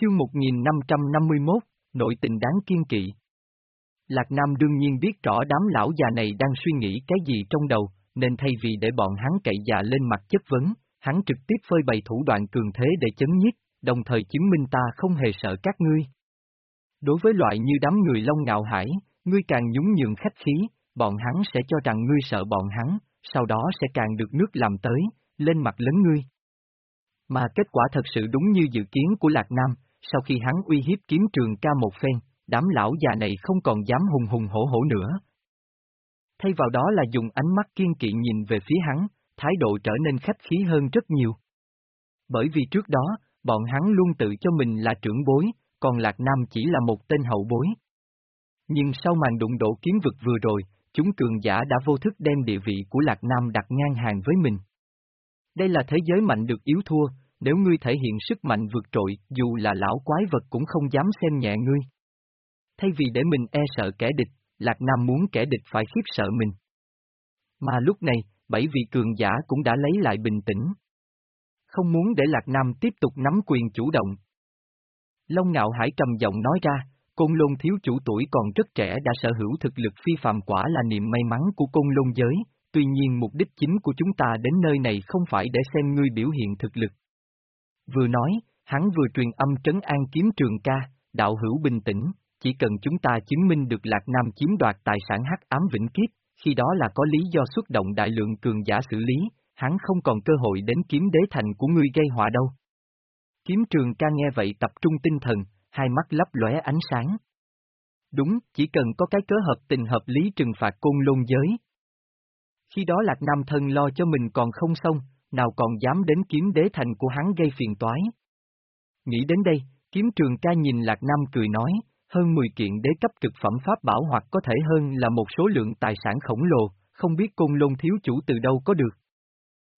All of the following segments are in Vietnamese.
Chương 1551, Nội tình đáng kiên kỵ. Lạc Nam đương nhiên biết rõ đám lão già này đang suy nghĩ cái gì trong đầu, nên thay vì để bọn hắn cậy già lên mặt chất vấn, hắn trực tiếp phơi bày thủ đoạn cường thế để chấn nhiếp, đồng thời chứng minh ta không hề sợ các ngươi. Đối với loại như đám người lông ngạo hải, ngươi càng nhún nhường khách khí, bọn hắn sẽ cho rằng ngươi sợ bọn hắn, sau đó sẽ càng được nước làm tới, lên mặt lớn ngươi. Mà kết quả thật sự đúng như dự kiến của Lạc Nam, sau khi hắn uy hiếp kiếm trường ca một phen, đám lão già này không còn dám hùng hùng hổ hổ nữa. Thay vào đó là dùng ánh mắt kiên kỵ nhìn về phía hắn, thái độ trở nên khách khí hơn rất nhiều. Bởi vì trước đó, bọn hắn luôn tự cho mình là trưởng bối, còn Lạc Nam chỉ là một tên hậu bối. Nhưng sau màn đụng độ kiếm vực vừa rồi, chúng cường giả đã vô thức đem địa vị của Lạc Nam đặt ngang hàng với mình. Đây là thế giới mạnh được yếu thua, nếu ngươi thể hiện sức mạnh vượt trội, dù là lão quái vật cũng không dám xem nhẹ ngươi. Thay vì để mình e sợ kẻ địch, Lạc Nam muốn kẻ địch phải khiếp sợ mình. Mà lúc này, bảy vị cường giả cũng đã lấy lại bình tĩnh. Không muốn để Lạc Nam tiếp tục nắm quyền chủ động. Long Ngạo Hải trầm giọng nói ra, Côn Lôn thiếu chủ tuổi còn rất trẻ đã sở hữu thực lực phi phàm quả là niềm may mắn của Côn Lôn giới, tuy nhiên mục đích chính của chúng ta đến nơi này không phải để xem ngươi biểu hiện thực lực. Vừa nói, hắn vừa truyền âm trấn an kiếm trường ca, đạo hữu bình tĩnh, chỉ cần chúng ta chứng minh được Lạc Nam chiếm đoạt tài sản hắc ám vĩnh kiếp, khi đó là có lý do xuất động đại lượng cường giả xử lý, hắn không còn cơ hội đến kiếm đế thành của ngươi gây họa đâu. Kiếm trường ca nghe vậy tập trung tinh thần, hai mắt lấp lóe ánh sáng. Đúng, chỉ cần có cái cớ hợp tình hợp lý trừng phạt côn lôn giới. Khi đó Lạc Nam thân lo cho mình còn không xong, nào còn dám đến kiếm đế thành của hắn gây phiền toái. Nghĩ đến đây, kiếm trường ca nhìn Lạc Nam cười nói, hơn 10 kiện đế cấp cực phẩm pháp bảo hoặc có thể hơn là một số lượng tài sản khổng lồ, không biết côn lôn thiếu chủ từ đâu có được.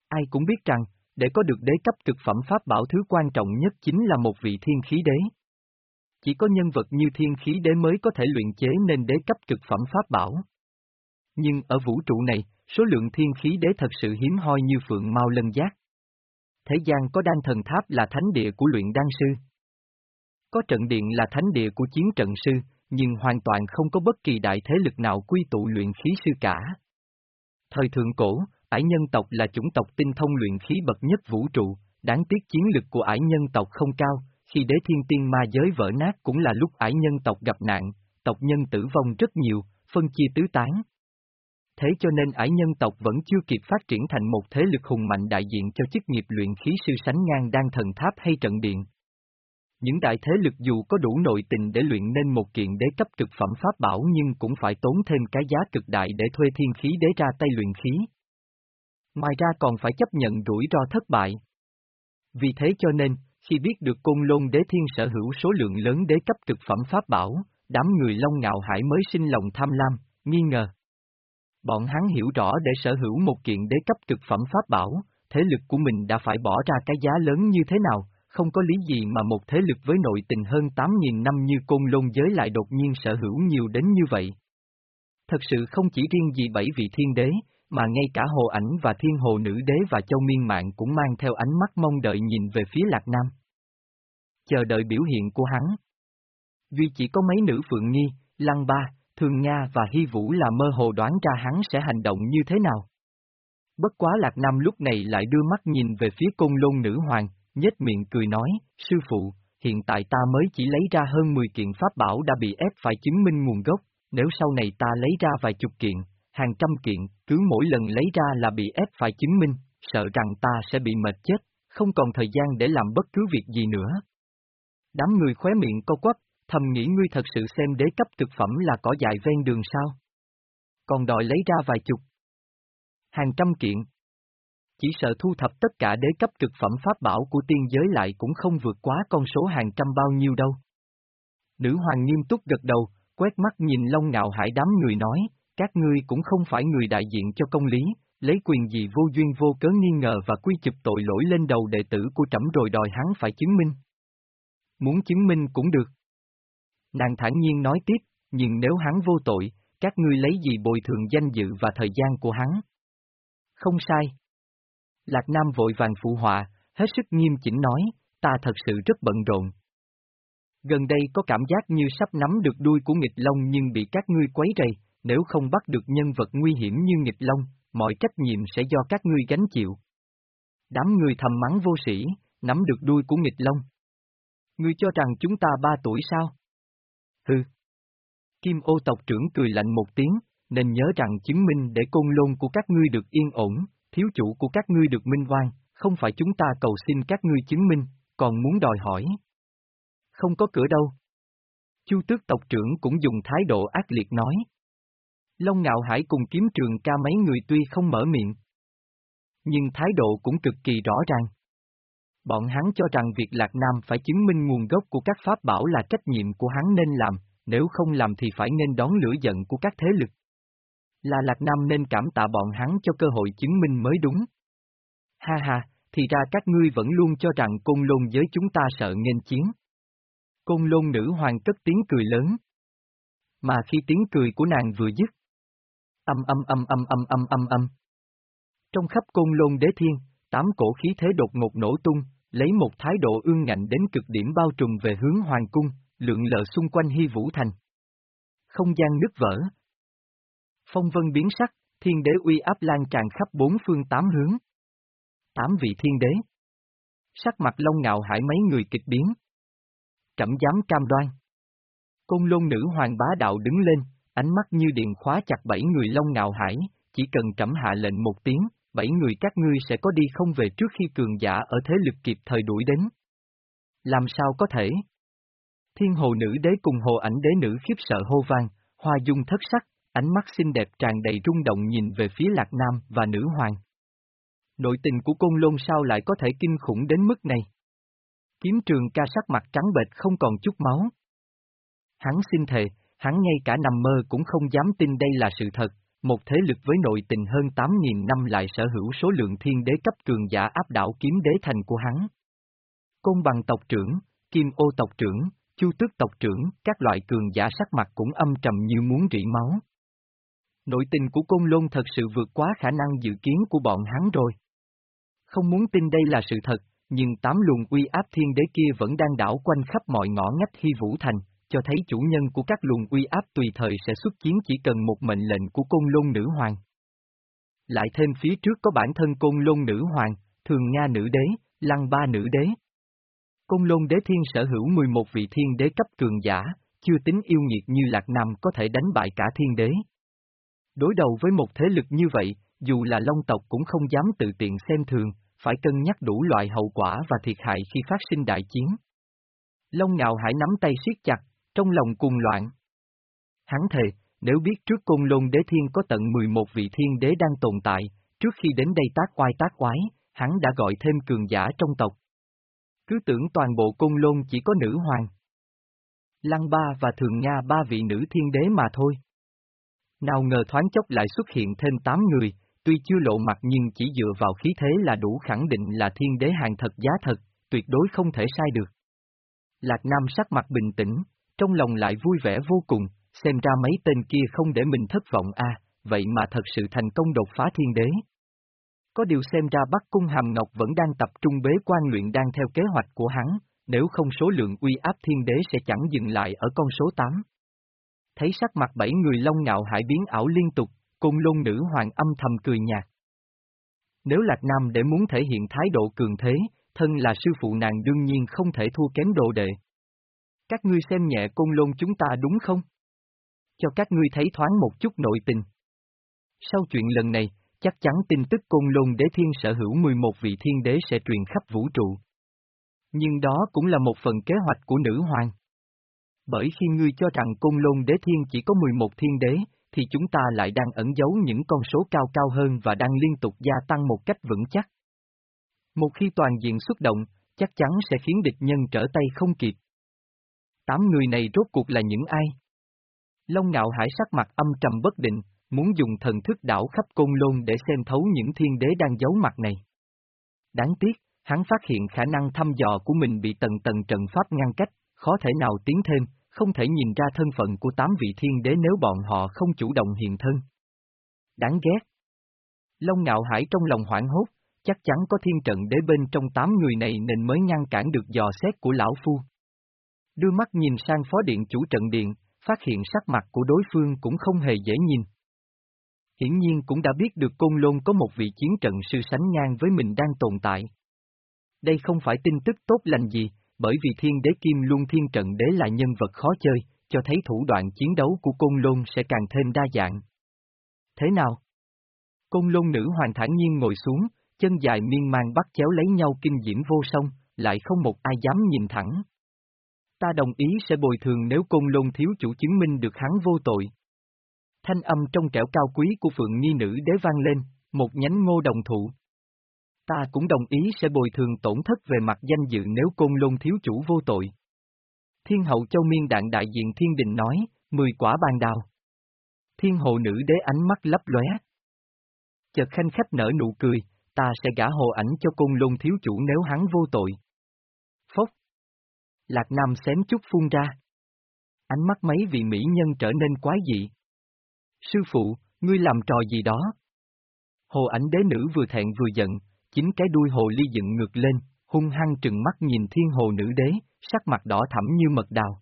Ai cũng biết rằng, để có được đế cấp cực phẩm pháp bảo thứ quan trọng nhất chính là một vị thiên khí đế. Chỉ có nhân vật như thiên khí đế mới có thể luyện chế nên đế cấp cực phẩm pháp bảo. Nhưng ở vũ trụ này, số lượng thiên khí đế thật sự hiếm hoi như phượng mau lân giác. Thế gian có đan thần tháp là thánh địa của luyện đan sư. Có trận điện là thánh địa của chiến trận sư, nhưng hoàn toàn không có bất kỳ đại thế lực nào quy tụ luyện khí sư cả. Thời thượng cổ, ải nhân tộc là chủng tộc tinh thông luyện khí bậc nhất vũ trụ, đáng tiếc chiến lực của ải nhân tộc không cao, khi đế thiên tiên ma giới vỡ nát cũng là lúc ải nhân tộc gặp nạn, tộc nhân tử vong rất nhiều, phân chia tứ tán. Thế cho nên ải nhân tộc vẫn chưa kịp phát triển thành một thế lực hùng mạnh đại diện cho chức nghiệp luyện khí sư sánh ngang đan thần tháp hay trận điện. Những đại thế lực dù có đủ nội tình để luyện nên một kiện đế cấp cực phẩm pháp bảo nhưng cũng phải tốn thêm cái giá cực đại để thuê thiên khí đế ra tay luyện khí. Ngoài ra còn phải chấp nhận rủi ro thất bại. Vì thế cho nên, khi biết được côn lôn đế thiên sở hữu số lượng lớn đế cấp cực phẩm pháp bảo, đám người Long Ngạo Hải mới sinh lòng tham lam, nghi ngờ. Bọn hắn hiểu rõ để sở hữu một kiện đế cấp cực phẩm pháp bảo, thế lực của mình đã phải bỏ ra cái giá lớn như thế nào, không có lý gì mà một thế lực với nội tình hơn 8.000 năm như côn lôn giới lại đột nhiên sở hữu nhiều đến như vậy. Thật sự không chỉ riêng gì bảy vị thiên đế, mà ngay cả hồ ảnh và thiên hồ nữ đế và châu miên mạng cũng mang theo ánh mắt mong đợi nhìn về phía Lạc Nam. Chờ đợi biểu hiện của hắn. Duy chỉ có mấy nữ Phượng Nghi, Lăng Ba, Thường Nga và Hy Vũ là mơ hồ đoán ra hắn sẽ hành động như thế nào. Bất quá Lạc Nam lúc này lại đưa mắt nhìn về phía côn lôn nữ hoàng, nhếch miệng cười nói, sư phụ, hiện tại ta mới chỉ lấy ra hơn 10 kiện pháp bảo đã bị ép phải chứng minh nguồn gốc, nếu sau này ta lấy ra vài chục kiện, hàng trăm kiện, cứ mỗi lần lấy ra là bị ép phải chứng minh, sợ rằng ta sẽ bị mệt chết, không còn thời gian để làm bất cứ việc gì nữa. Đám người khóe miệng co quắp, thầm nghĩ ngươi thật sự xem đế cấp thực phẩm là cỏ dại ven đường sao? Còn đòi lấy ra vài chục. Hàng trăm kiện. Chỉ sợ thu thập tất cả đế cấp cực phẩm pháp bảo của tiên giới lại cũng không vượt quá con số hàng trăm bao nhiêu đâu. Nữ hoàng nghiêm túc gật đầu, quét mắt nhìn Long Ngạo Hải đám người nói, các ngươi cũng không phải người đại diện cho công lý, lấy quyền gì vô duyên vô cớ nghi ngờ và quy chụp tội lỗi lên đầu đệ tử của trẫm rồi đòi hắn phải chứng minh. Muốn chứng minh cũng được. Nàng thản nhiên nói tiếp, nhưng nếu hắn vô tội, các ngươi lấy gì bồi thường danh dự và thời gian của hắn? Không sai. Lạc Nam vội vàng phụ họa, hết sức nghiêm chỉnh nói, ta thật sự rất bận rộn. Gần đây có cảm giác như sắp nắm được đuôi của nghịch long nhưng bị các ngươi quấy rầy, nếu không bắt được nhân vật nguy hiểm như nghịch long, mọi trách nhiệm sẽ do các ngươi gánh chịu. Đám người thầm mắng vô sĩ, nắm được đuôi của nghịch long. Ngươi cho rằng chúng ta ba tuổi sao? Hừ. Kim ô tộc trưởng cười lạnh một tiếng, nên nhớ rằng chứng minh để côn lôn của các ngươi được yên ổn, thiếu chủ của các ngươi được minh oan, không phải chúng ta cầu xin các ngươi chứng minh, còn muốn đòi hỏi. Không có cửa đâu. Chu tước tộc trưởng cũng dùng thái độ ác liệt nói. Long ngạo hải cùng kiếm trường ca mấy người tuy không mở miệng. Nhưng thái độ cũng cực kỳ rõ ràng. Bọn hắn cho rằng việc Lạc Nam phải chứng minh nguồn gốc của các pháp bảo là trách nhiệm của hắn nên làm, nếu không làm thì phải nên đón lửa giận của các thế lực. Là Lạc Nam nên cảm tạ bọn hắn cho cơ hội chứng minh mới đúng. Ha ha, thì ra các ngươi vẫn luôn cho rằng côn lôn giới chúng ta sợ nghênh chiến. Côn lôn nữ hoàng cất tiếng cười lớn. Mà khi tiếng cười của nàng vừa dứt. Âm âm âm âm âm âm âm âm. Trong khắp côn lôn đế thiên, tám cổ khí thế đột ngột nổ tung, lấy một thái độ ương ngạnh đến cực điểm bao trùm về hướng hoàng cung, lượng lờ xung quanh hy vũ thành. Không gian nứt vỡ. Phong vân biến sắc, thiên đế uy áp lan tràn khắp bốn phương tám hướng. Tám vị thiên đế. Sắc mặt long ngạo hải mấy người kịch biến. Trẫm dám cam đoan. Côn lôn nữ hoàng bá đạo đứng lên, ánh mắt như điện khóa chặt bảy người long ngạo hải, chỉ cần trẫm hạ lệnh một tiếng, bảy người các ngươi sẽ có đi không về trước khi cường giả ở thế lực kịp thời đuổi đến. Làm sao có thể? Thiên hồ nữ đế cùng hồ ảnh đế nữ khiếp sợ hô vang, hoa dung thất sắc, ánh mắt xinh đẹp tràn đầy rung động nhìn về phía lạc nam và nữ hoàng. Nội tình của côn lôn sao lại có thể kinh khủng đến mức này? Kiếm trường ca sắc mặt trắng bệch không còn chút máu. Hắn xin thề, hắn ngay cả nằm mơ cũng không dám tin đây là sự thật, một thế lực với nội tình hơn 8.000 năm lại sở hữu số lượng thiên đế cấp cường giả áp đảo kiếm đế thành của hắn. Côn bằng tộc trưởng, kim ô tộc trưởng, chu tước tộc trưởng, các loại cường giả sắc mặt cũng âm trầm như muốn rỉ máu. Nội tình của côn lôn thật sự vượt quá khả năng dự kiến của bọn hắn rồi. Không muốn tin đây là sự thật, nhưng tám luồng uy áp thiên đế kia vẫn đang đảo quanh khắp mọi ngõ ngách hy vũ thành, cho thấy chủ nhân của các luồng uy áp tùy thời sẽ xuất chiến chỉ cần một mệnh lệnh của côn lôn nữ hoàng. Lại thêm phía trước có bản thân côn lôn nữ hoàng, thường Nga nữ đế, lăng ba nữ đế. Côn lôn đế thiên sở hữu 11 vị thiên đế cấp cường giả, chưa tính yêu nghiệt như Lạc Nam có thể đánh bại cả thiên đế. Đối đầu với một thế lực như vậy, dù là Long tộc cũng không dám tự tiện xem thường, phải cân nhắc đủ loại hậu quả và thiệt hại khi phát sinh đại chiến. Long ngạo hải nắm tay siết chặt, trong lòng cuồng loạn. Hắn thề, nếu biết trước côn lôn đế thiên có tận 11 vị thiên đế đang tồn tại, trước khi đến đây tác oai tác oái, hắn đã gọi thêm cường giả trong tộc. Cứ tưởng toàn bộ côn lôn chỉ có nữ hoàng. Lăng ba và thường Nga ba vị nữ thiên đế mà thôi. Nào ngờ thoáng chốc lại xuất hiện thêm 8 người, tuy chưa lộ mặt nhưng chỉ dựa vào khí thế là đủ khẳng định là thiên đế hàng thật giá thật, tuyệt đối không thể sai được. Lạc Nam sắc mặt bình tĩnh, trong lòng lại vui vẻ vô cùng, xem ra mấy tên kia không để mình thất vọng a, vậy mà thật sự thành công đột phá thiên đế. Có điều xem ra Bắc Cung Hàm Ngọc vẫn đang tập trung bế quan luyện đang theo kế hoạch của hắn, nếu không số lượng uy áp thiên đế sẽ chẳng dừng lại ở con số 8. Thấy sắc mặt bảy người long ngạo hải biến ảo liên tục, cung lôn nữ hoàng âm thầm cười nhạt. Nếu Lạc Nam để muốn thể hiện thái độ cường thế, thân là sư phụ nàng đương nhiên không thể thua kém đồ đệ. Các ngươi xem nhẹ côn lôn chúng ta đúng không? Cho các ngươi thấy thoáng một chút nội tình. Sau chuyện lần này, chắc chắn tin tức côn lôn đế thiên sở hữu 11 vị thiên đế sẽ truyền khắp vũ trụ. Nhưng đó cũng là một phần kế hoạch của nữ hoàng. Bởi khi ngươi cho rằng côn lôn đế thiên chỉ có 11 thiên đế, thì chúng ta lại đang ẩn giấu những con số cao cao hơn và đang liên tục gia tăng một cách vững chắc. Một khi toàn diện xuất động, chắc chắn sẽ khiến địch nhân trở tay không kịp. Tám người này rốt cuộc là những ai? Long ngạo hải sắc mặt âm trầm bất định, muốn dùng thần thức đảo khắp côn lôn để xem thấu những thiên đế đang giấu mặt này. Đáng tiếc, hắn phát hiện khả năng thăm dò của mình bị tầng tầng trận pháp ngăn cách, khó thể nào tiến thêm, không thể nhìn ra thân phận của tám vị thiên đế nếu bọn họ không chủ động hiện thân. Đáng ghét. Long ngạo hải trong lòng hoảng hốt, chắc chắn có thiên trận đế bên trong tám người này nên mới ngăn cản được dò xét của lão phu. Đưa mắt nhìn sang phó điện chủ trận điện, phát hiện sắc mặt của đối phương cũng không hề dễ nhìn. Hiển nhiên cũng đã biết được Côn Lôn có một vị chiến trận sư sánh ngang với mình đang tồn tại. Đây không phải tin tức tốt lành gì, bởi vì thiên đế kim luân thiên trận đế là nhân vật khó chơi, cho thấy thủ đoạn chiến đấu của Côn Lôn sẽ càng thêm đa dạng. Thế nào? Côn Lôn nữ hoàng thản nhiên ngồi xuống, chân dài miên man bắt chéo lấy nhau kinh diễm vô song, lại không một ai dám nhìn thẳng. Ta đồng ý sẽ bồi thường nếu Côn Lôn thiếu chủ chứng minh được hắn vô tội. Thanh âm trong trẻo cao quý của Phượng Nhi Nữ đế vang lên, một nhánh ngô đồng thụ. Ta cũng đồng ý sẽ bồi thường tổn thất về mặt danh dự nếu Côn Lôn thiếu chủ vô tội. Thiên hậu châu miên đạn đại diện thiên đình nói, mười quả bàn đào. Thiên hộ nữ đế ánh mắt lấp lóe. Chợt khanh khách nở nụ cười, ta sẽ gả hồ ảnh cho côn lôn thiếu chủ nếu hắn vô tội. Lạc Nam xém chút phun ra. Ánh mắt mấy vị mỹ nhân trở nên quái dị. Sư phụ, ngươi làm trò gì đó? Hồ ảnh đế nữ vừa thẹn vừa giận, chính cái đuôi hồ ly dựng ngược lên, hung hăng trừng mắt nhìn thiên hồ nữ đế, sắc mặt đỏ thẳm như mật đào.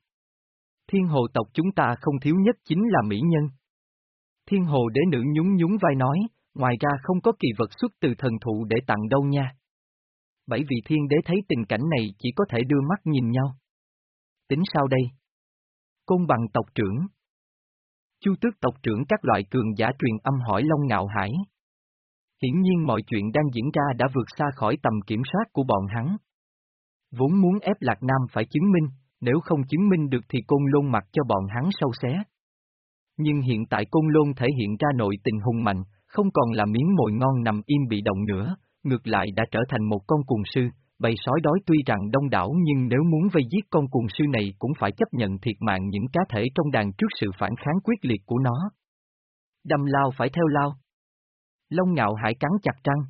Thiên hồ tộc chúng ta không thiếu nhất chính là mỹ nhân. Thiên hồ đế nữ nhún nhún vai nói, ngoài ra không có kỳ vật xuất từ thần thụ để tặng đâu nha. Bảy vị thiên đế thấy tình cảnh này chỉ có thể đưa mắt nhìn nhau. Tính sao đây? Côn bằng tộc trưởng. Chu tước tộc trưởng các loại cường giả truyền âm hỏi Long Ngạo Hải. Hiển nhiên mọi chuyện đang diễn ra đã vượt xa khỏi tầm kiểm soát của bọn hắn. Vốn muốn ép Lạc Nam phải chứng minh, nếu không chứng minh được thì côn lôn mặc cho bọn hắn sâu xé. Nhưng hiện tại côn lôn thể hiện ra nội tình hùng mạnh, không còn là miếng mồi ngon nằm im bị động nữa, ngược lại đã trở thành một con cuồng sư, bầy sói đói tuy rằng đông đảo nhưng nếu muốn vây giết con cuồng sư này cũng phải chấp nhận thiệt mạng những cá thể trong đàn trước sự phản kháng quyết liệt của nó. Đâm lao phải theo lao. Lông ngạo hải cắn chặt răng.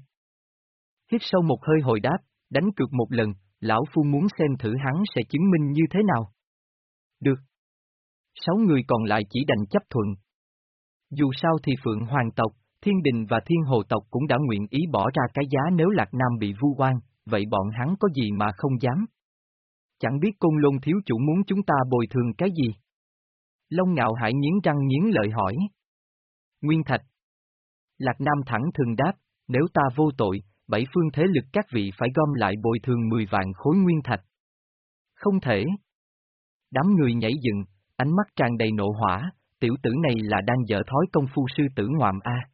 Hít sâu một hơi hồi đáp, đánh cược một lần, lão phu muốn xem thử hắn sẽ chứng minh như thế nào. Được. Sáu người còn lại chỉ đành chấp thuận. Dù sao thì Phượng Hoàng tộc, Thiên Đình và Thiên Hồ tộc cũng đã nguyện ý bỏ ra cái giá nếu Lạc Nam bị vu oan, vậy bọn hắn có gì mà không dám. Chẳng biết Côn Lôn thiếu chủ muốn chúng ta bồi thường cái gì? Long ngạo hải nghiến răng nghiến lợi hỏi. Nguyên Thạch. Lạc Nam thẳng thường đáp, nếu ta vô tội, bảy phương thế lực các vị phải gom lại bồi thường 10 vạn khối Nguyên Thạch. Không thể. Đám người nhảy dựng, ánh mắt tràn đầy nộ hỏa, tiểu tử này là đang dở thói công phu sư tử ngoạm A.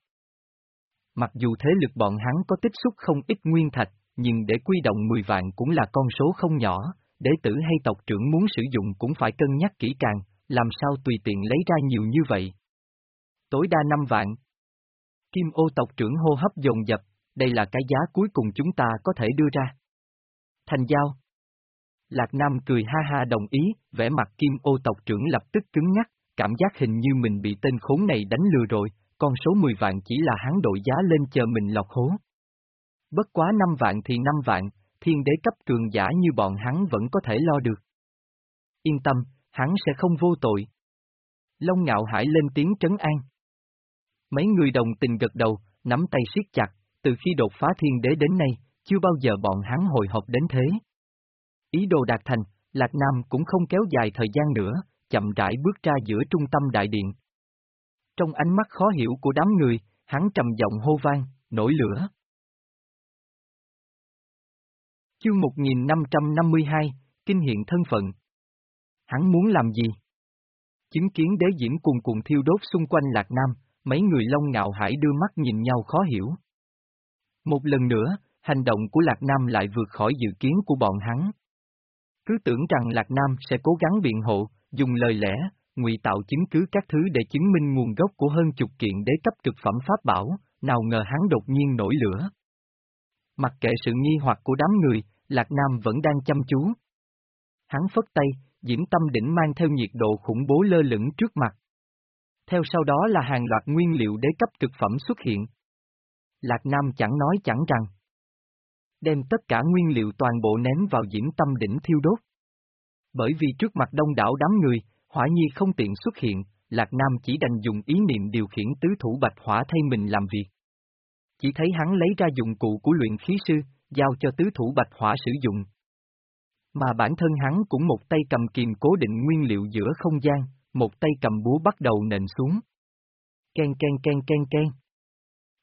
Mặc dù thế lực bọn hắn có tích xúc không ít nguyên thạch, nhưng để quy động 10 vạn cũng là con số không nhỏ, đệ tử hay tộc trưởng muốn sử dụng cũng phải cân nhắc kỹ càng, làm sao tùy tiện lấy ra nhiều như vậy. Tối đa 5 vạn. Kim ô tộc trưởng hô hấp dồn dập, đây là cái giá cuối cùng chúng ta có thể đưa ra. Thành giao. Lạc Nam cười ha ha đồng ý, vẻ mặt kim ô tộc trưởng lập tức cứng nhắc, cảm giác hình như mình bị tên khốn này đánh lừa rồi, con số 10 vạn chỉ là hắn đội giá lên chờ mình lọc hố. Bất quá 5 vạn thì 5 vạn, thiên đế cấp cường giả như bọn hắn vẫn có thể lo được. Yên tâm, hắn sẽ không vô tội. Long ngạo hải lên tiếng trấn an. Mấy người đồng tình gật đầu, nắm tay siết chặt, từ khi đột phá thiên đế đến nay, chưa bao giờ bọn hắn hồi hộp đến thế. Ý đồ đạt thành, Lạc Nam cũng không kéo dài thời gian nữa, chậm rãi bước ra giữa trung tâm đại điện. Trong ánh mắt khó hiểu của đám người, hắn trầm giọng hô vang, nổi lửa. Chương 1552, Kinh hiện thân phận. Hắn muốn làm gì? Chứng kiến đế diễm cuồn cuộn thiêu đốt xung quanh Lạc Nam, mấy người lông Ngạo Hải đưa mắt nhìn nhau khó hiểu. Một lần nữa, hành động của Lạc Nam lại vượt khỏi dự kiến của bọn hắn. Cứ tưởng rằng Lạc Nam sẽ cố gắng biện hộ, dùng lời lẽ, ngụy tạo chứng cứ các thứ để chứng minh nguồn gốc của hơn chục kiện đế cấp cực phẩm pháp bảo, nào ngờ hắn đột nhiên nổi lửa. Mặc kệ sự nghi hoặc của đám người, Lạc Nam vẫn đang chăm chú. Hắn phất tay, diễm tâm đỉnh mang theo nhiệt độ khủng bố lơ lửng trước mặt. Theo sau đó là hàng loạt nguyên liệu đế cấp cực phẩm xuất hiện. Lạc Nam chẳng nói chẳng rằng. Đem tất cả nguyên liệu toàn bộ ném vào diễm tâm đỉnh thiêu đốt. Bởi vì trước mặt đông đảo đám người, Hỏa Nhi không tiện xuất hiện, Lạc Nam chỉ đành dùng ý niệm điều khiển tứ thủ bạch hỏa thay mình làm việc. Chỉ thấy hắn lấy ra dụng cụ của luyện khí sư, giao cho tứ thủ bạch hỏa sử dụng. Mà bản thân hắn cũng một tay cầm kìm cố định nguyên liệu giữa không gian, một tay cầm búa bắt đầu nện xuống. Ken ken ken ken ken.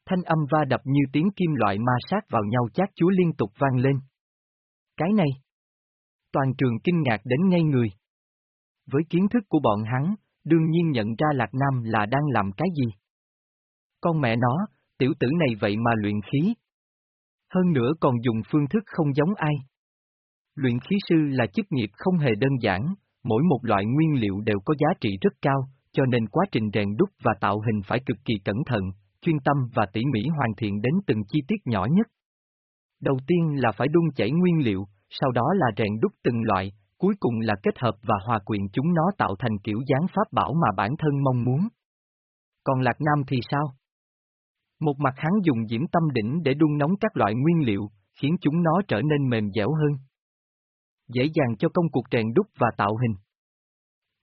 Thanh âm va đập như tiếng kim loại ma sát vào nhau chát chúa liên tục vang lên. Cái này. Toàn trường kinh ngạc đến ngay người. Với kiến thức của bọn hắn, đương nhiên nhận ra Lạc Nam là đang làm cái gì. Con mẹ nó, tiểu tử này vậy mà luyện khí. Hơn nữa còn dùng phương thức không giống ai. Luyện khí sư là chức nghiệp không hề đơn giản, mỗi một loại nguyên liệu đều có giá trị rất cao, cho nên quá trình rèn đúc và tạo hình phải cực kỳ cẩn thận, chuyên tâm và tỉ mỉ hoàn thiện đến từng chi tiết nhỏ nhất. Đầu tiên là phải đun chảy nguyên liệu, sau đó là rèn đúc từng loại, cuối cùng là kết hợp và hòa quyện chúng nó tạo thành kiểu dáng pháp bảo mà bản thân mong muốn. Còn Lạc Nam thì sao? Một mặt hắn dùng diễm tâm đỉnh để đun nóng các loại nguyên liệu, khiến chúng nó trở nên mềm dẻo hơn. Dễ dàng cho công cuộc rèn đúc và tạo hình.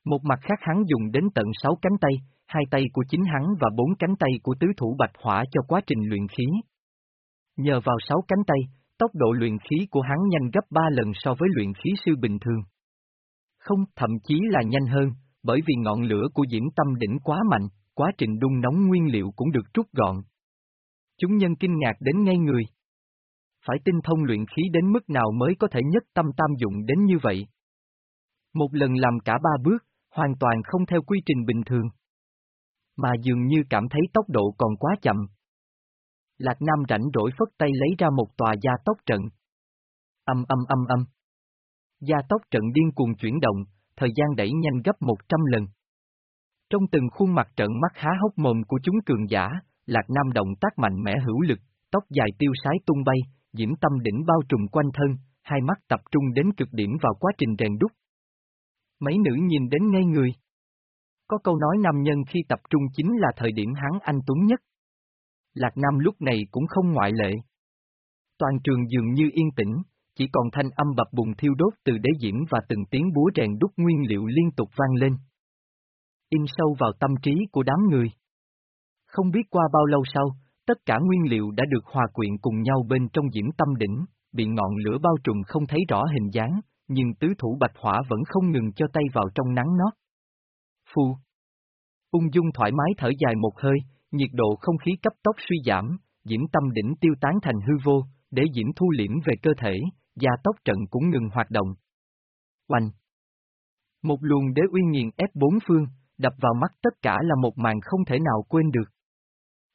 Một mặt khác hắn dùng đến tận sáu cánh tay, hai tay của chính hắn và bốn cánh tay của tứ thủ bạch hỏa cho quá trình luyện khí. Nhờ vào sáu cánh tay, tốc độ luyện khí của hắn nhanh gấp ba lần so với luyện khí sư bình thường. Không, thậm chí là nhanh hơn, bởi vì ngọn lửa của diễm tâm đỉnh quá mạnh, quá trình đun nóng nguyên liệu cũng được rút gọn. Chúng nhân kinh ngạc đến ngay người. Phải tinh thông luyện khí đến mức nào mới có thể nhất tâm tam dụng đến như vậy? Một lần làm cả ba bước, hoàn toàn không theo quy trình bình thường. Mà dường như cảm thấy tốc độ còn quá chậm. Lạc Nam rảnh rỗi phất tay lấy ra một tòa gia tốc trận. Âm âm âm âm. Gia tốc trận điên cuồng chuyển động, thời gian đẩy nhanh gấp 100 lần. Trong từng khuôn mặt trận mắt há hốc mồm của chúng cường giả, Lạc Nam động tác mạnh mẽ hữu lực, tóc dài tiêu sái tung bay, diễm tâm đỉnh bao trùm quanh thân, hai mắt tập trung đến cực điểm vào quá trình rèn đúc. Mấy nữ nhìn đến ngay người. Có câu nói nam nhân khi tập trung chính là thời điểm hắn anh tuấn nhất. Lạc Nam lúc này cũng không ngoại lệ. Toàn trường dường như yên tĩnh, chỉ còn thanh âm bập bùng thiêu đốt từ đế diễm và từng tiếng búa rèn đúc nguyên liệu liên tục vang lên. In sâu vào tâm trí của đám người. Không biết qua bao lâu sau, tất cả nguyên liệu đã được hòa quyện cùng nhau bên trong diễm tâm đỉnh, bị ngọn lửa bao trùm không thấy rõ hình dáng, nhưng tứ thủ bạch hỏa vẫn không ngừng cho tay vào trong nắng nót. Phu Ung dung thoải mái thở dài một hơi, nhiệt độ không khí cấp tốc suy giảm, diễm tâm đỉnh tiêu tán thành hư vô, để diễm thu liễm về cơ thể, gia tốc trận cũng ngừng hoạt động. Oanh! Một luồng đế uy nghiền ép bốn phương, đập vào mắt tất cả là một màn không thể nào quên được.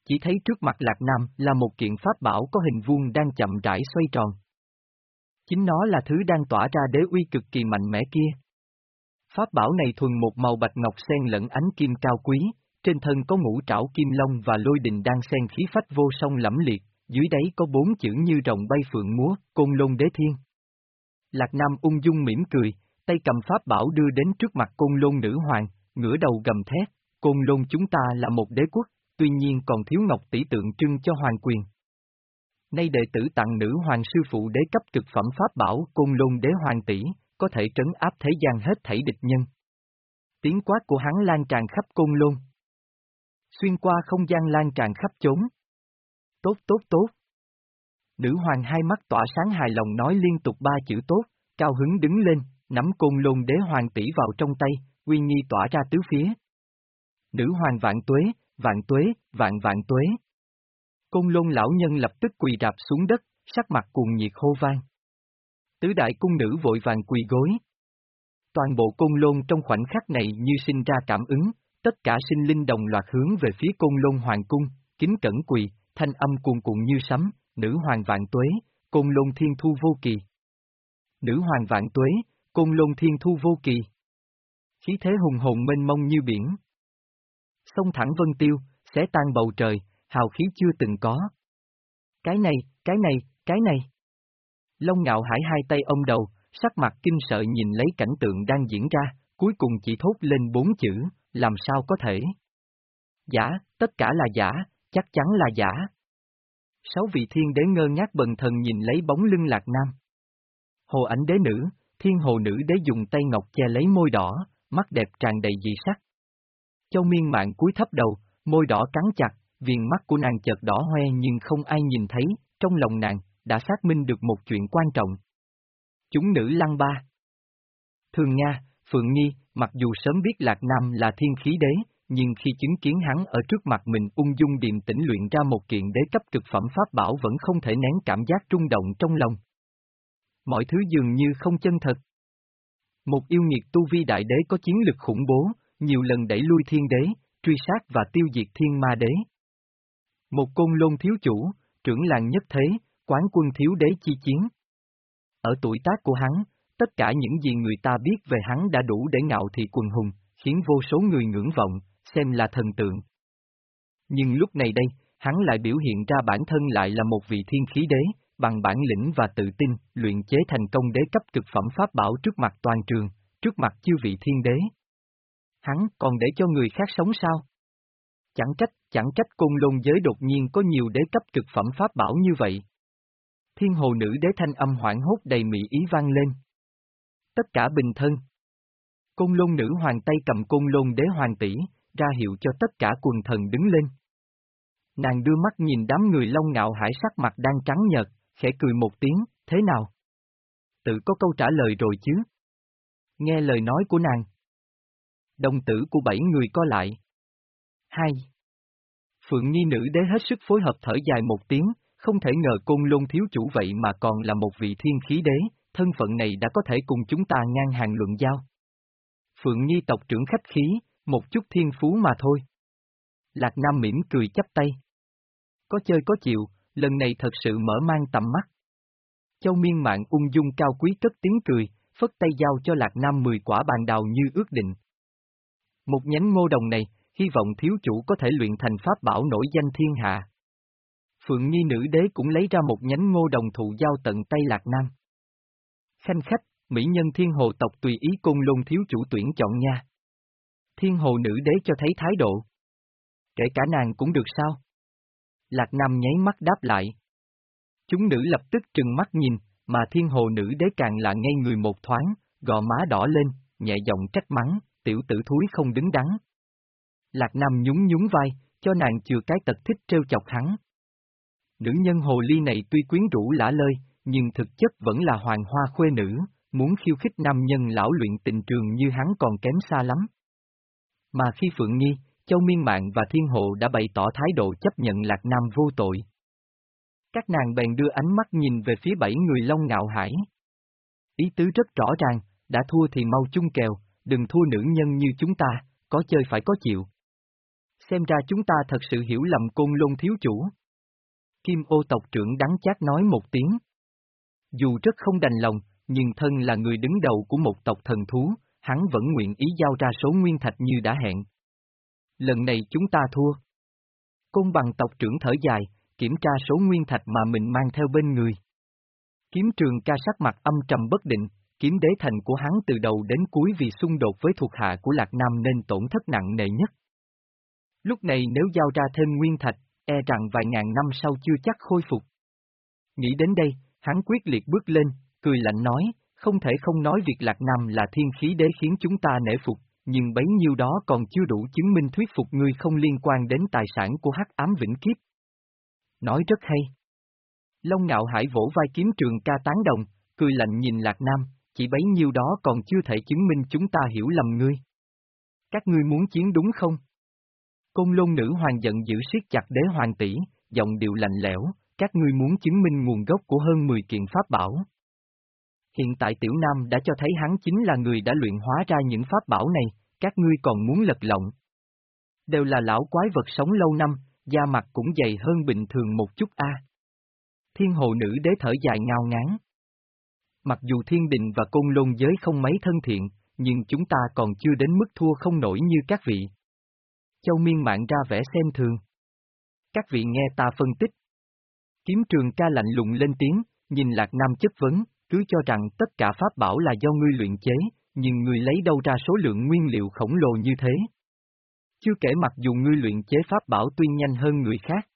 Chỉ thấy trước mặt Lạc Nam là một kiện pháp bảo có hình vuông đang chậm rãi xoay tròn. Chính nó là thứ đang tỏa ra đế uy cực kỳ mạnh mẽ kia. Pháp bảo này thuần một màu bạch ngọc xen lẫn ánh kim cao quý, trên thân có ngũ trảo kim long và lôi đình đang xen khí phách vô song lẫm liệt, dưới đáy có bốn chữ như rồng bay phượng múa, côn lôn đế thiên. Lạc Nam ung dung mỉm cười, tay cầm pháp bảo đưa đến trước mặt côn lôn nữ hoàng, ngửa đầu gầm thét, côn lôn chúng ta là một đế quốc, tuy nhiên còn thiếu ngọc tỷ tượng trưng cho hoàng quyền. Nay đệ tử tặng nữ hoàng sư phụ đế cấp cực phẩm pháp bảo côn lôn đế hoàng tỷ, có thể trấn áp thế gian hết thảy địch nhân. Tiếng quát của hắn lan tràn khắp côn lôn. Xuyên qua không gian lan tràn khắp chốn. Tốt tốt tốt. Nữ hoàng hai mắt tỏa sáng hài lòng nói liên tục ba chữ tốt, cao hứng đứng lên, nắm côn lôn đế hoàng tỷ vào trong tay, uy nghi tỏa ra tứ phía. Nữ hoàng vạn tuế, vạn tuế, vạn vạn tuế. Côn lôn lão nhân lập tức quỳ rạp xuống đất, sắc mặt cuồng nhiệt hô vang. Tứ đại cung nữ vội vàng quỳ gối. Toàn bộ côn lôn trong khoảnh khắc này như sinh ra cảm ứng, tất cả sinh linh đồng loạt hướng về phía côn lôn hoàng cung, kính cẩn quỳ, thanh âm cuồn cuộn như sấm, nữ hoàng vạn tuế, côn lôn thiên thu vô kỳ. Nữ hoàng vạn tuế, côn lôn thiên thu vô kỳ. Khí thế hùng hồn mênh mông như biển. Sông thẳng vân tiêu, xé tan bầu trời, hào khí chưa từng có. Cái này, cái này, cái này. Long ngạo hải hai tay ông đầu, sắc mặt kinh sợ nhìn lấy cảnh tượng đang diễn ra, cuối cùng chỉ thốt lên bốn chữ, làm sao có thể. Giả, tất cả là giả, chắc chắn là giả. Sáu vị thiên đế ngơ ngác bần thần nhìn lấy bóng lưng lạc nam. Hồ ảnh đế nữ, thiên hồ nữ đế dùng tay ngọc che lấy môi đỏ, mắt đẹp tràn đầy dị sắc. Châu miên mạng cúi thấp đầu, môi đỏ cắn chặt, viền mắt của nàng chợt đỏ hoe nhưng không ai nhìn thấy, trong lòng nàng, đã xác minh được một chuyện quan trọng. Chúng nữ lăng ba. Thường Nga, Phượng Nhi, mặc dù sớm biết Lạc Nam là thiên khí đế, nhưng khi chứng kiến hắn ở trước mặt mình ung dung điềm tĩnh luyện ra một kiện đế cấp cực phẩm pháp bảo vẫn không thể nén cảm giác trung động trong lòng. Mọi thứ dường như không chân thật. Một yêu nghiệt tu vi đại đế có chiến lực khủng bố, nhiều lần đẩy lui thiên đế, truy sát và tiêu diệt thiên ma đế. Một côn lôn thiếu chủ, trưởng làng nhất thế, quán quân thiếu đế chi chiến. Ở tuổi tác của hắn, tất cả những gì người ta biết về hắn đã đủ để ngạo thị quần hùng, khiến vô số người ngưỡng vọng, xem là thần tượng. Nhưng lúc này đây, hắn lại biểu hiện ra bản thân lại là một vị thiên khí đế, bằng bản lĩnh và tự tin, luyện chế thành công đế cấp cực phẩm pháp bảo trước mặt toàn trường, trước mặt chư vị thiên đế. Hắn còn để cho người khác sống sao? Chẳng trách, chẳng trách côn lôn giới đột nhiên có nhiều đế cấp cực phẩm pháp bảo như vậy. Thiên hồ nữ đế thanh âm hoảng hốt đầy mỹ ý vang lên. Tất cả bình thân. Côn lôn nữ hoàng tay cầm côn lôn đế hoàng tỷ, ra hiệu cho tất cả quần thần đứng lên. Nàng đưa mắt nhìn đám người long ngạo hải sắc mặt đang trắng nhợt, khẽ cười một tiếng, thế nào? Tự có câu trả lời rồi chứ? Nghe lời nói của nàng. Đồng tử của bảy người co lại. Hai. Phượng Nhi nữ đế hết sức phối hợp thở dài một tiếng, không thể ngờ côn lôn thiếu chủ vậy mà còn là một vị thiên khí đế, thân phận này đã có thể cùng chúng ta ngang hàng luận giao. Phượng Nhi tộc trưởng khách khí, một chút thiên phú mà thôi. Lạc Nam mỉm cười chắp tay. Có chơi có chịu, lần này thật sự mở mang tầm mắt. Châu miên mạng ung dung cao quý cất tiếng cười, phất tay giao cho Lạc Nam 10 quả bàn đào như ước định. Một nhánh ngô đồng này, hy vọng thiếu chủ có thể luyện thành pháp bảo nổi danh thiên hạ. Phượng Nhi nữ đế cũng lấy ra một nhánh ngô đồng thụ giao tận tay Lạc Nam. Khanh khách, mỹ nhân thiên hồ tộc tùy ý côn lôn thiếu chủ tuyển chọn nha. Thiên hồ nữ đế cho thấy thái độ. Kể cả nàng cũng được sao? Lạc Nam nháy mắt đáp lại. Chúng nữ lập tức trừng mắt nhìn, mà thiên hồ nữ đế càng là ngay người một thoáng, gò má đỏ lên, nhẹ giọng trách mắng, tiểu tử thúi không đứng đắn. Lạc Nam nhún nhún vai, cho nàng chừa cái tật thích trêu chọc hắn. Nữ nhân hồ ly này tuy quyến rũ lã lơi, nhưng thực chất vẫn là hoàng hoa khuê nữ, muốn khiêu khích nam nhân lão luyện tình trường như hắn còn kém xa lắm. Mà khi Phượng Nghi, Châu Miên Mạng và Thiên Hộ đã bày tỏ thái độ chấp nhận Lạc Nam vô tội. Các nàng bèn đưa ánh mắt nhìn về phía bảy người Long Ngạo Hải. Ý tứ rất rõ ràng, đã thua thì mau chung kèo, đừng thua nữ nhân như chúng ta, có chơi phải có chịu. Xem ra chúng ta thật sự hiểu lầm côn lôn thiếu chủ. Kim ô tộc trưởng đắng chát nói một tiếng. Dù rất không đành lòng, nhưng thân là người đứng đầu của một tộc thần thú, hắn vẫn nguyện ý giao ra số nguyên thạch như đã hẹn. Lần này chúng ta thua. Côn bằng tộc trưởng thở dài, kiểm tra số nguyên thạch mà mình mang theo bên người. Kiếm trường ca sắc mặt âm trầm bất định, kiếm đế thành của hắn từ đầu đến cuối vì xung đột với thuộc hạ của Lạc Nam nên tổn thất nặng nề nhất. Lúc này nếu giao ra thêm nguyên thạch, e rằng vài ngàn năm sau chưa chắc khôi phục. Nghĩ đến đây, hắn quyết liệt bước lên, cười lạnh nói, không thể không nói việc Lạc Nam là thiên khí đế khiến chúng ta nể phục, nhưng bấy nhiêu đó còn chưa đủ chứng minh thuyết phục ngươi không liên quan đến tài sản của hắc ám vĩnh kiếp. Nói rất hay. Long ngạo hải vỗ vai kiếm trường ca tán đồng, cười lạnh nhìn Lạc Nam, chỉ bấy nhiêu đó còn chưa thể chứng minh chúng ta hiểu lầm ngươi. Các ngươi muốn chiến đúng không? Côn lôn nữ hoàng giận dữ siết chặt đế hoàng tỷ, giọng điệu lạnh lẽo, các ngươi muốn chứng minh nguồn gốc của hơn 10 kiện pháp bảo. Hiện tại Tiểu Nam đã cho thấy hắn chính là người đã luyện hóa ra những pháp bảo này, các ngươi còn muốn lật lọng. Đều là lão quái vật sống lâu năm, da mặt cũng dày hơn bình thường một chút a. Thiên hồ nữ đế thở dài ngao ngán. Mặc dù thiên đình và côn lôn giới không mấy thân thiện, nhưng chúng ta còn chưa đến mức thua không nổi như các vị. Châu miên mạng ra vẻ xem thường. Các vị nghe ta phân tích. Kiếm trường ca lạnh lùng lên tiếng, nhìn Lạc Nam chất vấn, cứ cho rằng tất cả pháp bảo là do ngươi luyện chế, nhưng ngươi lấy đâu ra số lượng nguyên liệu khổng lồ như thế. Chưa kể mặc dù ngươi luyện chế pháp bảo tuy nhanh hơn người khác.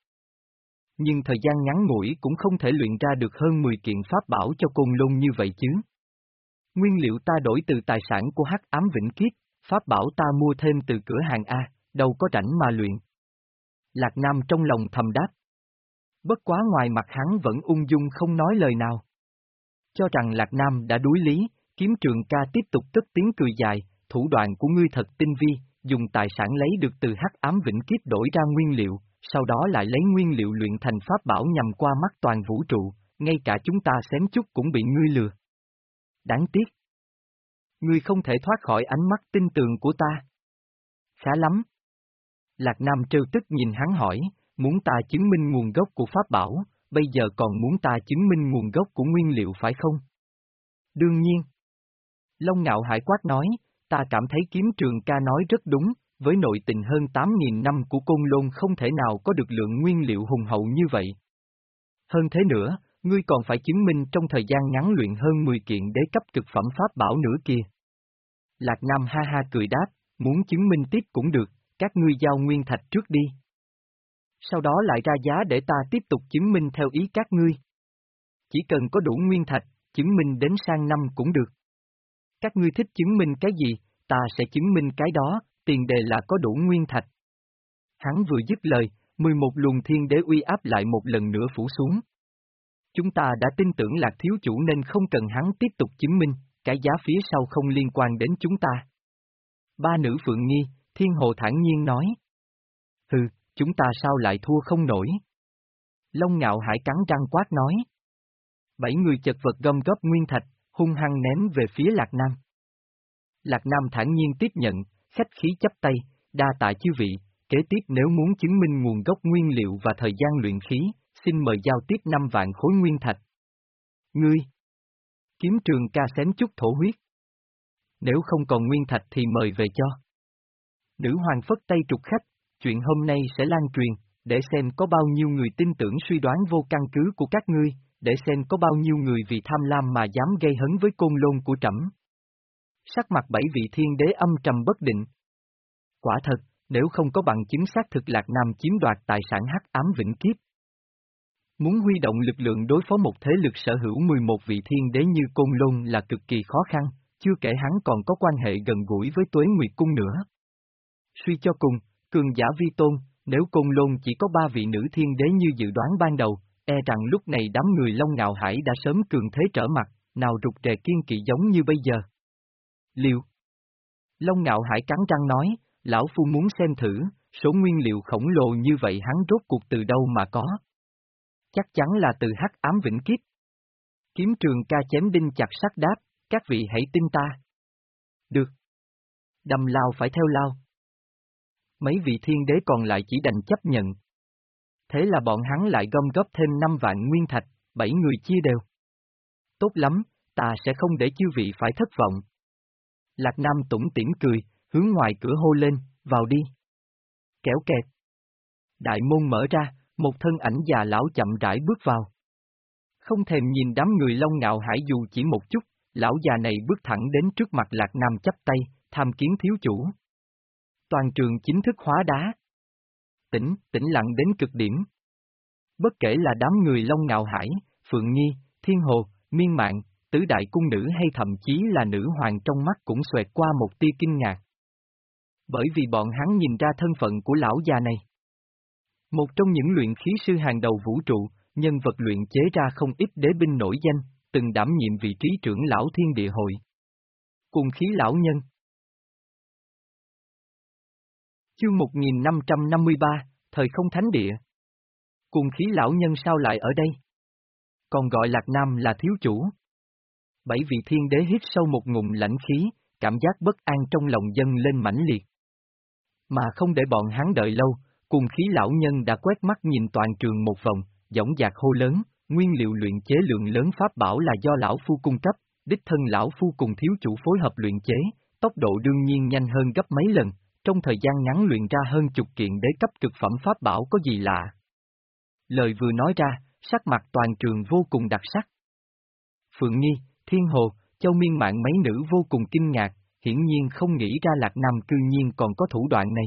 Nhưng thời gian ngắn ngủi cũng không thể luyện ra được hơn 10 kiện pháp bảo cho côn lôn như vậy chứ. Nguyên liệu ta đổi từ tài sản của hắc ám vĩnh kiếp, pháp bảo ta mua thêm từ cửa hàng A, đâu có rảnh mà luyện. Lạc Nam trong lòng thầm đáp. Bất quá ngoài mặt hắn vẫn ung dung không nói lời nào. Cho rằng Lạc Nam đã đuối lý, Kiếm trường ca tiếp tục cất tiếng cười dài, thủ đoạn của ngươi thật tinh vi, dùng tài sản lấy được từ hắc ám vĩnh kiếp đổi ra nguyên liệu, sau đó lại lấy nguyên liệu luyện thành pháp bảo nhằm qua mắt toàn vũ trụ, ngay cả chúng ta xém chút cũng bị ngươi lừa. Đáng tiếc. Ngươi không thể thoát khỏi ánh mắt tinh tường của ta. Khá lắm. Lạc Nam trêu tức nhìn hắn hỏi, muốn ta chứng minh nguồn gốc của pháp bảo, bây giờ còn muốn ta chứng minh nguồn gốc của nguyên liệu phải không? Đương nhiên. Long ngạo hải quát nói, ta cảm thấy kiếm trường ca nói rất đúng, với nội tình hơn 8.000 năm của Côn Lôn không thể nào có được lượng nguyên liệu hùng hậu như vậy. Hơn thế nữa, ngươi còn phải chứng minh trong thời gian ngắn luyện hơn 10 kiện đế cấp cực phẩm pháp bảo nữa kia. Lạc Nam ha ha cười đáp, muốn chứng minh tiếp cũng được, các ngươi giao nguyên thạch trước đi. Sau đó lại ra giá để ta tiếp tục chứng minh theo ý các ngươi. Chỉ cần có đủ nguyên thạch, chứng minh đến sang năm cũng được. Các ngươi thích chứng minh cái gì, ta sẽ chứng minh cái đó, tiền đề là có đủ nguyên thạch. Hắn vừa dứt lời, 11 luồng thiên đế uy áp lại một lần nữa phủ xuống. Chúng ta đã tin tưởng lạc thiếu chủ nên không cần hắn tiếp tục chứng minh, cái giá phía sau không liên quan đến chúng ta. Ba nữ Phượng Nghi, Thiên Hồ thản nhiên nói. Hừ, chúng ta sao lại thua không nổi? Long ngạo hải cắn răng quát nói. Bảy người chật vật gom góp nguyên thạch, hung hăng ném về phía Lạc Nam. Lạc Nam thản nhiên tiếp nhận, khách khí chấp tay, đa tạ chư vị, kế tiếp nếu muốn chứng minh nguồn gốc nguyên liệu và thời gian luyện khí, xin mời giao tiếp 5 vạn khối nguyên thạch. Ngươi! Kiếm trường ca xém chút thổ huyết. Nếu không còn nguyên thạch thì mời về cho. Nữ hoàng phất tay trục khách, chuyện hôm nay sẽ lan truyền, để xem có bao nhiêu người tin tưởng suy đoán vô căn cứ của các ngươi, để xem có bao nhiêu người vì tham lam mà dám gây hấn với côn lôn của trẫm. Sắc mặt bảy vị thiên đế âm trầm bất định. Quả thật, nếu không có bằng chứng xác thực Lạc Nam chiếm đoạt tài sản hắc ám vĩnh kiếp. Muốn huy động lực lượng đối phó một thế lực sở hữu 11 vị thiên đế như Côn Lôn là cực kỳ khó khăn, chưa kể hắn còn có quan hệ gần gũi với Tuế Nguyệt Cung nữa. Suy cho cùng, cường giả vi tôn, nếu Côn Lôn chỉ có ba vị nữ thiên đế như dự đoán ban đầu, e rằng lúc này đám người Long Ngạo Hải đã sớm cường thế trở mặt, nào rụt rè kiên kỵ giống như bây giờ. liệu Long Ngạo Hải cắn răng nói, lão phu muốn xem thử, số nguyên liệu khổng lồ như vậy hắn rốt cuộc từ đâu mà có. Chắc chắn là từ hắc ám vĩnh kiếp. Kiếm trường ca chém đinh chặt sắt đáp, các vị hãy tin ta. Được. Đầm lao phải theo lao. Mấy vị thiên đế còn lại chỉ đành chấp nhận. Thế là bọn hắn lại gom góp thêm 5 vạn nguyên thạch, bảy người chia đều. Tốt lắm, ta sẽ không để chư vị phải thất vọng. Lạc Nam tủng tỉm cười, hướng ngoài cửa hô lên, vào đi. Kéo kẹt. Đại môn mở ra, một thân ảnh già lão chậm rãi bước vào. Không thèm nhìn đám người long ngạo hải dù chỉ một chút, lão già này bước thẳng đến trước mặt Lạc Nam chấp tay, tham kiến thiếu chủ. Toàn trường chính thức hóa đá. Tĩnh, tĩnh lặng đến cực điểm. Bất kể là đám người Long Ngạo Hải, Phượng Nhi, Thiên Hồ, Miên Mạng, Tứ Đại Cung Nữ hay thậm chí là nữ hoàng trong mắt cũng xoẹt qua một tia kinh ngạc. Bởi vì bọn hắn nhìn ra thân phận của lão già này. Một trong những luyện khí sư hàng đầu vũ trụ, nhân vật luyện chế ra không ít đế binh nổi danh, từng đảm nhiệm vị trí trưởng lão thiên địa hội. Cùng khí lão nhân. Chương 1553, Thời không thánh địa. Cùng khí lão nhân sao lại ở đây? Còn gọi Lạc Nam là thiếu chủ. Bảy vị thiên đế hít sâu một ngụm lãnh khí, cảm giác bất an trong lòng dân lên mãnh liệt. Mà không để bọn hắn đợi lâu, cùng khí lão nhân đã quét mắt nhìn toàn trường một vòng, giọng dạc hô lớn, nguyên liệu luyện chế lượng lớn pháp bảo là do lão phu cung cấp, đích thân lão phu cùng thiếu chủ phối hợp luyện chế, tốc độ đương nhiên nhanh hơn gấp mấy lần, trong thời gian ngắn luyện ra hơn chục kiện đế cấp cực phẩm pháp bảo có gì lạ. Lời vừa nói ra, sắc mặt toàn trường vô cùng đặc sắc. Phượng Nhi, Thiên Hồ, Châu Miên Mạng mấy nữ vô cùng kinh ngạc, hiển nhiên không nghĩ ra Lạc Nam cư nhiên còn có thủ đoạn này.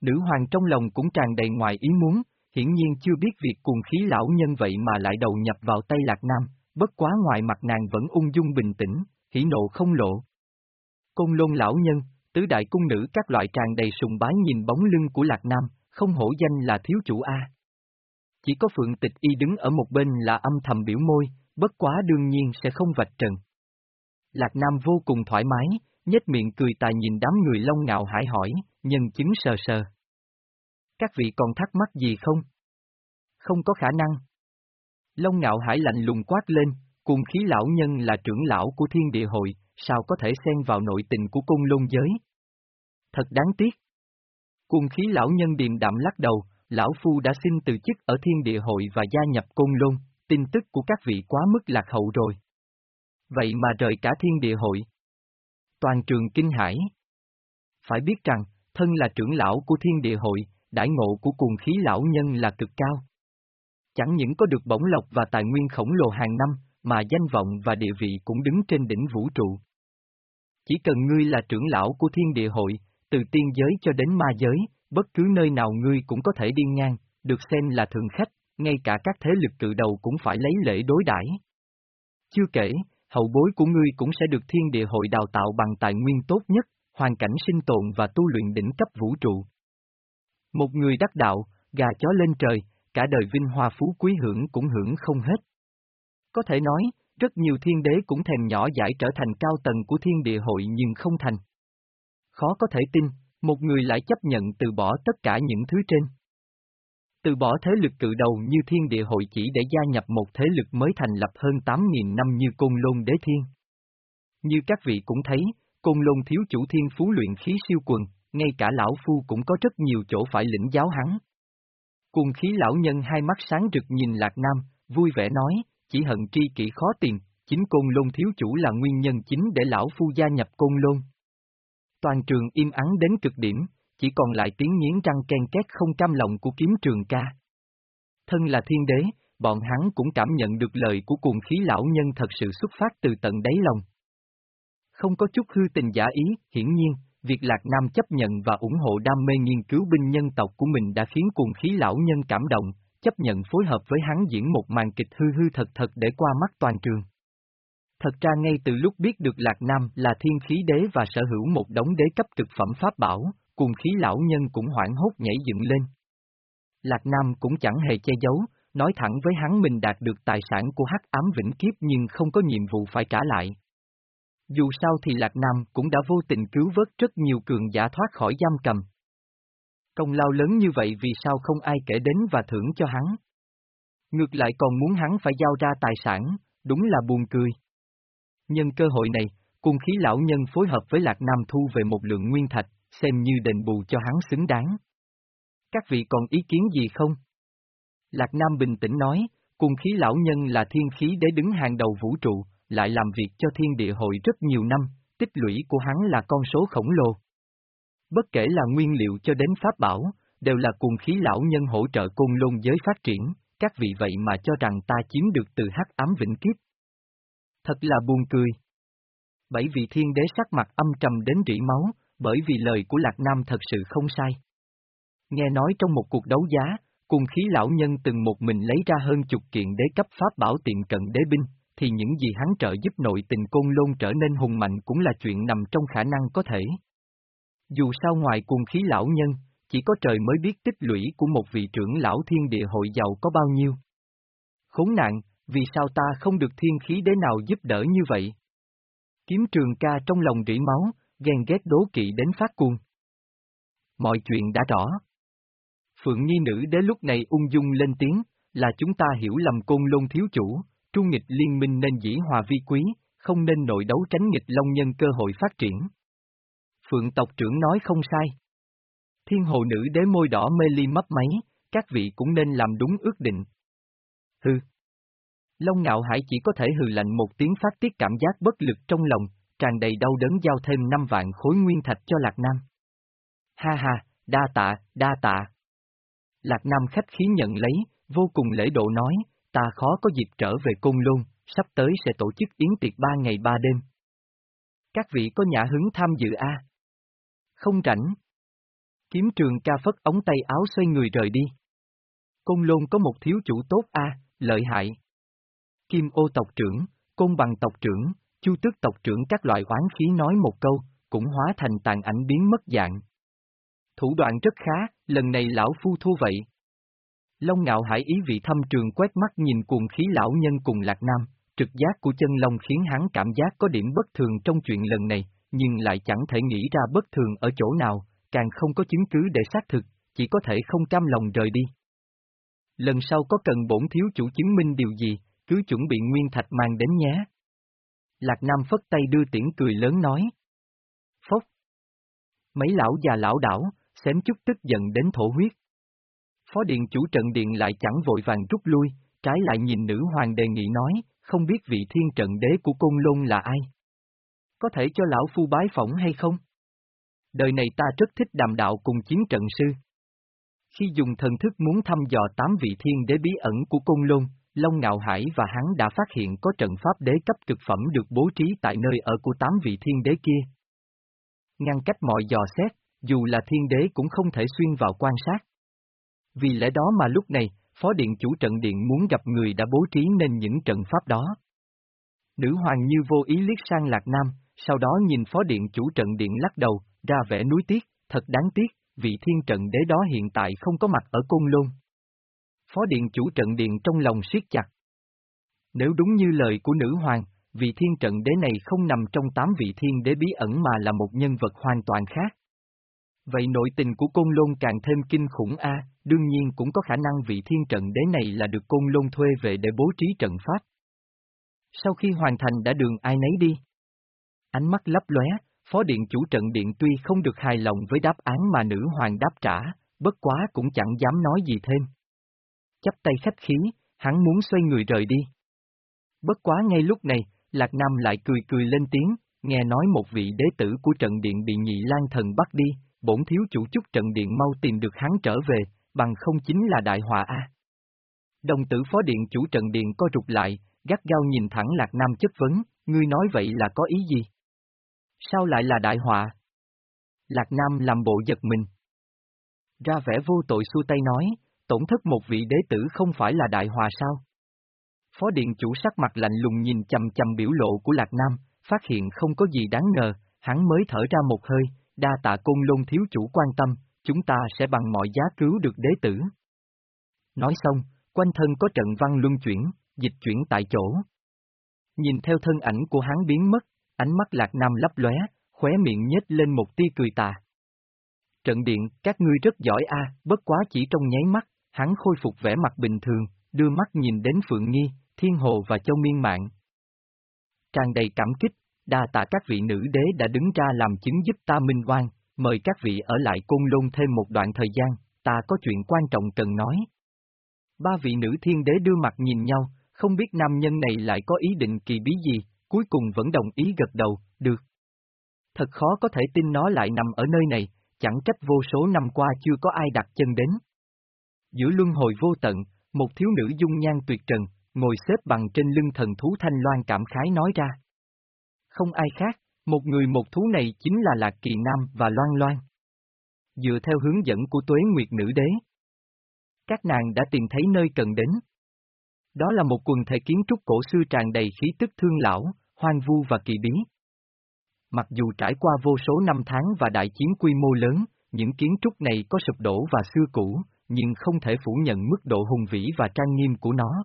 Nữ hoàng trong lòng cũng tràn đầy ngoài ý muốn, hiển nhiên chưa biết việc cuồng khí lão nhân vậy mà lại đầu nhập vào tay Lạc Nam, bất quá ngoài mặt nàng vẫn ung dung bình tĩnh, hỉ nộ không lộ. Côn lôn lão nhân, tứ đại cung nữ các loại tràn đầy sùng bái nhìn bóng lưng của Lạc Nam, không hổ danh là thiếu chủ A. Chỉ có Phượng Tịch Y đứng ở một bên là âm thầm biểu môi, bất quá đương nhiên sẽ không vạch trần. Lạc Nam vô cùng thoải mái, nhếch miệng cười tài nhìn đám người Long Ngạo Hải hỏi, nhân chứng sờ sờ. Các vị còn thắc mắc gì không? Không có khả năng. Long Ngạo Hải lạnh lùng quát lên, cùng khí lão nhân là trưởng lão của thiên địa hội, sao có thể xen vào nội tình của cung lôn giới? Thật đáng tiếc. Cung khí lão nhân điềm đạm lắc đầu, lão phu đã xin từ chức ở thiên địa hội và gia nhập cung lôn, tin tức của các vị quá mức lạc hậu rồi. Vậy mà rời cả thiên địa hội. Toàn trường kinh hải. Phải biết rằng, thân là trưởng lão của thiên địa hội, đại ngộ của cuồng khí lão nhân là cực cao. Chẳng những có được bổng lộc và tài nguyên khổng lồ hàng năm, mà danh vọng và địa vị cũng đứng trên đỉnh vũ trụ. Chỉ cần ngươi là trưởng lão của thiên địa hội, từ tiên giới cho đến ma giới, bất cứ nơi nào ngươi cũng có thể đi ngang, được xem là thượng khách, ngay cả các thế lực cự đầu cũng phải lấy lễ đối đãi. Chưa kể, hậu bối của ngươi cũng sẽ được thiên địa hội đào tạo bằng tài nguyên tốt nhất, hoàn cảnh sinh tồn và tu luyện đỉnh cấp vũ trụ. Một người đắc đạo, gà chó lên trời, cả đời vinh hoa phú quý hưởng cũng hưởng không hết. Có thể nói, rất nhiều thiên đế cũng thèm nhỏ giải trở thành cao tầng của thiên địa hội nhưng không thành. Khó có thể tin, một người lại chấp nhận từ bỏ tất cả những thứ trên. Từ bỏ thế lực cự đầu như thiên địa hội chỉ để gia nhập một thế lực mới thành lập hơn 8.000 năm như Côn Lôn Đế Thiên. Như các vị cũng thấy, Côn Lôn thiếu chủ thiên phú luyện khí siêu quần, ngay cả lão phu cũng có rất nhiều chỗ phải lĩnh giáo hắn. Cùng khí lão nhân hai mắt sáng rực nhìn Lạc Nam, vui vẻ nói, chỉ hận tri kỷ khó tiền, chính Côn Lôn thiếu chủ là nguyên nhân chính để lão phu gia nhập Côn Lôn. Toàn trường im ắng đến cực điểm, chỉ còn lại tiếng nghiến răng ken két không cam lòng của kiếm trường ca. Thân là thiên đế, bọn hắn cũng cảm nhận được lời của cuồng khí lão nhân thật sự xuất phát từ tận đáy lòng. Không có chút hư tình giả ý, hiển nhiên, việc Lạc Nam chấp nhận và ủng hộ đam mê nghiên cứu binh nhân tộc của mình đã khiến cuồng khí lão nhân cảm động, chấp nhận phối hợp với hắn diễn một màn kịch hư hư thật thật để qua mắt toàn trường. Thật ra ngay từ lúc biết được Lạc Nam là thiên khí đế và sở hữu một đống đế cấp cực phẩm pháp bảo, cuồng khí lão nhân cũng hoảng hốt nhảy dựng lên. Lạc Nam cũng chẳng hề che giấu, nói thẳng với hắn mình đạt được tài sản của hắc ám vĩnh kiếp nhưng không có nhiệm vụ phải trả lại. Dù sao thì Lạc Nam cũng đã vô tình cứu vớt rất nhiều cường giả thoát khỏi giam cầm. Công lao lớn như vậy vì sao không ai kể đến và thưởng cho hắn? Ngược lại còn muốn hắn phải giao ra tài sản, đúng là buồn cười. Nhân cơ hội này, cung khí lão nhân phối hợp với Lạc Nam thu về một lượng nguyên thạch, xem như đền bù cho hắn xứng đáng. Các vị còn ý kiến gì không? Lạc Nam bình tĩnh nói, cung khí lão nhân là thiên khí để đứng hàng đầu vũ trụ, lại làm việc cho thiên địa hội rất nhiều năm, tích lũy của hắn là con số khổng lồ. Bất kể là nguyên liệu cho đến pháp bảo, đều là cùng khí lão nhân hỗ trợ côn lôn giới phát triển, các vị vậy mà cho rằng ta chiếm được từ hắc ám vĩnh kiếp. Thật là buồn cười. Bảy vị thiên đế sắc mặt âm trầm đến rỉ máu, bởi vì lời của Lạc Nam thật sự không sai. Nghe nói trong một cuộc đấu giá, cùng khí lão nhân từng một mình lấy ra hơn chục kiện đế cấp pháp bảo tiện cận đế binh, thì những gì hắn trợ giúp nội tình côn lôn trở nên hùng mạnh cũng là chuyện nằm trong khả năng có thể. Dù sao ngoài cuồng khí lão nhân, chỉ có trời mới biết tích lũy của một vị trưởng lão thiên địa hội giàu có bao nhiêu. Khốn nạn, vì sao ta không được thiên khí đế nào giúp đỡ như vậy? Kiếm trường ca trong lòng rỉ máu, ghen ghét đố kỵ đến phát cuồng. Mọi chuyện đã rõ. Phượng Nhi nữ đế lúc này ung dung lên tiếng, là chúng ta hiểu lầm côn lôn thiếu chủ, trung nghịch liên minh nên dĩ hòa vi quý, không nên nội đấu tránh nghịch long nhân cơ hội phát triển. Phượng tộc trưởng nói không sai. Thiên hồ nữ đế môi đỏ mê ly mấp máy, các vị cũng nên làm đúng ước định. Hừ. Long ngạo hải chỉ có thể hừ lạnh một tiếng phát tiết cảm giác bất lực trong lòng, tràn đầy đau đớn giao thêm năm vạn khối nguyên thạch cho Lạc Nam. Ha ha, đa tạ, đa tạ. Lạc Nam khách khí nhận lấy, vô cùng lễ độ nói, ta khó có dịp trở về Côn Lôn, sắp tới sẽ tổ chức yến tiệc ba ngày ba đêm. Các vị có nhã hứng tham dự a? Không rảnh. Kiếm trường ca phất ống tay áo xoay người rời đi. Côn Lôn có một thiếu chủ tốt a, lợi hại. Kim ô tộc trưởng, côn bằng tộc trưởng, chu tước tộc trưởng các loại oán khí nói một câu, cũng hóa thành tàn ảnh biến mất dạng. Thủ đoạn rất khá, lần này lão phu thua vậy. Long ngạo hải ý vị thâm trường quét mắt nhìn cuồng khí lão nhân cùng Lạc Nam, trực giác của chân long khiến hắn cảm giác có điểm bất thường trong chuyện lần này, nhưng lại chẳng thể nghĩ ra bất thường ở chỗ nào, càng không có chứng cứ để xác thực, chỉ có thể không cam lòng rời đi. Lần sau có cần bổn thiếu chủ chứng minh điều gì, cứ chuẩn bị nguyên thạch mang đến nhé. Lạc Nam phất tay đưa tiễn cười lớn nói. Phốc. Mấy lão già lão đảo, xém chút tức giận đến thổ huyết. Phó điện chủ trận điện lại chẳng vội vàng rút lui, trái lại nhìn nữ hoàng đề nghị nói, không biết vị thiên trận đế của côn lôn là ai. Có thể cho lão phu bái phỏng hay không? Đời này ta rất thích đàm đạo cùng chiến trận sư. Khi dùng thần thức muốn thăm dò tám vị thiên đế bí ẩn của côn lôn, Long Ngạo Hải và hắn đã phát hiện có trận pháp đế cấp cực phẩm được bố trí tại nơi ở của tám vị thiên đế kia. Ngăn cách mọi dò xét, dù là thiên đế cũng không thể xuyên vào quan sát. Vì lẽ đó mà lúc này, Phó Điện chủ trận điện muốn gặp người đã bố trí nên những trận pháp đó. Nữ hoàng như vô ý liếc sang Lạc Nam, sau đó nhìn Phó Điện chủ trận điện lắc đầu, ra vẻ núi tiếc, thật đáng tiếc, vị thiên trận đế đó hiện tại không có mặt ở Côn Lôn. Phó Điện chủ trận điện trong lòng siết chặt. Nếu đúng như lời của nữ hoàng, vị thiên trận đế này không nằm trong tám vị thiên đế bí ẩn mà là một nhân vật hoàn toàn khác. Vậy nội tình của Côn Lôn càng thêm kinh khủng a, đương nhiên cũng có khả năng vị thiên trận đế này là được Côn Lôn thuê về để bố trí trận pháp. Sau khi hoàn thành đã đường ai nấy đi. Ánh mắt lấp lóe, Phó Điện chủ trận điện tuy không được hài lòng với đáp án mà nữ hoàng đáp trả, bất quá cũng chẳng dám nói gì thêm. Chắp tay khách khí, hắn muốn xoay người rời đi. Bất quá ngay lúc này, Lạc Nam lại cười cười lên tiếng, nghe nói một vị đế tử của trận điện bị nhị lan thần bắt đi, bổn thiếu chủ chúc trận điện mau tìm được hắn trở về, bằng không chính là đại họa a. Đồng tử phó điện chủ trận điện co rụt lại, gắt gao nhìn thẳng Lạc Nam chất vấn, ngươi nói vậy là có ý gì? Sao lại là đại họa? Lạc Nam làm bộ giật mình. Ra vẻ vô tội xua tay nói, tổn thất một vị đế tử không phải là đại họa sao? Phó điện chủ sắc mặt lạnh lùng nhìn chầm chầm biểu lộ của Lạc Nam, phát hiện không có gì đáng ngờ, hắn mới thở ra một hơi, đa tạ côn lôn thiếu chủ quan tâm, chúng ta sẽ bằng mọi giá cứu được đế tử. Nói xong, quanh thân có trận văn luân chuyển, dịch chuyển tại chỗ. Nhìn theo thân ảnh của hắn biến mất, ánh mắt lạc nam lấp lóe, khóe miệng nhếch lên một tia cười tà. Trận điện, các ngươi rất giỏi a, bất quá chỉ trong nháy mắt, hắn khôi phục vẻ mặt bình thường, đưa mắt nhìn đến Phượng Nghi, Thiên Hồ và Châu Miên Mạng. Tràn đầy cảm kích, đa tạ các vị nữ đế đã đứng ra làm chứng giúp ta minh oan, mời các vị ở lại côn lôn thêm một đoạn thời gian, ta có chuyện quan trọng cần nói. Ba vị nữ thiên đế đưa mặt nhìn nhau, không biết nam nhân này lại có ý định kỳ bí gì, cuối cùng vẫn đồng ý gật đầu, được. Thật khó có thể tin nó lại nằm ở nơi này, chẳng trách vô số năm qua chưa có ai đặt chân đến. Giữa luân hồi vô tận, một thiếu nữ dung nhan tuyệt trần, ngồi xếp bằng trên lưng thần thú thanh loan cảm khái nói ra. Không ai khác, một người một thú này chính là Lạc Kỳ Nam và Loan Loan. Dựa theo hướng dẫn của Tuế Nguyệt Nữ Đế. Các nàng đã tìm thấy nơi cần đến. Đó là một quần thể kiến trúc cổ xưa tràn đầy khí tức thương lão, hoang vu và kỳ bí. Mặc dù trải qua vô số năm tháng và đại chiến quy mô lớn, những kiến trúc này có sụp đổ và xưa cũ, nhưng không thể phủ nhận mức độ hùng vĩ và trang nghiêm của nó.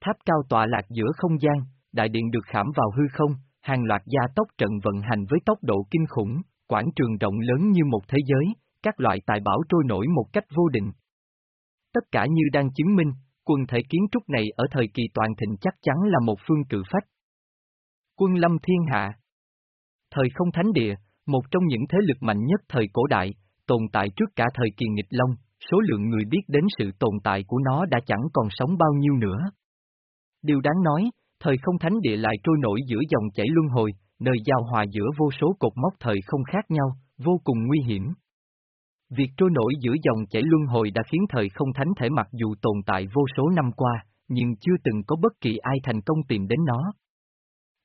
Tháp cao tọa lạc giữa không gian, đại điện được khảm vào hư không, hàng loạt gia tốc trận vận hành với tốc độ kinh khủng, quảng trường rộng lớn như một thế giới, các loại tài bảo trôi nổi một cách vô định. Tất cả như đang chứng minh, quần thể kiến trúc này ở thời kỳ toàn thịnh chắc chắn là một phương cự phách. Quân lâm thiên hạ Thời không thánh địa, một trong những thế lực mạnh nhất thời cổ đại, tồn tại trước cả thời kỳ nghịch long, số lượng người biết đến sự tồn tại của nó đã chẳng còn sống bao nhiêu nữa. Điều đáng nói, thời không thánh địa lại trôi nổi giữa dòng chảy luân hồi, nơi giao hòa giữa vô số cột mốc thời không khác nhau, vô cùng nguy hiểm. Việc trôi nổi giữa dòng chảy luân hồi đã khiến thời không thánh thể mặc dù tồn tại vô số năm qua, nhưng chưa từng có bất kỳ ai thành công tìm đến nó.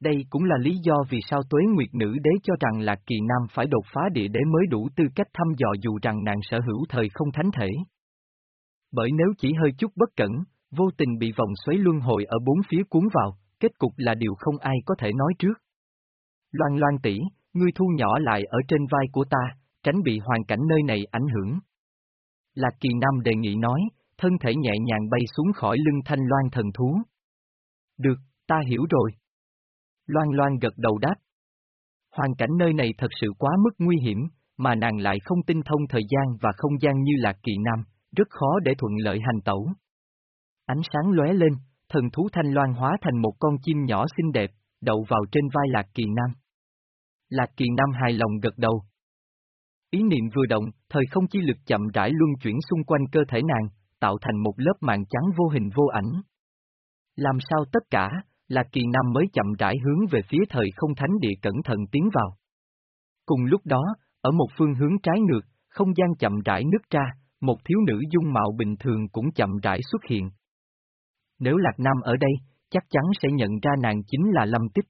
Đây cũng là lý do vì sao tuế nguyệt nữ đế cho rằng là kỳ nam phải đột phá địa đế mới đủ tư cách thăm dò dù rằng nàng sở hữu thời không thánh thể. Bởi nếu chỉ hơi chút bất cẩn, vô tình bị vòng xoáy luân hồi ở bốn phía cuốn vào, kết cục là điều không ai có thể nói trước. Loan loan tỷ, ngươi thu nhỏ lại ở trên vai của ta, tránh bị hoàn cảnh nơi này ảnh hưởng. Lạc Kỳ Nam đề nghị nói, thân thể nhẹ nhàng bay xuống khỏi lưng thanh loan thần thú. Được, ta hiểu rồi. Loan loan gật đầu đáp. Hoàn cảnh nơi này thật sự quá mức nguy hiểm, mà nàng lại không tinh thông thời gian và không gian như lạc kỳ nam, rất khó để thuận lợi hành tẩu. Ánh sáng lóe lên, thần thú thanh loan hóa thành một con chim nhỏ xinh đẹp, đậu vào trên vai lạc kỳ nam. Lạc kỳ nam hài lòng gật đầu. Ý niệm vừa động, thời không chi lực chậm rãi luân chuyển xung quanh cơ thể nàng, tạo thành một lớp màn trắng vô hình vô ảnh. Làm sao tất cả, là kỳ nam mới chậm rãi hướng về phía thời không thánh địa cẩn thận tiến vào. Cùng lúc đó, ở một phương hướng trái ngược, không gian chậm rãi nứt ra, một thiếu nữ dung mạo bình thường cũng chậm rãi xuất hiện. Nếu Lạc Nam ở đây, chắc chắn sẽ nhận ra nàng chính là Lâm Tích.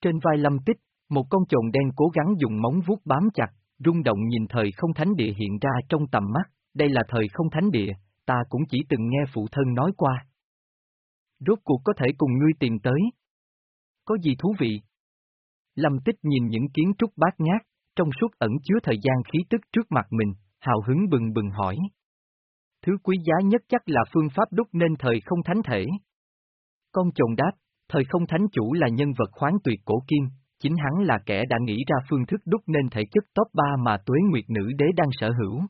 Trên vai Lâm Tích, một con trồn đen cố gắng dùng móng vuốt bám chặt, rung động nhìn thời không thánh địa hiện ra trong tầm mắt, đây là thời không thánh địa, ta cũng chỉ từng nghe phụ thân nói qua. Rốt cuộc có thể cùng ngươi tìm tới. Có gì thú vị? Lâm tích nhìn những kiến trúc bát ngát, trong suốt ẩn chứa thời gian khí tức trước mặt mình, hào hứng bừng bừng hỏi. Thứ quý giá nhất chắc là phương pháp đúc nên thời không thánh thể. Con chồng đáp, thời không thánh chủ là nhân vật khoáng tuyệt cổ kim, chính hắn là kẻ đã nghĩ ra phương thức đúc nên thể chất top 3 mà tuế nguyệt nữ đế đang sở hữu.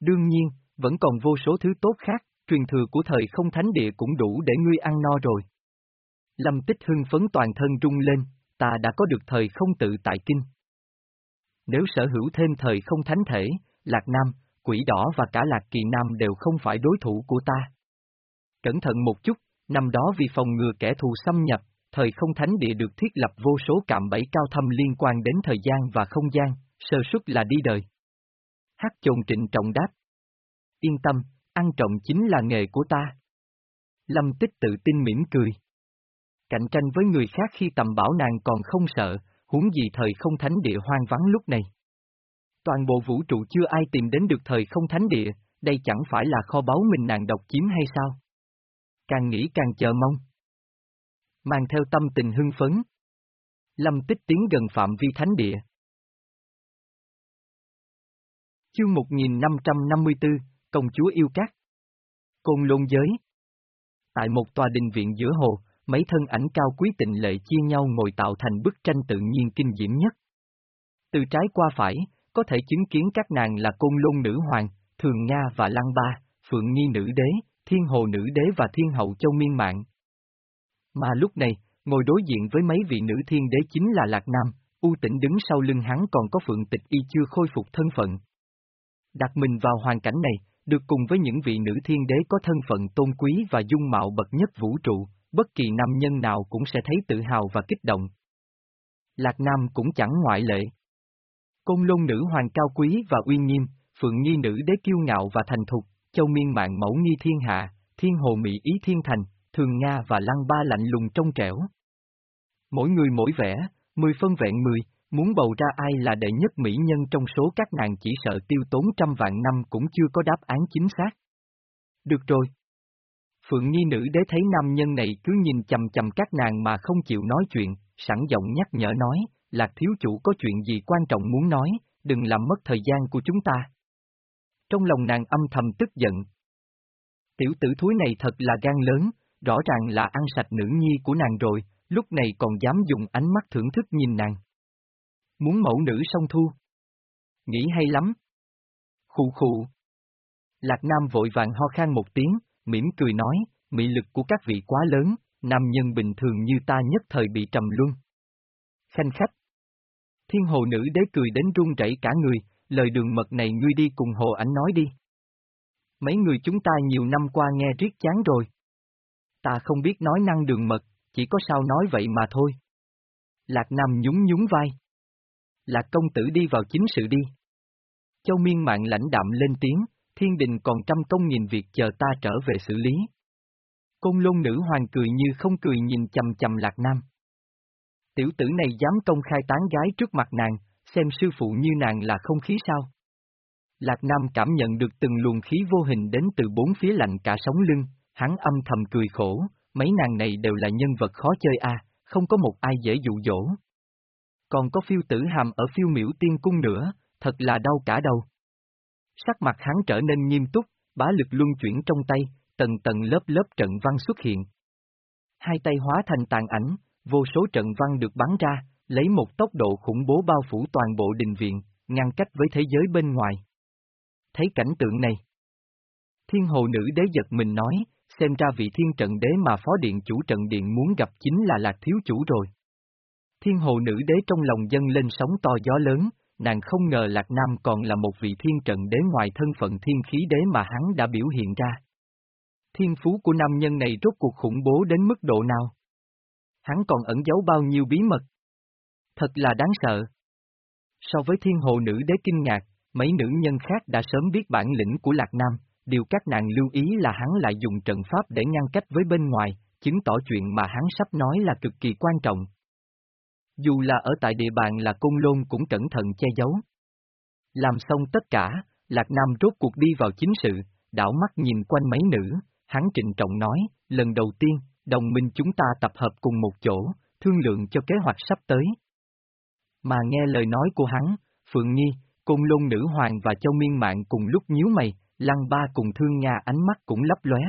Đương nhiên, vẫn còn vô số thứ tốt khác, truyền thừa của thời không thánh địa cũng đủ để ngươi ăn no rồi. Lâm tích hưng phấn toàn thân rung lên, ta đã có được thời không tự tại kinh. Nếu sở hữu thêm thời không thánh thể, Lạc Nam, Quỷ Đỏ và cả Lạc Kỳ Nam đều không phải đối thủ của ta. Cẩn thận một chút, năm đó vì phòng ngừa kẻ thù xâm nhập, thời không thánh địa được thiết lập vô số cạm bẫy cao thâm liên quan đến thời gian và không gian, sơ suất là đi đời. Hát chồn trịnh trọng đáp. Yên tâm, ăn trộm chính là nghề của ta. Lâm tích tự tin mỉm cười. Cạnh tranh với người khác khi tầm bảo nàng còn không sợ, huống gì thời không thánh địa hoang vắng lúc này. Toàn bộ vũ trụ chưa ai tìm đến được thời không thánh địa, đây chẳng phải là kho báu mình nàng độc chiếm hay sao? Càng nghĩ càng chờ mong. Mang theo tâm tình hưng phấn. Lâm tích tiến gần phạm vi thánh địa. Chương 1554, Công chúa yêu cát. Côn lôn giới. Tại một tòa đình viện giữa hồ, mấy thân ảnh cao quý tịnh lệ chia nhau ngồi tạo thành bức tranh tự nhiên kinh diễm nhất. Từ trái qua phải, có thể chứng kiến các nàng là côn lôn nữ hoàng, thường Nga và Lăng Ba, Phượng Nhi nữ đế, Thiên Hồ nữ đế và Thiên Hậu Châu Miên Mạng. Mà lúc này, ngồi đối diện với mấy vị nữ thiên đế chính là Lạc Nam, U tĩnh đứng sau lưng hắn còn có Phượng Tịch Y chưa khôi phục thân phận. Đặt mình vào hoàn cảnh này, được cùng với những vị nữ thiên đế có thân phận tôn quý và dung mạo bậc nhất vũ trụ, bất kỳ nam nhân nào cũng sẽ thấy tự hào và kích động. Lạc Nam cũng chẳng ngoại lệ. Côn lôn nữ hoàng cao quý và uy nghiêm, phượng nhi nữ đế kiêu ngạo và thành thục, châu miên mạng mẫu nghi thiên hạ, thiên hồ mỹ ý thiên thành, thường Nga và lăng ba lạnh lùng trong trẻo. Mỗi người mỗi vẻ, mười phân vẹn mười, muốn bầu ra ai là đệ nhất mỹ nhân trong số các nàng chỉ sợ tiêu tốn trăm vạn năm cũng chưa có đáp án chính xác. Được rồi. Phượng Nhi nữ đế thấy nam nhân này cứ nhìn chầm chầm các nàng mà không chịu nói chuyện, sẵn giọng nhắc nhở nói, là thiếu chủ có chuyện gì quan trọng muốn nói, đừng làm mất thời gian của chúng ta. Trong lòng nàng âm thầm tức giận. Tiểu tử thúi này thật là gan lớn, rõ ràng là ăn sạch nữ nhi của nàng rồi, lúc này còn dám dùng ánh mắt thưởng thức nhìn nàng. Muốn mẫu nữ song thu. Nghĩ hay lắm. Khụ khụ. Lạc Nam vội vàng ho khan một tiếng, mỉm cười nói, mị lực của các vị quá lớn, nam nhân bình thường như ta nhất thời bị trầm luân. Khanh khách. Thiên hồ nữ đế cười đến run rẩy cả người, lời đường mật này ngươi đi cùng hồ ảnh nói đi. Mấy người chúng ta nhiều năm qua nghe riết chán rồi. Ta không biết nói năng đường mật, chỉ có sao nói vậy mà thôi. Lạc Nam nhún nhún vai là công tử đi vào chính sự đi. Châu miên mạng lãnh đạm lên tiếng, thiên đình còn trăm công nghìn việc chờ ta trở về xử lý. Côn lôn nữ hoàng cười như không cười nhìn chầm chầm Lạc Nam. Tiểu tử này dám công khai tán gái trước mặt nàng, xem sư phụ như nàng là không khí sao. Lạc Nam cảm nhận được từng luồng khí vô hình đến từ bốn phía lạnh cả sống lưng, hắn âm thầm cười khổ, mấy nàng này đều là nhân vật khó chơi a, không có một ai dễ dụ dỗ. Còn có phiêu tử hàm ở phiêu miễu tiên cung nữa, thật là đau cả đầu. Sắc mặt hắn trở nên nghiêm túc, bá lực luân chuyển trong tay, tầng tầng lớp lớp trận văn xuất hiện. Hai tay hóa thành tàn ảnh, vô số trận văn được bắn ra, lấy một tốc độ khủng bố bao phủ toàn bộ đình viện, ngăn cách với thế giới bên ngoài. Thấy cảnh tượng này, thiên hồ nữ đế giật mình nói, xem ra vị thiên trận đế mà phó điện chủ trận điện muốn gặp chính là lạc thiếu chủ rồi. Thiên hồ nữ đế trong lòng dân lên sóng to gió lớn, nàng không ngờ Lạc Nam còn là một vị thiên trận đế ngoài thân phận thiên khí đế mà hắn đã biểu hiện ra. Thiên phú của nam nhân này rốt cuộc khủng bố đến mức độ nào? Hắn còn ẩn giấu bao nhiêu bí mật? Thật là đáng sợ. So với thiên hồ nữ đế kinh ngạc, mấy nữ nhân khác đã sớm biết bản lĩnh của Lạc Nam, điều các nàng lưu ý là hắn lại dùng trận pháp để ngăn cách với bên ngoài, chứng tỏ chuyện mà hắn sắp nói là cực kỳ quan trọng. Dù là ở tại địa bàn là cung lôn cũng cẩn thận che giấu. Làm xong tất cả, Lạc Nam rốt cuộc đi vào chính sự, đảo mắt nhìn quanh mấy nữ, hắn trịnh trọng nói, lần đầu tiên, đồng minh chúng ta tập hợp cùng một chỗ, thương lượng cho kế hoạch sắp tới. Mà nghe lời nói của hắn, Phượng Nhi, Cung Lôn Nữ Hoàng và Châu Miên Mạng cùng lúc nhíu mày, Lăng Ba cùng Thương Nga ánh mắt cũng lấp lóe.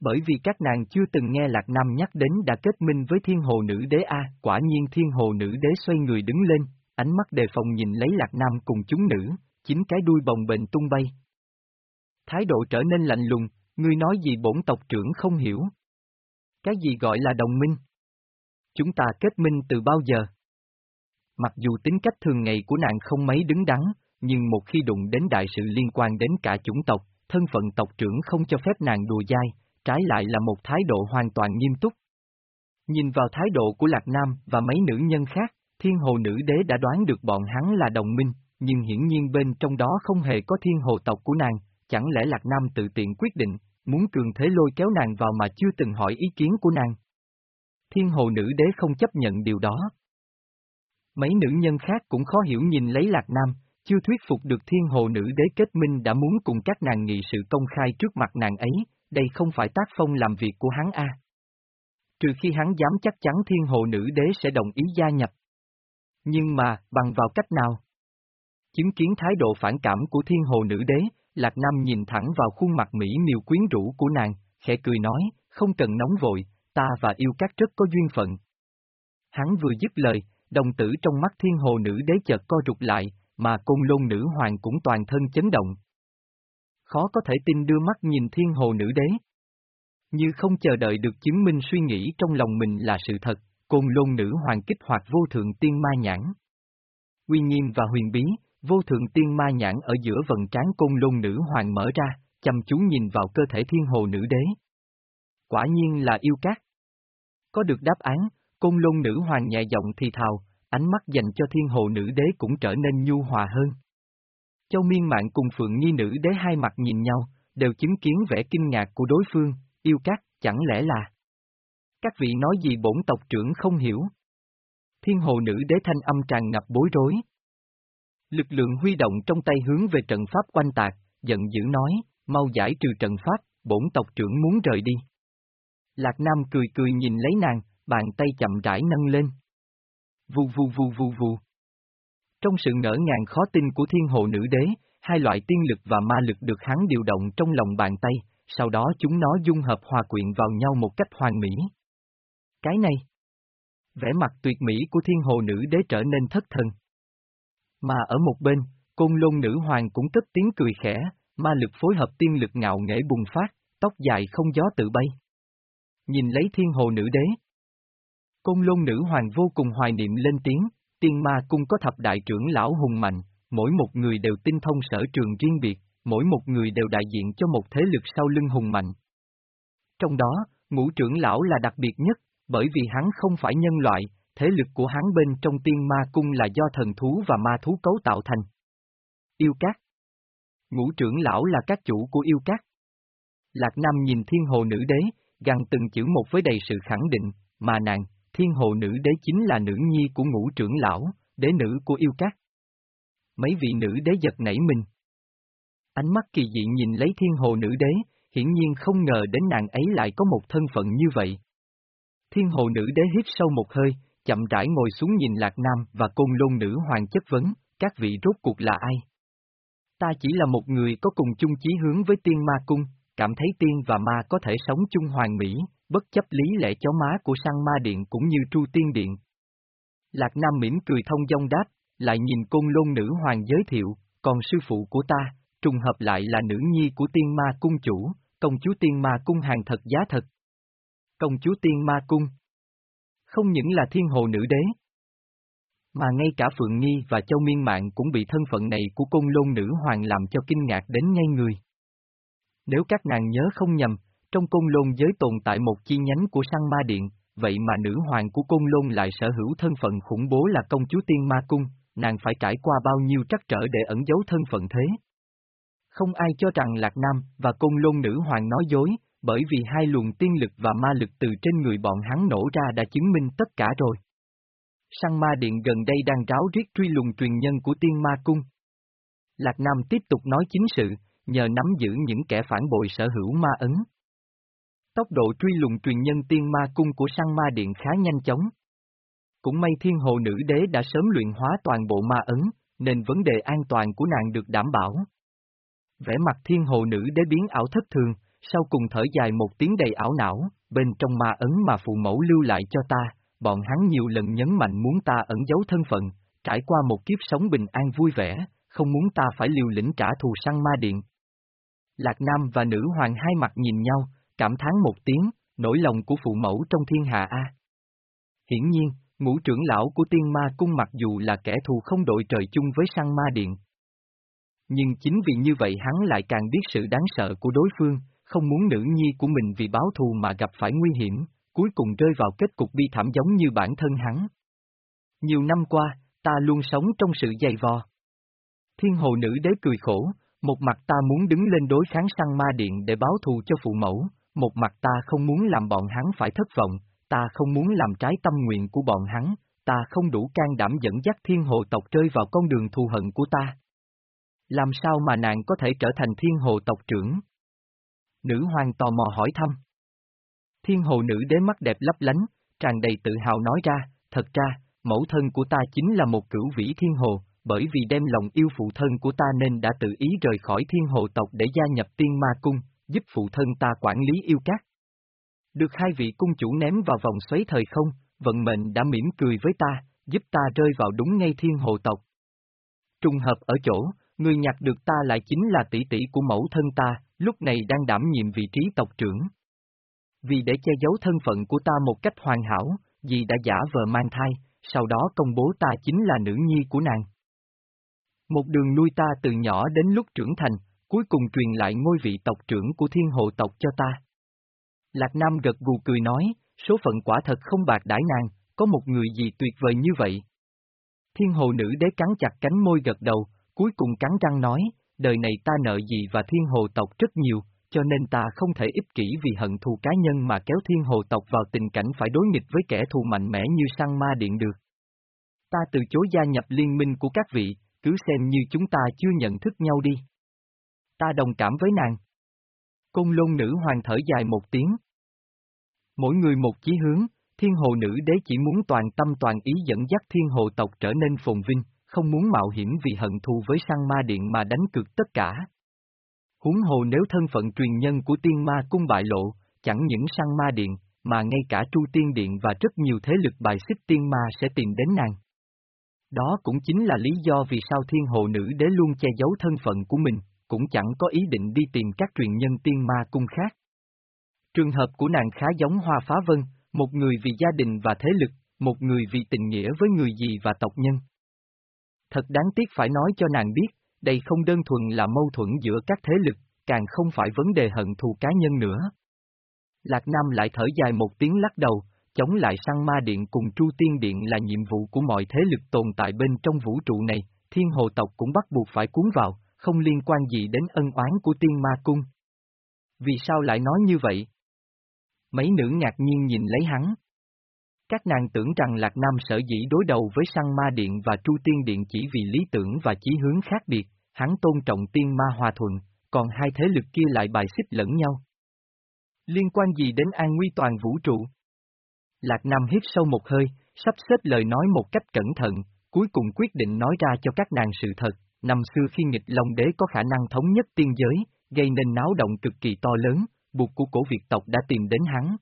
Bởi vì các nàng chưa từng nghe Lạc Nam nhắc đến đã kết minh với thiên hồ nữ đế A, quả nhiên thiên hồ nữ đế xoay người đứng lên, ánh mắt đề phòng nhìn lấy Lạc Nam cùng chúng nữ, chính cái đuôi bồng bềnh tung bay. Thái độ trở nên lạnh lùng, ngươi nói gì bổn tộc trưởng không hiểu. Cái gì gọi là đồng minh? Chúng ta kết minh từ bao giờ? Mặc dù tính cách thường ngày của nàng không mấy đứng đắn, nhưng một khi đụng đến đại sự liên quan đến cả chủng tộc, thân phận tộc trưởng không cho phép nàng đùa dai, trái lại là một thái độ hoàn toàn nghiêm túc. Nhìn vào thái độ của Lạc Nam và mấy nữ nhân khác, thiên hồ nữ đế đã đoán được bọn hắn là đồng minh, nhưng hiển nhiên bên trong đó không hề có thiên hồ tộc của nàng, chẳng lẽ Lạc Nam tự tiện quyết định, muốn cường thế lôi kéo nàng vào mà chưa từng hỏi ý kiến của nàng. Thiên hồ nữ đế không chấp nhận điều đó. Mấy nữ nhân khác cũng khó hiểu nhìn lấy Lạc Nam, chưa thuyết phục được thiên hồ nữ đế kết minh đã muốn cùng các nàng nghị sự công khai trước mặt nàng ấy, đây không phải tác phong làm việc của hắn a. Trừ khi hắn dám chắc chắn thiên hồ nữ đế sẽ đồng ý gia nhập. Nhưng mà, bằng vào cách nào? Chứng kiến thái độ phản cảm của thiên hồ nữ đế, Lạc Nam nhìn thẳng vào khuôn mặt mỹ miều quyến rũ của nàng, khẽ cười nói, không cần nóng vội, ta và yêu các rất có duyên phận. Hắn vừa dứt lời, đồng tử trong mắt thiên hồ nữ đế chợt co rụt lại, mà côn lôn nữ hoàng cũng toàn thân chấn động. Khó có thể tin đưa mắt nhìn thiên hồ nữ đế. Như không chờ đợi được chứng minh suy nghĩ trong lòng mình là sự thật, côn lôn nữ hoàng kích hoạt vô thượng tiên ma nhãn. Uy nghiêm và huyền bí, vô thượng tiên ma nhãn ở giữa vần trán côn lôn nữ hoàng mở ra, chăm chú nhìn vào cơ thể thiên hồ nữ đế. Quả nhiên là yêu cát. Có được đáp án, côn lôn nữ hoàng nhẹ giọng thì thào, ánh mắt dành cho thiên hồ nữ đế cũng trở nên nhu hòa hơn. Châu Miên Mạng cùng Phượng Nhi nữ đế hai mặt nhìn nhau, đều chứng kiến vẻ kinh ngạc của đối phương, yêu cát, chẳng lẽ là... Các vị nói gì bổn tộc trưởng không hiểu? Thiên hồ nữ đế thanh âm tràn ngập bối rối. Lực lượng huy động trong tay hướng về trận pháp quanh tạc, giận dữ nói, mau giải trừ trận pháp, bổn tộc trưởng muốn rời đi. Lạc Nam cười cười nhìn lấy nàng, bàn tay chậm rãi nâng lên. Vù vù vù vù vù. Trong sự ngỡ ngàng khó tin của thiên hồ nữ đế, hai loại tiên lực và ma lực được hắn điều động trong lòng bàn tay, sau đó chúng nó dung hợp hòa quyện vào nhau một cách hoàn mỹ. Cái này, vẻ mặt tuyệt mỹ của thiên hồ nữ đế trở nên thất thần. Mà ở một bên, côn lôn nữ hoàng cũng cất tiếng cười khẽ, ma lực phối hợp tiên lực ngạo nghễ bùng phát, tóc dài không gió tự bay. Nhìn lấy thiên hồ nữ đế. Côn lôn nữ hoàng vô cùng hoài niệm lên tiếng, tiên ma cung có thập đại trưởng lão hùng mạnh, mỗi một người đều tinh thông sở trường riêng biệt, mỗi một người đều đại diện cho một thế lực sau lưng hùng mạnh. Trong đó, ngũ trưởng lão là đặc biệt nhất, bởi vì hắn không phải nhân loại, thế lực của hắn bên trong tiên ma cung là do thần thú và ma thú cấu tạo thành. Yêu cát Ngũ trưởng lão là các chủ của yêu cát. Lạc Nam nhìn thiên hồ nữ đế, gằn từng chữ một với đầy sự khẳng định, mà nàng, thiên hồ nữ đế chính là nữ nhi của ngũ trưởng lão, đế nữ của yêu cát. Mấy vị nữ đế giật nảy mình. Ánh mắt kỳ dị nhìn lấy thiên hồ nữ đế, hiển nhiên không ngờ đến nàng ấy lại có một thân phận như vậy. Thiên hồ nữ đế hít sâu một hơi, chậm rãi ngồi xuống nhìn Lạc Nam và côn lôn nữ hoàng chất vấn, các vị rốt cuộc là ai? Ta chỉ là một người có cùng chung chí hướng với tiên ma cung, cảm thấy tiên và ma có thể sống chung hoàng mỹ, bất chấp lý lẽ chó má của sang ma điện cũng như tru tiên điện. Lạc Nam mỉm cười thông dong đáp, lại nhìn côn lôn nữ hoàng giới thiệu, còn sư phụ của ta, trùng hợp lại là nữ nhi của tiên ma cung chủ, công chúa tiên ma cung hàng thật giá thật. Công chúa tiên ma cung. Không những là thiên hồ nữ đế, mà ngay cả Phượng Nghi và Châu Miên Mạng cũng bị thân phận này của côn lôn nữ hoàng làm cho kinh ngạc đến ngay người. Nếu các nàng nhớ không nhầm, trong côn lôn giới tồn tại một chi nhánh của Sang Ma Điện, vậy mà nữ hoàng của côn lôn lại sở hữu thân phận khủng bố là công chúa tiên ma cung, nàng phải trải qua bao nhiêu trắc trở để ẩn giấu thân phận thế. Không ai cho rằng Lạc Nam và côn lôn nữ hoàng nói dối, bởi vì hai luồng tiên lực và ma lực từ trên người bọn hắn nổ ra đã chứng minh tất cả rồi. Sang ma điện gần đây đang ráo riết truy lùng truyền nhân của tiên ma cung. Lạc Nam tiếp tục nói chính sự, nhờ nắm giữ những kẻ phản bội sở hữu ma ấn. Tốc độ truy lùng truyền nhân tiên ma cung của sang ma điện khá nhanh chóng. Cũng may thiên hồ nữ đế đã sớm luyện hóa toàn bộ ma ấn, nên vấn đề an toàn của nàng được đảm bảo. Vẻ mặt thiên hồ nữ đế biến ảo thất thường, sau cùng thở dài một tiếng đầy ảo não, bên trong ma ấn mà phụ mẫu lưu lại cho ta, bọn hắn nhiều lần nhấn mạnh muốn ta ẩn giấu thân phận, trải qua một kiếp sống bình an vui vẻ, không muốn ta phải liều lĩnh trả thù săn ma điện. Lạc Nam và nữ hoàng hai mặt nhìn nhau, cảm thán một tiếng, nỗi lòng của phụ mẫu trong thiên hạ A. Hiển nhiên, ngũ trưởng lão của tiên ma cung mặc dù là kẻ thù không đội trời chung với săn ma điện. Nhưng chính vì như vậy hắn lại càng biết sự đáng sợ của đối phương, không muốn nữ nhi của mình vì báo thù mà gặp phải nguy hiểm, cuối cùng rơi vào kết cục bi thảm giống như bản thân hắn. Nhiều năm qua, ta luôn sống trong sự dày vò. Thiên hồ nữ đế cười khổ, một mặt ta muốn đứng lên đối kháng săn ma điện để báo thù cho phụ mẫu, một mặt ta không muốn làm bọn hắn phải thất vọng, ta không muốn làm trái tâm nguyện của bọn hắn, ta không đủ can đảm dẫn dắt thiên hồ tộc rơi vào con đường thù hận của ta. Làm sao mà nàng có thể trở thành thiên hồ tộc trưởng? Nữ hoàng tò mò hỏi thăm. Thiên hồ nữ đế mắt đẹp lấp lánh, tràn đầy tự hào nói ra, thật ra, mẫu thân của ta chính là một cửu vĩ thiên hồ, bởi vì đem lòng yêu phụ thân của ta nên đã tự ý rời khỏi thiên hồ tộc để gia nhập tiên ma cung, giúp phụ thân ta quản lý yêu cát. Được hai vị cung chủ ném vào vòng xoáy thời không, vận mệnh đã mỉm cười với ta, giúp ta rơi vào đúng ngay thiên hồ tộc. Trùng hợp ở chỗ, người nhặt được ta lại chính là tỷ tỷ của mẫu thân ta, lúc này đang đảm nhiệm vị trí tộc trưởng. Vì để che giấu thân phận của ta một cách hoàn hảo, dì đã giả vờ mang thai, sau đó công bố ta chính là nữ nhi của nàng. Một đường nuôi ta từ nhỏ đến lúc trưởng thành, cuối cùng truyền lại ngôi vị tộc trưởng của thiên hộ tộc cho ta. Lạc Nam gật gù cười nói, số phận quả thật không bạc đãi nàng, có một người gì tuyệt vời như vậy. Thiên hồ nữ đế cắn chặt cánh môi gật đầu, cuối cùng cắn răng nói, đời này ta nợ gì và thiên hồ tộc rất nhiều, cho nên ta không thể ích kỷ vì hận thù cá nhân mà kéo thiên hồ tộc vào tình cảnh phải đối nghịch với kẻ thù mạnh mẽ như sang ma điện được. Ta từ chối gia nhập liên minh của các vị, cứ xem như chúng ta chưa nhận thức nhau đi. Ta đồng cảm với nàng. Côn lôn nữ hoàng thở dài một tiếng. Mỗi người một chí hướng, thiên hồ nữ đế chỉ muốn toàn tâm toàn ý dẫn dắt thiên hồ tộc trở nên phồn vinh, không muốn mạo hiểm vì hận thù với sang ma điện mà đánh cược tất cả. Huống hồ nếu thân phận truyền nhân của tiên ma cung bại lộ, chẳng những sang ma điện, mà ngay cả tru tiên điện và rất nhiều thế lực bài xích tiên ma sẽ tìm đến nàng. Đó cũng chính là lý do vì sao thiên hồ nữ đế luôn che giấu thân phận của mình, cũng chẳng có ý định đi tìm các truyền nhân tiên ma cung khác. Trường hợp của nàng khá giống Hoa Phá Vân, một người vì gia đình và thế lực, một người vì tình nghĩa với người gì và tộc nhân. Thật đáng tiếc phải nói cho nàng biết, đây không đơn thuần là mâu thuẫn giữa các thế lực, càng không phải vấn đề hận thù cá nhân nữa. Lạc Nam lại thở dài một tiếng lắc đầu, chống lại sang ma điện cùng Tru Tiên Điện là nhiệm vụ của mọi thế lực tồn tại bên trong vũ trụ này, thiên hồ tộc cũng bắt buộc phải cuốn vào, không liên quan gì đến ân oán của tiên ma cung. Vì sao lại nói như vậy? Mấy nữ ngạc nhiên nhìn lấy hắn. Các nàng tưởng rằng Lạc Nam sở dĩ đối đầu với Sang Ma Điện và chu Tiên Điện chỉ vì lý tưởng và chí hướng khác biệt, hắn tôn trọng tiên ma hòa thuận, còn hai thế lực kia lại bài xích lẫn nhau. Liên quan gì đến an nguy toàn vũ trụ? Lạc Nam hít sâu một hơi, sắp xếp lời nói một cách cẩn thận, cuối cùng quyết định nói ra cho các nàng sự thật, năm xưa khi nghịch Long Đế có khả năng thống nhất tiên giới, gây nên náo động cực kỳ to lớn, buộc của cổ Việt tộc đã tìm đến hắn.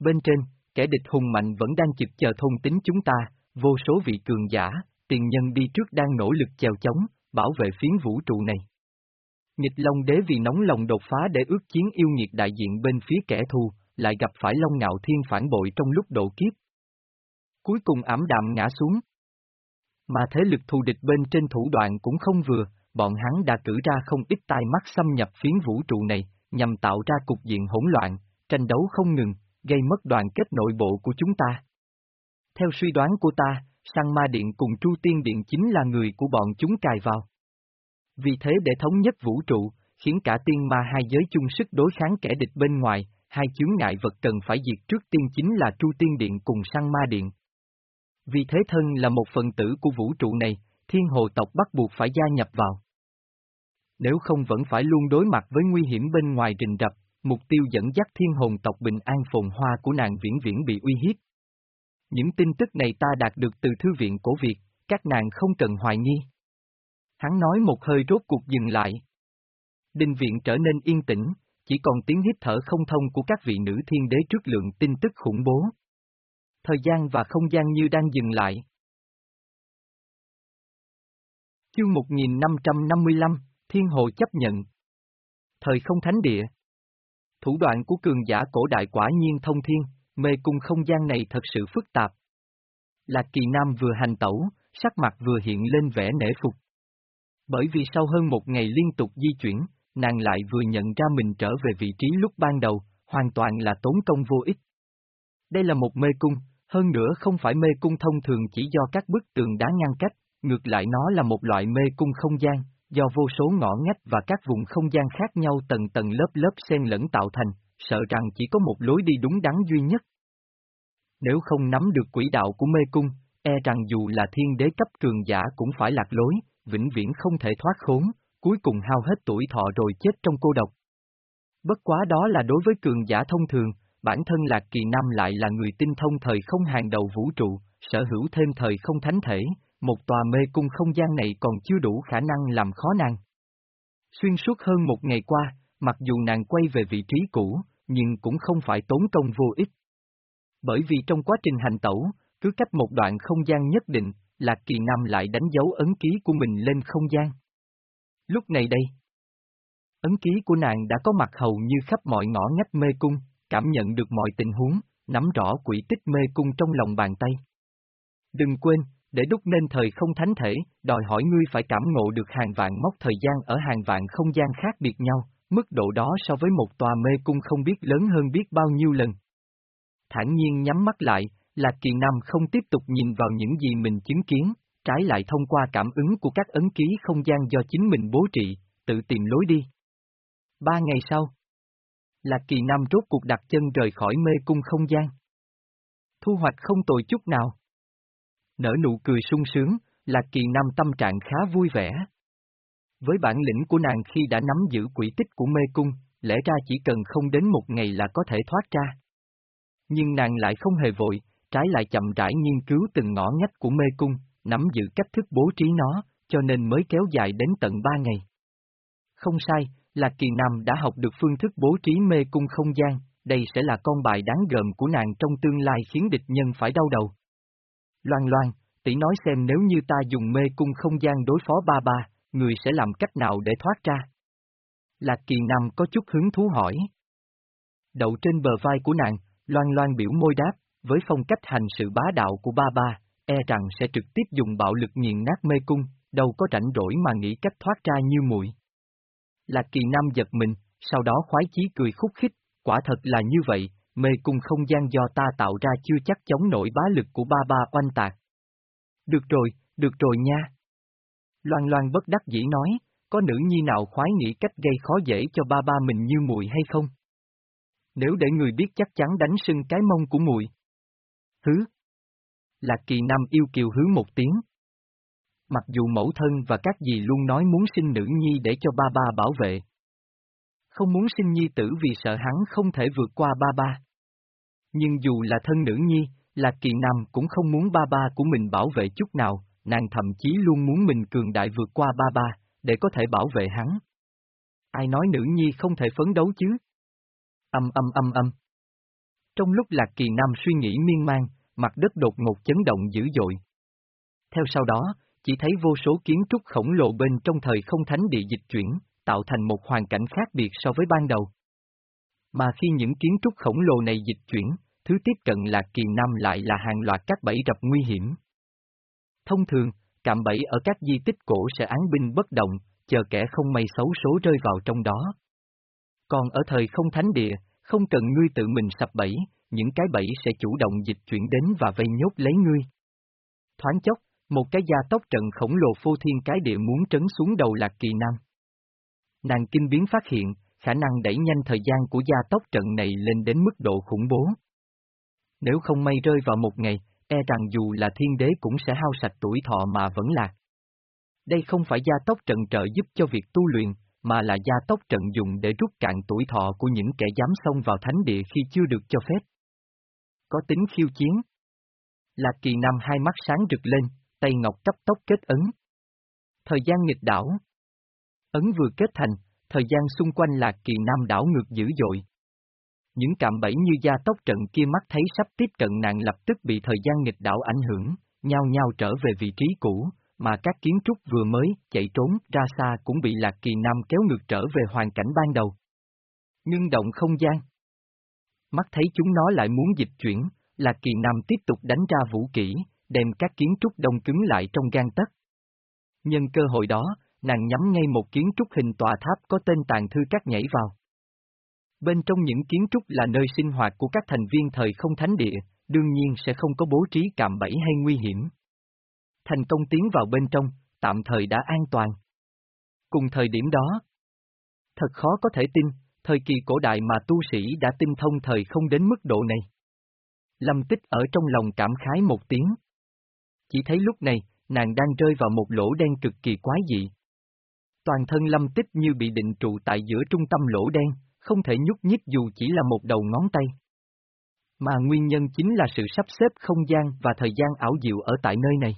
Bên trên, kẻ địch hùng mạnh vẫn đang trực chờ thôn tính chúng ta, vô số vị cường giả, tiền nhân đi trước đang nỗ lực chèo chống, bảo vệ phiến vũ trụ này. Nghịch Long Đế vì nóng lòng đột phá để ước chiến yêu nghiệt đại diện bên phía kẻ thù, lại gặp phải Long Ngạo Thiên phản bội trong lúc độ kiếp. Cuối cùng ảm đạm ngã xuống. Mà thế lực thù địch bên trên thủ đoạn cũng không vừa, bọn hắn đã cử ra không ít tai mắt xâm nhập phiến vũ trụ này, nhằm tạo ra cục diện hỗn loạn, tranh đấu không ngừng, gây mất đoàn kết nội bộ của chúng ta. Theo suy đoán của ta, Sang Ma Điện cùng Tru Tiên Điện chính là người của bọn chúng cài vào. Vì thế để thống nhất vũ trụ, khiến cả tiên ma hai giới chung sức đối kháng kẻ địch bên ngoài, hai chướng ngại vật cần phải diệt trước tiên chính là Tru Tiên Điện cùng Sang Ma Điện. Vì thế thân là một phần tử của vũ trụ này, thiên hồ tộc bắt buộc phải gia nhập vào. Nếu không vẫn phải luôn đối mặt với nguy hiểm bên ngoài rình rập, mục tiêu dẫn dắt thiên hồn tộc bình an phồn hoa của nàng viễn viễn bị uy hiếp. Những tin tức này ta đạt được từ thư viện cổ Việt, các nàng không cần hoài nghi. Hắn nói một hơi rốt cuộc dừng lại. Đinh viện trở nên yên tĩnh, chỉ còn tiếng hít thở không thông của các vị nữ thiên đế trước lượng tin tức khủng bố. Thời gian và không gian như đang dừng lại. Chương 1555, Thiên Hồ chấp nhận. Thời không thánh địa. Thủ đoạn của cường giả cổ đại quả nhiên thông thiên, mê cung không gian này thật sự phức tạp. Lạc kỳ nam vừa hành tẩu, sắc mặt vừa hiện lên vẻ nể phục. Bởi vì sau hơn một ngày liên tục di chuyển, nàng lại vừa nhận ra mình trở về vị trí lúc ban đầu, hoàn toàn là tốn công vô ích. Đây là một mê cung, hơn nữa không phải mê cung thông thường chỉ do các bức tường đá ngăn cách, ngược lại nó là một loại mê cung không gian, do vô số ngõ ngách và các vùng không gian khác nhau tầng tầng lớp lớp xen lẫn tạo thành, sợ rằng chỉ có một lối đi đúng đắn duy nhất. Nếu không nắm được quỹ đạo của mê cung, e rằng dù là thiên đế cấp cường giả cũng phải lạc lối, vĩnh viễn không thể thoát khốn, cuối cùng hao hết tuổi thọ rồi chết trong cô độc. Bất quá đó là đối với cường giả thông thường, bản thân Lạc Kỳ Nam lại là người tinh thông thời không hàng đầu vũ trụ, sở hữu thêm thời không thánh thể, một tòa mê cung không gian này còn chưa đủ khả năng làm khó nàng. Xuyên suốt hơn một ngày qua, mặc dù nàng quay về vị trí cũ, nhưng cũng không phải tốn công vô ích. Bởi vì trong quá trình hành tẩu, cứ cách một đoạn không gian nhất định, Lạc Kỳ Nam lại đánh dấu ấn ký của mình lên không gian. Lúc này đây, ấn ký của nàng đã có mặt hầu như khắp mọi ngõ ngách mê cung, cảm nhận được mọi tình huống, nắm rõ quỷ tích mê cung trong lòng bàn tay. Đừng quên, để đúc nên thời không thánh thể, đòi hỏi ngươi phải cảm ngộ được hàng vạn mốc thời gian ở hàng vạn không gian khác biệt nhau, mức độ đó so với một tòa mê cung không biết lớn hơn biết bao nhiêu lần. Thản nhiên nhắm mắt lại, Lạc Kỳ Nam không tiếp tục nhìn vào những gì mình chứng kiến, trái lại thông qua cảm ứng của các ấn ký không gian do chính mình bố trị, tự tìm lối đi. Ba ngày sau, Lạc Kỳ Nam rốt cuộc đặt chân rời khỏi mê cung không gian. Thu hoạch không tồi chút nào. Nở nụ cười sung sướng, Lạc Kỳ Nam tâm trạng khá vui vẻ. Với bản lĩnh của nàng khi đã nắm giữ quỷ tích của mê cung, lẽ ra chỉ cần không đến một ngày là có thể thoát ra. Nhưng nàng lại không hề vội, trái lại chậm rãi nghiên cứu từng ngõ ngách của mê cung, nắm giữ cách thức bố trí nó, cho nên mới kéo dài đến tận ba ngày. Không sai, Lạc Kỳ Nam đã học được phương thức bố trí mê cung không gian, đây sẽ là con bài đáng gờm của nàng trong tương lai khiến địch nhân phải đau đầu. Loan loan, tỷ nói xem nếu như ta dùng mê cung không gian đối phó ba ba, người sẽ làm cách nào để thoát ra? Lạc Kỳ Nam có chút hứng thú hỏi. Đậu trên bờ vai của nàng, loan loan biểu môi đáp, với phong cách hành sự bá đạo của ba ba, e rằng sẽ trực tiếp dùng bạo lực nghiền nát mê cung, đâu có rảnh rỗi mà nghĩ cách thoát ra như muội. Lạc Kỳ Nam giật mình, sau đó khoái chí cười khúc khích, quả thật là như vậy, mê cung không gian do ta tạo ra chưa chắc chống nổi bá lực của ba ba oanh tạc. Được rồi, được rồi nha. Loan loan bất đắc dĩ nói, có nữ nhi nào khoái nghĩ cách gây khó dễ cho ba ba mình như muội hay không? Nếu để người biết chắc chắn đánh sưng cái mông của muội, Hứ. Lạc kỳ nam yêu kiều hứ một tiếng. Mặc dù mẫu thân và các dì luôn nói muốn sinh nữ nhi để cho ba ba bảo vệ. Không muốn sinh nhi tử vì sợ hắn không thể vượt qua ba ba. Nhưng dù là thân nữ nhi, là Kỳ Nam cũng không muốn ba ba của mình bảo vệ chút nào, nàng thậm chí luôn muốn mình cường đại vượt qua ba ba, để có thể bảo vệ hắn. Ai nói nữ nhi không thể phấn đấu chứ? Âm âm âm âm. Trong lúc Lạc Kỳ Nam suy nghĩ miên man, mặt đất đột ngột chấn động dữ dội. Theo sau đó, chỉ thấy vô số kiến trúc khổng lồ bên trong thời không thánh địa dịch chuyển, tạo thành một hoàn cảnh khác biệt so với ban đầu. Mà khi những kiến trúc khổng lồ này dịch chuyển, thứ tiếp cận Lạc Kỳ Nam lại là hàng loạt các bẫy rập nguy hiểm. Thông thường, cạm bẫy ở các di tích cổ sẽ án binh bất động, chờ kẻ không may xấu số rơi vào trong đó. Còn ở thời không thánh địa, không cần ngươi tự mình sập bẫy, những cái bẫy sẽ chủ động dịch chuyển đến và vây nhốt lấy ngươi. Thoáng chốc, một cái gia tốc trận khổng lồ phô thiên cái địa muốn trấn xuống đầu lạc kỳ nam. Nàng kinh biến phát hiện, khả năng đẩy nhanh thời gian của gia tốc trận này lên đến mức độ khủng bố. Nếu không may rơi vào một ngày, e rằng dù là thiên đế cũng sẽ hao sạch tuổi thọ mà vẫn lạc. Đây không phải gia tốc trận trợ giúp cho việc tu luyện, mà là gia tốc trận dùng để rút cạn tuổi thọ của những kẻ dám xông vào thánh địa khi chưa được cho phép. Có tính khiêu chiến. Lạc kỳ nam hai mắt sáng rực lên, tay ngọc cấp tốc kết ấn. Thời gian nghịch đảo. Ấn vừa kết thành, thời gian xung quanh lạc kỳ nam đảo ngược dữ dội. Những cạm bẫy như gia tốc trận kia mắt thấy sắp tiếp cận nạn lập tức bị thời gian nghịch đảo ảnh hưởng, nhau nhau trở về vị trí cũ, mà các kiến trúc vừa mới chạy trốn ra xa cũng bị Lạc Kỳ Nam kéo ngược trở về hoàn cảnh ban đầu. Ngưng động không gian. Mắt thấy chúng nó lại muốn dịch chuyển, Lạc Kỳ Nam tiếp tục đánh ra vũ kỹ, đem các kiến trúc đông cứng lại trong gan tấc. Nhân cơ hội đó, nàng nhắm ngay một kiến trúc hình tòa tháp có tên tàn thư các nhảy vào. Bên trong những kiến trúc là nơi sinh hoạt của các thành viên thời không thánh địa, đương nhiên sẽ không có bố trí cạm bẫy hay nguy hiểm. Thành công tiến vào bên trong, tạm thời đã an toàn. Cùng thời điểm đó, thật khó có thể tin, thời kỳ cổ đại mà tu sĩ đã tinh thông thời không đến mức độ này. Lâm tích ở trong lòng cảm khái một tiếng. Chỉ thấy lúc này, nàng đang rơi vào một lỗ đen cực kỳ quái dị. Toàn thân lâm tích như bị định trụ tại giữa trung tâm lỗ đen, không thể nhúc nhích dù chỉ là một đầu ngón tay. Mà nguyên nhân chính là sự sắp xếp không gian và thời gian ảo diệu ở tại nơi này.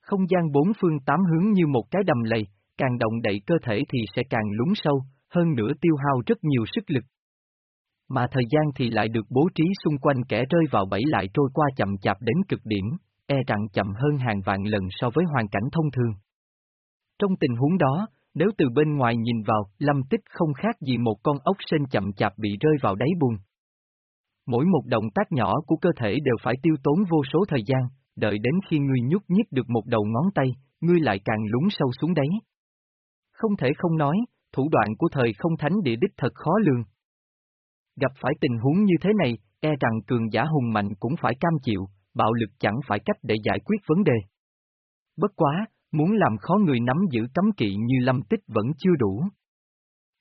Không gian bốn phương tám hướng như một cái đầm lầy, càng động đậy cơ thể thì sẽ càng lún sâu, hơn nữa tiêu hao rất nhiều sức lực. Mà thời gian thì lại được bố trí xung quanh kẻ rơi vào bẫy lại trôi qua chậm chạp đến cực điểm, e rằng chậm hơn hàng vạn lần so với hoàn cảnh thông thường. Trong tình huống đó, nếu từ bên ngoài nhìn vào, lâm tích không khác gì một con ốc sên chậm chạp bị rơi vào đáy buồn. Mỗi một động tác nhỏ của cơ thể đều phải tiêu tốn vô số thời gian, đợi đến khi ngươi nhúc nhích được một đầu ngón tay, ngươi lại càng lún sâu xuống đáy. Không thể không nói, thủ đoạn của thời không thánh địa đích thật khó lường. Gặp phải tình huống như thế này, e rằng cường giả hùng mạnh cũng phải cam chịu, bạo lực chẳng phải cách để giải quyết vấn đề. Bất quá, muốn làm khó người nắm giữ cấm kỵ như lâm tích vẫn chưa đủ.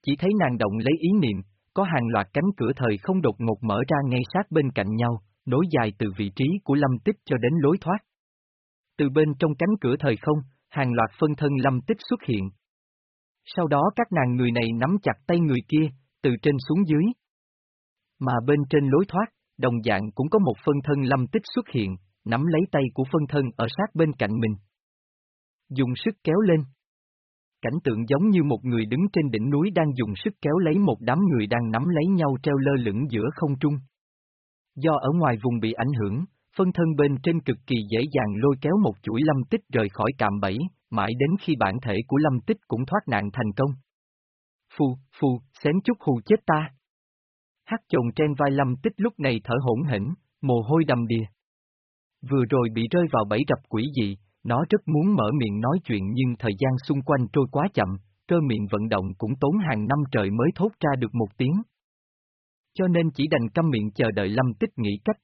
Chỉ thấy nàng động lấy ý niệm, có hàng loạt cánh cửa thời không đột ngột mở ra ngay sát bên cạnh nhau, nối dài từ vị trí của lâm tích cho đến lối thoát. Từ bên trong cánh cửa thời không, hàng loạt phân thân lâm tích xuất hiện. Sau đó các nàng người này nắm chặt tay người kia, từ trên xuống dưới. Mà bên trên lối thoát, đồng dạng cũng có một phân thân lâm tích xuất hiện, nắm lấy tay của phân thân ở sát bên cạnh mình. Dùng sức kéo lên. Cảnh tượng giống như một người đứng trên đỉnh núi đang dùng sức kéo lấy một đám người đang nắm lấy nhau treo lơ lửng giữa không trung. Do ở ngoài vùng bị ảnh hưởng, phân thân bên trên cực kỳ dễ dàng lôi kéo một chuỗi lâm tích rời khỏi cạm bẫy, mãi đến khi bản thể của lâm tích cũng thoát nạn thành công. Phu, phu, xém chút hù chết ta. Hát chồng trên vai lâm tích lúc này thở hỗn hển, mồ hôi đầm đìa. Vừa rồi bị rơi vào bẫy rập quỷ dị, nó rất muốn mở miệng nói chuyện nhưng thời gian xung quanh trôi quá chậm, cơ miệng vận động cũng tốn hàng năm trời mới thốt ra được một tiếng cho nên chỉ đành câm miệng chờ đợi Lâm Tích nghĩ cách.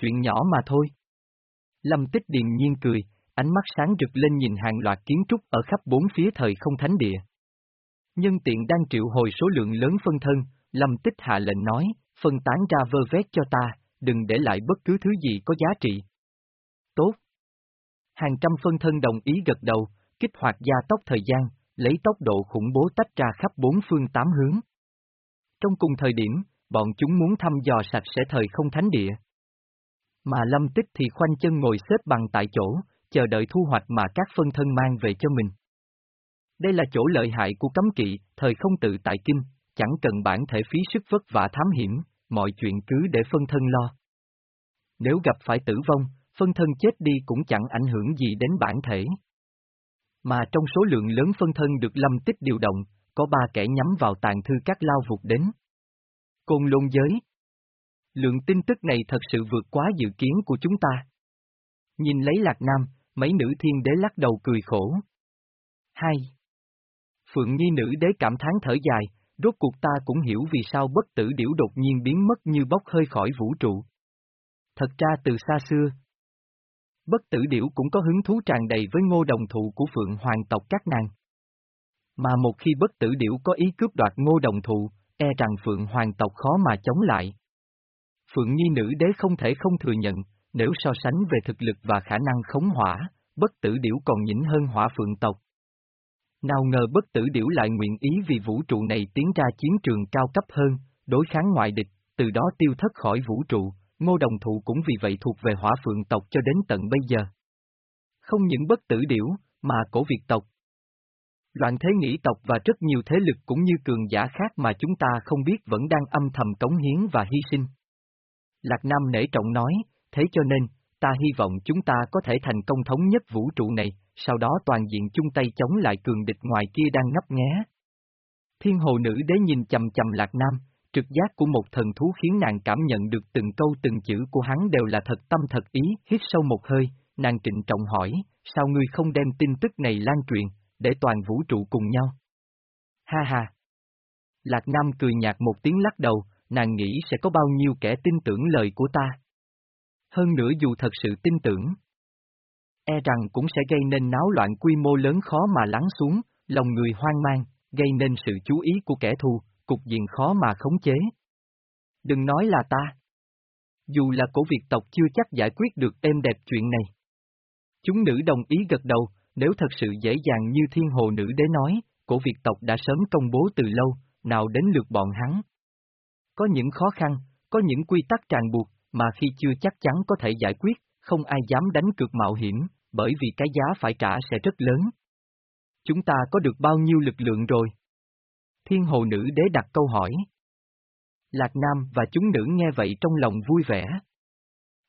Chuyện nhỏ mà thôi. Lâm Tích điềm nhiên cười, ánh mắt sáng rực lên nhìn hàng loạt kiến trúc ở khắp bốn phía thời không thánh địa. Nhân tiện đang triệu hồi số lượng lớn phân thân, Lâm Tích hạ lệnh nói, phân tán ra vơ vét cho ta, đừng để lại bất cứ thứ gì có giá trị. Tốt. Hàng trăm phân thân đồng ý gật đầu, kích hoạt gia tốc thời gian, lấy tốc độ khủng bố tách ra khắp bốn phương tám hướng. Trong cùng thời điểm, bọn chúng muốn thăm dò sạch sẽ thời không thánh địa. Mà lâm tích thì khoanh chân ngồi xếp bằng tại chỗ, chờ đợi thu hoạch mà các phân thân mang về cho mình. Đây là chỗ lợi hại của cấm kỵ, thời không tự tại kinh, chẳng cần bản thể phí sức vất vả thám hiểm, mọi chuyện cứ để phân thân lo. Nếu gặp phải tử vong, phân thân chết đi cũng chẳng ảnh hưởng gì đến bản thể. Mà trong số lượng lớn phân thân được lâm tích điều động, có ba kẻ nhắm vào tàn thư các lao vụt đến. Côn lôn giới Lượng tin tức này thật sự vượt quá dự kiến của chúng ta. Nhìn lấy Lạc Nam, mấy nữ thiên đế lắc đầu cười khổ. 2. Phượng Nhi nữ đế cảm thán thở dài, rốt cuộc ta cũng hiểu vì sao bất tử điểu đột nhiên biến mất như bốc hơi khỏi vũ trụ. Thật ra từ xa xưa, bất tử điểu cũng có hứng thú tràn đầy với ngô đồng thụ của Phượng Hoàng tộc các nàng. Mà một khi bất tử điểu có ý cướp đoạt ngô đồng thụ, e rằng Phượng Hoàng tộc khó mà chống lại. Phượng Nhi nữ đế không thể không thừa nhận, nếu so sánh về thực lực và khả năng khống hỏa, bất tử điểu còn nhỉnh hơn hỏa phượng tộc. Nào ngờ bất tử điểu lại nguyện ý vì vũ trụ này tiến ra chiến trường cao cấp hơn, đối kháng ngoại địch, từ đó tiêu thất khỏi vũ trụ, ngô đồng thụ cũng vì vậy thuộc về hỏa phượng tộc cho đến tận bây giờ. Không những bất tử điểu, mà cổ Việt tộc. Loạn thế nghĩ tộc và rất nhiều thế lực cũng như cường giả khác mà chúng ta không biết vẫn đang âm thầm cống hiến và hy sinh. Lạc Nam nể trọng nói, thế cho nên, ta hy vọng chúng ta có thể thành công thống nhất vũ trụ này, sau đó toàn diện chung tay chống lại cường địch ngoài kia đang ngấp nghé. Thiên hồ nữ đế nhìn chầm chầm Lạc Nam, trực giác của một thần thú khiến nàng cảm nhận được từng câu từng chữ của hắn đều là thật tâm thật ý, hít sâu một hơi, nàng trịnh trọng hỏi, sao ngươi không đem tin tức này lan truyền, để toàn vũ trụ cùng nhau? Ha ha! Lạc Nam cười nhạt một tiếng lắc đầu, nàng nghĩ sẽ có bao nhiêu kẻ tin tưởng lời của ta. Hơn nữa dù thật sự tin tưởng, e rằng cũng sẽ gây nên náo loạn quy mô lớn khó mà lắng xuống, lòng người hoang mang, gây nên sự chú ý của kẻ thù, cục diện khó mà khống chế. Đừng nói là ta. Dù là cổ Việt tộc chưa chắc giải quyết được êm đẹp chuyện này. Chúng nữ đồng ý gật đầu, nếu thật sự dễ dàng như thiên hồ nữ đế nói, cổ Việt tộc đã sớm công bố từ lâu, nào đến lượt bọn hắn. Có những khó khăn, có những quy tắc ràng buộc, mà khi chưa chắc chắn có thể giải quyết, không ai dám đánh cược mạo hiểm, bởi vì cái giá phải trả sẽ rất lớn. Chúng ta có được bao nhiêu lực lượng rồi? Thiên hồ nữ đế đặt câu hỏi. Lạc Nam và chúng nữ nghe vậy trong lòng vui vẻ.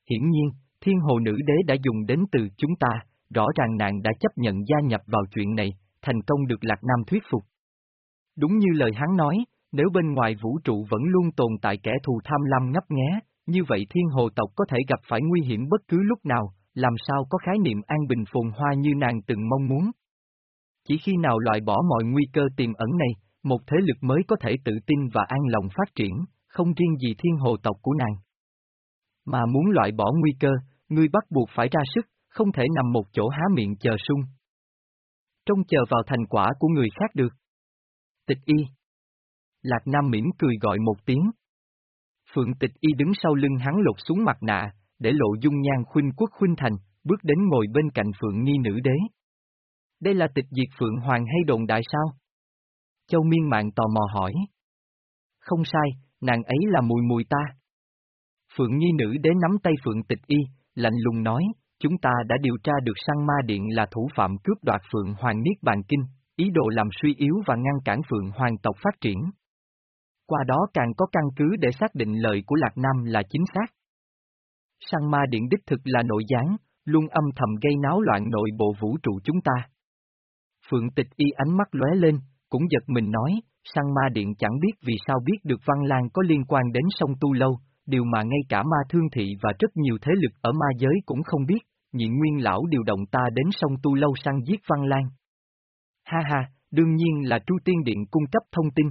Hiển nhiên, thiên hồ nữ đế đã dùng đến từ chúng ta, rõ ràng nàng đã chấp nhận gia nhập vào chuyện này, thành công được Lạc Nam thuyết phục. Đúng như lời hắn nói, nếu bên ngoài vũ trụ vẫn luôn tồn tại kẻ thù tham lam ngấp nghé, như vậy thiên hồ tộc có thể gặp phải nguy hiểm bất cứ lúc nào, làm sao có khái niệm an bình phồn hoa như nàng từng mong muốn. Chỉ khi nào loại bỏ mọi nguy cơ tiềm ẩn này, một thế lực mới có thể tự tin và an lòng phát triển, không riêng gì thiên hồ tộc của nàng. Mà muốn loại bỏ nguy cơ, ngươi bắt buộc phải ra sức, không thể nằm một chỗ há miệng chờ sung. Trông chờ vào thành quả của người khác được. Tịch y Lạc Nam mỉm cười gọi một tiếng. Phượng tịch y đứng sau lưng hắn lột xuống mặt nạ, để lộ dung nhan khuynh quốc khuynh thành, bước đến ngồi bên cạnh Phượng nghi nữ đế. Đây là tịch diệt Phượng Hoàng hay đồn đại sao? Châu miên mạng tò mò hỏi. Không sai, nàng ấy là mùi mùi ta. Phượng Nhi nữ đế nắm tay Phượng Tịch Y, lạnh lùng nói, chúng ta đã điều tra được sang ma điện là thủ phạm cướp đoạt Phượng Hoàng Niết Bàn Kinh, ý đồ làm suy yếu và ngăn cản Phượng Hoàng tộc phát triển. Qua đó càng có căn cứ để xác định lời của Lạc Nam là chính xác. Sang ma điện đích thực là nội gián, luôn âm thầm gây náo loạn nội bộ vũ trụ chúng ta. Phượng tịch y ánh mắt lóe lên, cũng giật mình nói, sang ma điện chẳng biết vì sao biết được Văn Lan có liên quan đến sông Tu Lâu, điều mà ngay cả ma thương thị và rất nhiều thế lực ở ma giới cũng không biết, nhị nguyên lão điều động ta đến sông Tu Lâu săn giết Văn Lan. Ha ha, đương nhiên là Tru Tiên Điện cung cấp thông tin.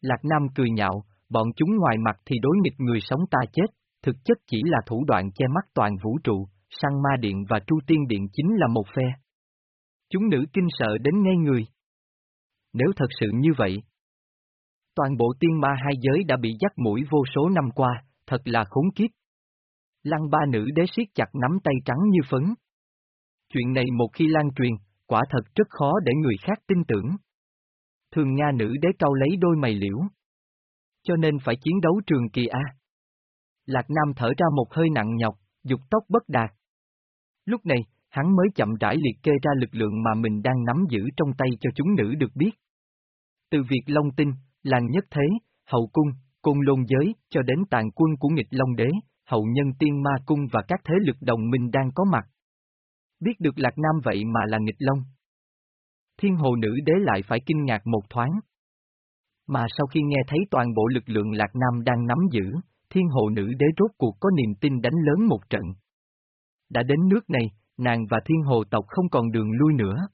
Lạc Nam cười nhạo, bọn chúng ngoài mặt thì đối nghịch người sống ta chết, thực chất chỉ là thủ đoạn che mắt toàn vũ trụ, săn ma điện và Tru Tiên Điện chính là một phe. Chúng nữ kinh sợ đến ngay người. Nếu thật sự như vậy, toàn bộ tiên ma hai giới đã bị dắt mũi vô số năm qua, thật là khốn kiếp. Lăng ba nữ đế siết chặt nắm tay trắng như phấn. Chuyện này một khi lan truyền, quả thật rất khó để người khác tin tưởng. Thường Nga nữ đế cao lấy đôi mày liễu. Cho nên phải chiến đấu trường kỳ A. Lạc Nam thở ra một hơi nặng nhọc, dục tốc bất đạt. Lúc này, hắn mới chậm rãi liệt kê ra lực lượng mà mình đang nắm giữ trong tay cho chúng nữ được biết. Từ việc Long Tinh, Làng Nhất Thế, Hậu Cung, côn lôn giới, cho đến tàn quân của nghịch Long Đế, hậu nhân tiên ma cung và các thế lực đồng minh đang có mặt. Biết được Lạc Nam vậy mà là nghịch Long. Thiên hồ nữ đế lại phải kinh ngạc một thoáng. Mà sau khi nghe thấy toàn bộ lực lượng Lạc Nam đang nắm giữ, thiên hồ nữ đế rốt cuộc có niềm tin đánh lớn một trận. Đã đến nước này, nàng và thiên hồ tộc không còn đường lui nữa.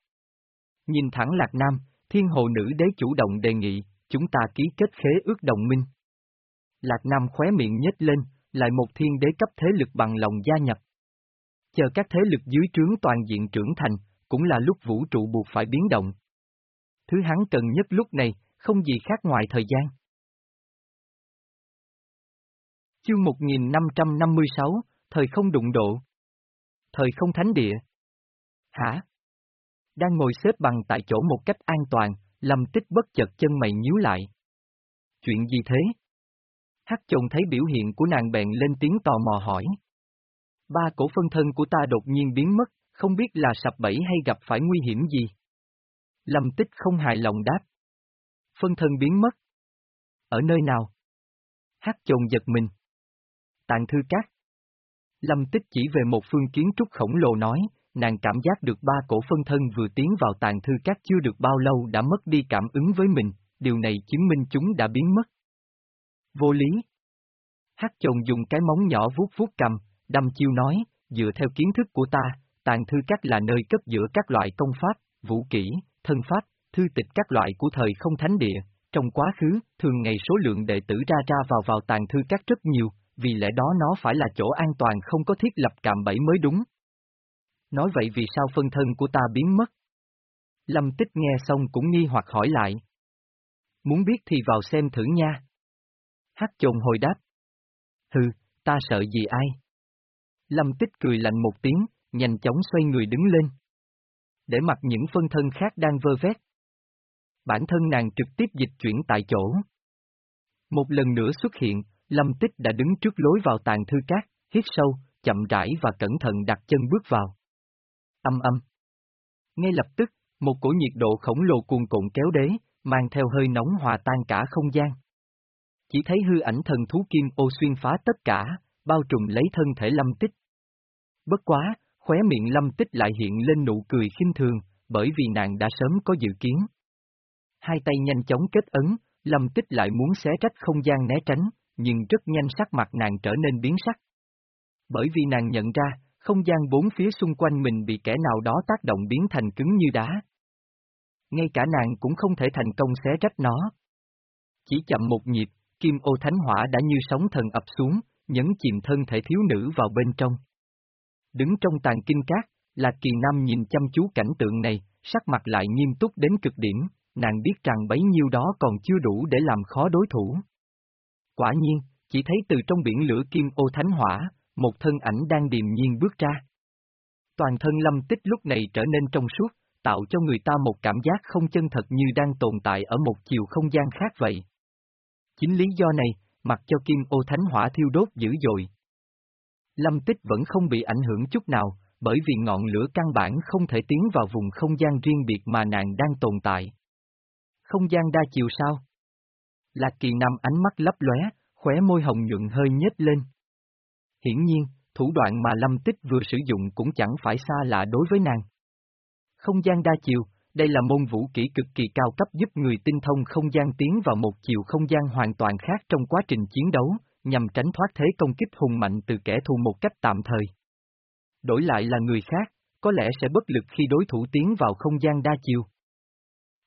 Nhìn thẳng Lạc Nam, thiên hồ nữ đế chủ động đề nghị, chúng ta ký kết khế ước đồng minh. Lạc Nam khóe miệng nhếch lên, lại một thiên đế cấp thế lực bằng lòng gia nhập. Chờ các thế lực dưới trướng toàn diện trưởng thành, cũng là lúc vũ trụ buộc phải biến động. Thứ hắn cần nhất lúc này, không gì khác ngoài thời gian. Chương 1556, Thời không đụng độ. Thời không thánh địa. Hả? Đang ngồi xếp bằng tại chỗ một cách an toàn, Lâm Tích bất chợt chân mày nhíu lại. Chuyện gì thế? Hắc chồng thấy biểu hiện của nàng bèn lên tiếng tò mò hỏi. Ba cổ phân thân của ta đột nhiên biến mất, không biết là sập bẫy hay gặp phải nguy hiểm gì. Lâm Tích không hài lòng đáp. Phân thân biến mất. Ở nơi nào? Hắc chồng giật mình tàn thư cát. Lâm Tích chỉ về một phương kiến trúc khổng lồ nói, nàng cảm giác được ba cổ phân thân vừa tiến vào tàn thư cát chưa được bao lâu đã mất đi cảm ứng với mình, điều này chứng minh chúng đã biến mất. Vô lý. Hát chồng dùng cái móng nhỏ vuốt vuốt cầm, đâm chiêu nói, dựa theo kiến thức của ta, tàn thư cát là nơi cấp giữa các loại công pháp, vũ kỹ, thân pháp, thư tịch các loại của thời không thánh địa. Trong quá khứ, thường ngày số lượng đệ tử ra ra vào vào tàn thư cát rất nhiều, vì lẽ đó nó phải là chỗ an toàn không có thiết lập cạm bẫy mới đúng. Nói vậy vì sao phân thân của ta biến mất? Lâm tích nghe xong cũng nghi hoặc hỏi lại. Muốn biết thì vào xem thử nha. Hát chồn hồi đáp. Hừ, ta sợ gì ai? Lâm tích cười lạnh một tiếng, nhanh chóng xoay người đứng lên. Để mặc những phân thân khác đang vơ vét. Bản thân nàng trực tiếp dịch chuyển tại chỗ. Một lần nữa xuất hiện, Lâm Tích đã đứng trước lối vào tàn thư cát, hít sâu, chậm rãi và cẩn thận đặt chân bước vào. Âm âm. Ngay lập tức, một cổ nhiệt độ khổng lồ cuồn cuộn kéo đế, mang theo hơi nóng hòa tan cả không gian. Chỉ thấy hư ảnh thần thú kim ô xuyên phá tất cả, bao trùm lấy thân thể lâm tích. Bất quá, khóe miệng lâm tích lại hiện lên nụ cười khinh thường, bởi vì nàng đã sớm có dự kiến. Hai tay nhanh chóng kết ấn, lâm tích lại muốn xé rách không gian né tránh, nhưng rất nhanh sắc mặt nàng trở nên biến sắc. Bởi vì nàng nhận ra, không gian bốn phía xung quanh mình bị kẻ nào đó tác động biến thành cứng như đá. Ngay cả nàng cũng không thể thành công xé rách nó. Chỉ chậm một nhịp, kim ô thánh hỏa đã như sóng thần ập xuống, nhấn chìm thân thể thiếu nữ vào bên trong. Đứng trong tàn kinh cát, là kỳ nam nhìn chăm chú cảnh tượng này, sắc mặt lại nghiêm túc đến cực điểm, nàng biết rằng bấy nhiêu đó còn chưa đủ để làm khó đối thủ. Quả nhiên, chỉ thấy từ trong biển lửa kim ô thánh hỏa, một thân ảnh đang điềm nhiên bước ra. Toàn thân lâm tích lúc này trở nên trong suốt, tạo cho người ta một cảm giác không chân thật như đang tồn tại ở một chiều không gian khác vậy. Chính lý do này, mặc cho kim ô thánh hỏa thiêu đốt dữ dội. Lâm tích vẫn không bị ảnh hưởng chút nào, bởi vì ngọn lửa căn bản không thể tiến vào vùng không gian riêng biệt mà nàng đang tồn tại. Không gian đa chiều sao? Lạc kỳ nam ánh mắt lấp lóe, khóe môi hồng nhuận hơi nhếch lên. Hiển nhiên, thủ đoạn mà Lâm Tích vừa sử dụng cũng chẳng phải xa lạ đối với nàng. Không gian đa chiều, đây là môn vũ kỹ cực kỳ cao cấp giúp người tinh thông không gian tiến vào một chiều không gian hoàn toàn khác trong quá trình chiến đấu, nhằm tránh thoát thế công kích hùng mạnh từ kẻ thù một cách tạm thời. Đổi lại là người khác, có lẽ sẽ bất lực khi đối thủ tiến vào không gian đa chiều.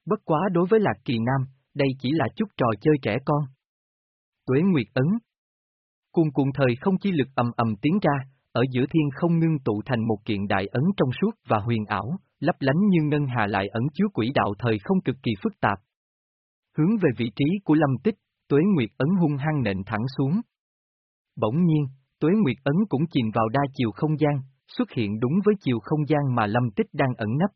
Bất quá đối với Lạc Kỳ Nam, đây chỉ là chút trò chơi trẻ con. Tuế Nguyệt Ấn Cuồng cuồng thời không chi lực ầm ầm tiến ra, ở giữa thiên không ngưng tụ thành một kiện đại ấn trong suốt và huyền ảo, lấp lánh như ngân hà lại ẩn chứa quỹ đạo thời không cực kỳ phức tạp. Hướng về vị trí của lâm tích, Tuế Nguyệt Ấn hung hăng nện thẳng xuống. Bỗng nhiên, Tuế Nguyệt Ấn cũng chìm vào đa chiều không gian, xuất hiện đúng với chiều không gian mà lâm tích đang ẩn nấp.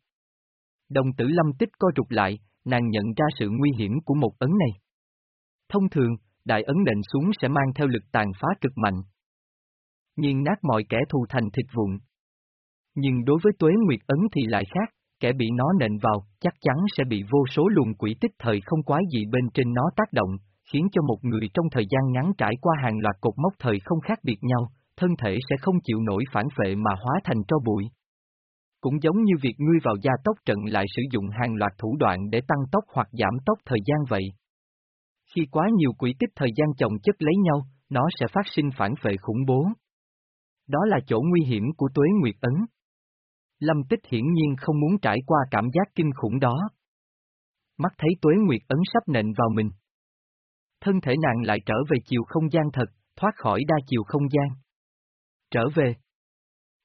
Đồng tử lâm tích co rụt lại, nàng nhận ra sự nguy hiểm của một ấn này. Thông thường, đại ấn nện xuống sẽ mang theo lực tàn phá cực mạnh. Nhưng nát mọi kẻ thù thành thịt vụn. Nhưng đối với tuế nguyệt ấn thì lại khác, kẻ bị nó nện vào chắc chắn sẽ bị vô số luồng quỷ tích thời không quái gì bên trên nó tác động, khiến cho một người trong thời gian ngắn trải qua hàng loạt cột mốc thời không khác biệt nhau, thân thể sẽ không chịu nổi phản phệ mà hóa thành tro bụi. Cũng giống như việc ngươi vào gia tốc trận lại sử dụng hàng loạt thủ đoạn để tăng tốc hoặc giảm tốc thời gian vậy. Khi quá nhiều quỹ tích thời gian chồng chất lấy nhau, nó sẽ phát sinh phản phệ khủng bố. Đó là chỗ nguy hiểm của tuế nguyệt ấn. Lâm tích hiển nhiên không muốn trải qua cảm giác kinh khủng đó. Mắt thấy tuế nguyệt ấn sắp nện vào mình. Thân thể nàng lại trở về chiều không gian thật, thoát khỏi đa chiều không gian. Trở về.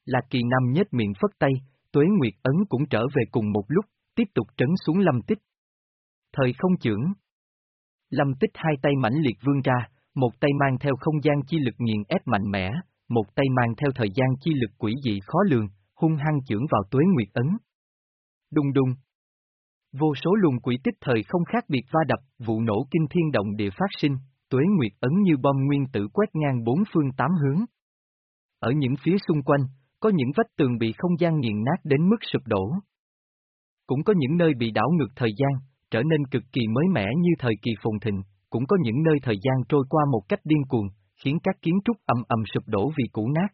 Lạc kỳ năm nhếch miệng phất tay, tuế nguyệt ấn cũng trở về cùng một lúc, tiếp tục trấn xuống lâm tích. Thời không trưởng. Lâm tích hai tay mãnh liệt vươn ra, một tay mang theo không gian chi lực nghiền ép mạnh mẽ, một tay mang theo thời gian chi lực quỷ dị khó lường, hung hăng chưởng vào tuế nguyệt ấn. Đùng đùng. Vô số luồng quỷ tích thời không khác biệt va đập, vụ nổ kinh thiên động địa phát sinh, tuế nguyệt ấn như bom nguyên tử quét ngang bốn phương tám hướng. Ở những phía xung quanh, có những vách tường bị không gian nghiền nát đến mức sụp đổ. Cũng có những nơi bị đảo ngược thời gian, trở nên cực kỳ mới mẻ như thời kỳ phồn thịnh, cũng có những nơi thời gian trôi qua một cách điên cuồng, khiến các kiến trúc ầm ầm sụp đổ vì cũ nát.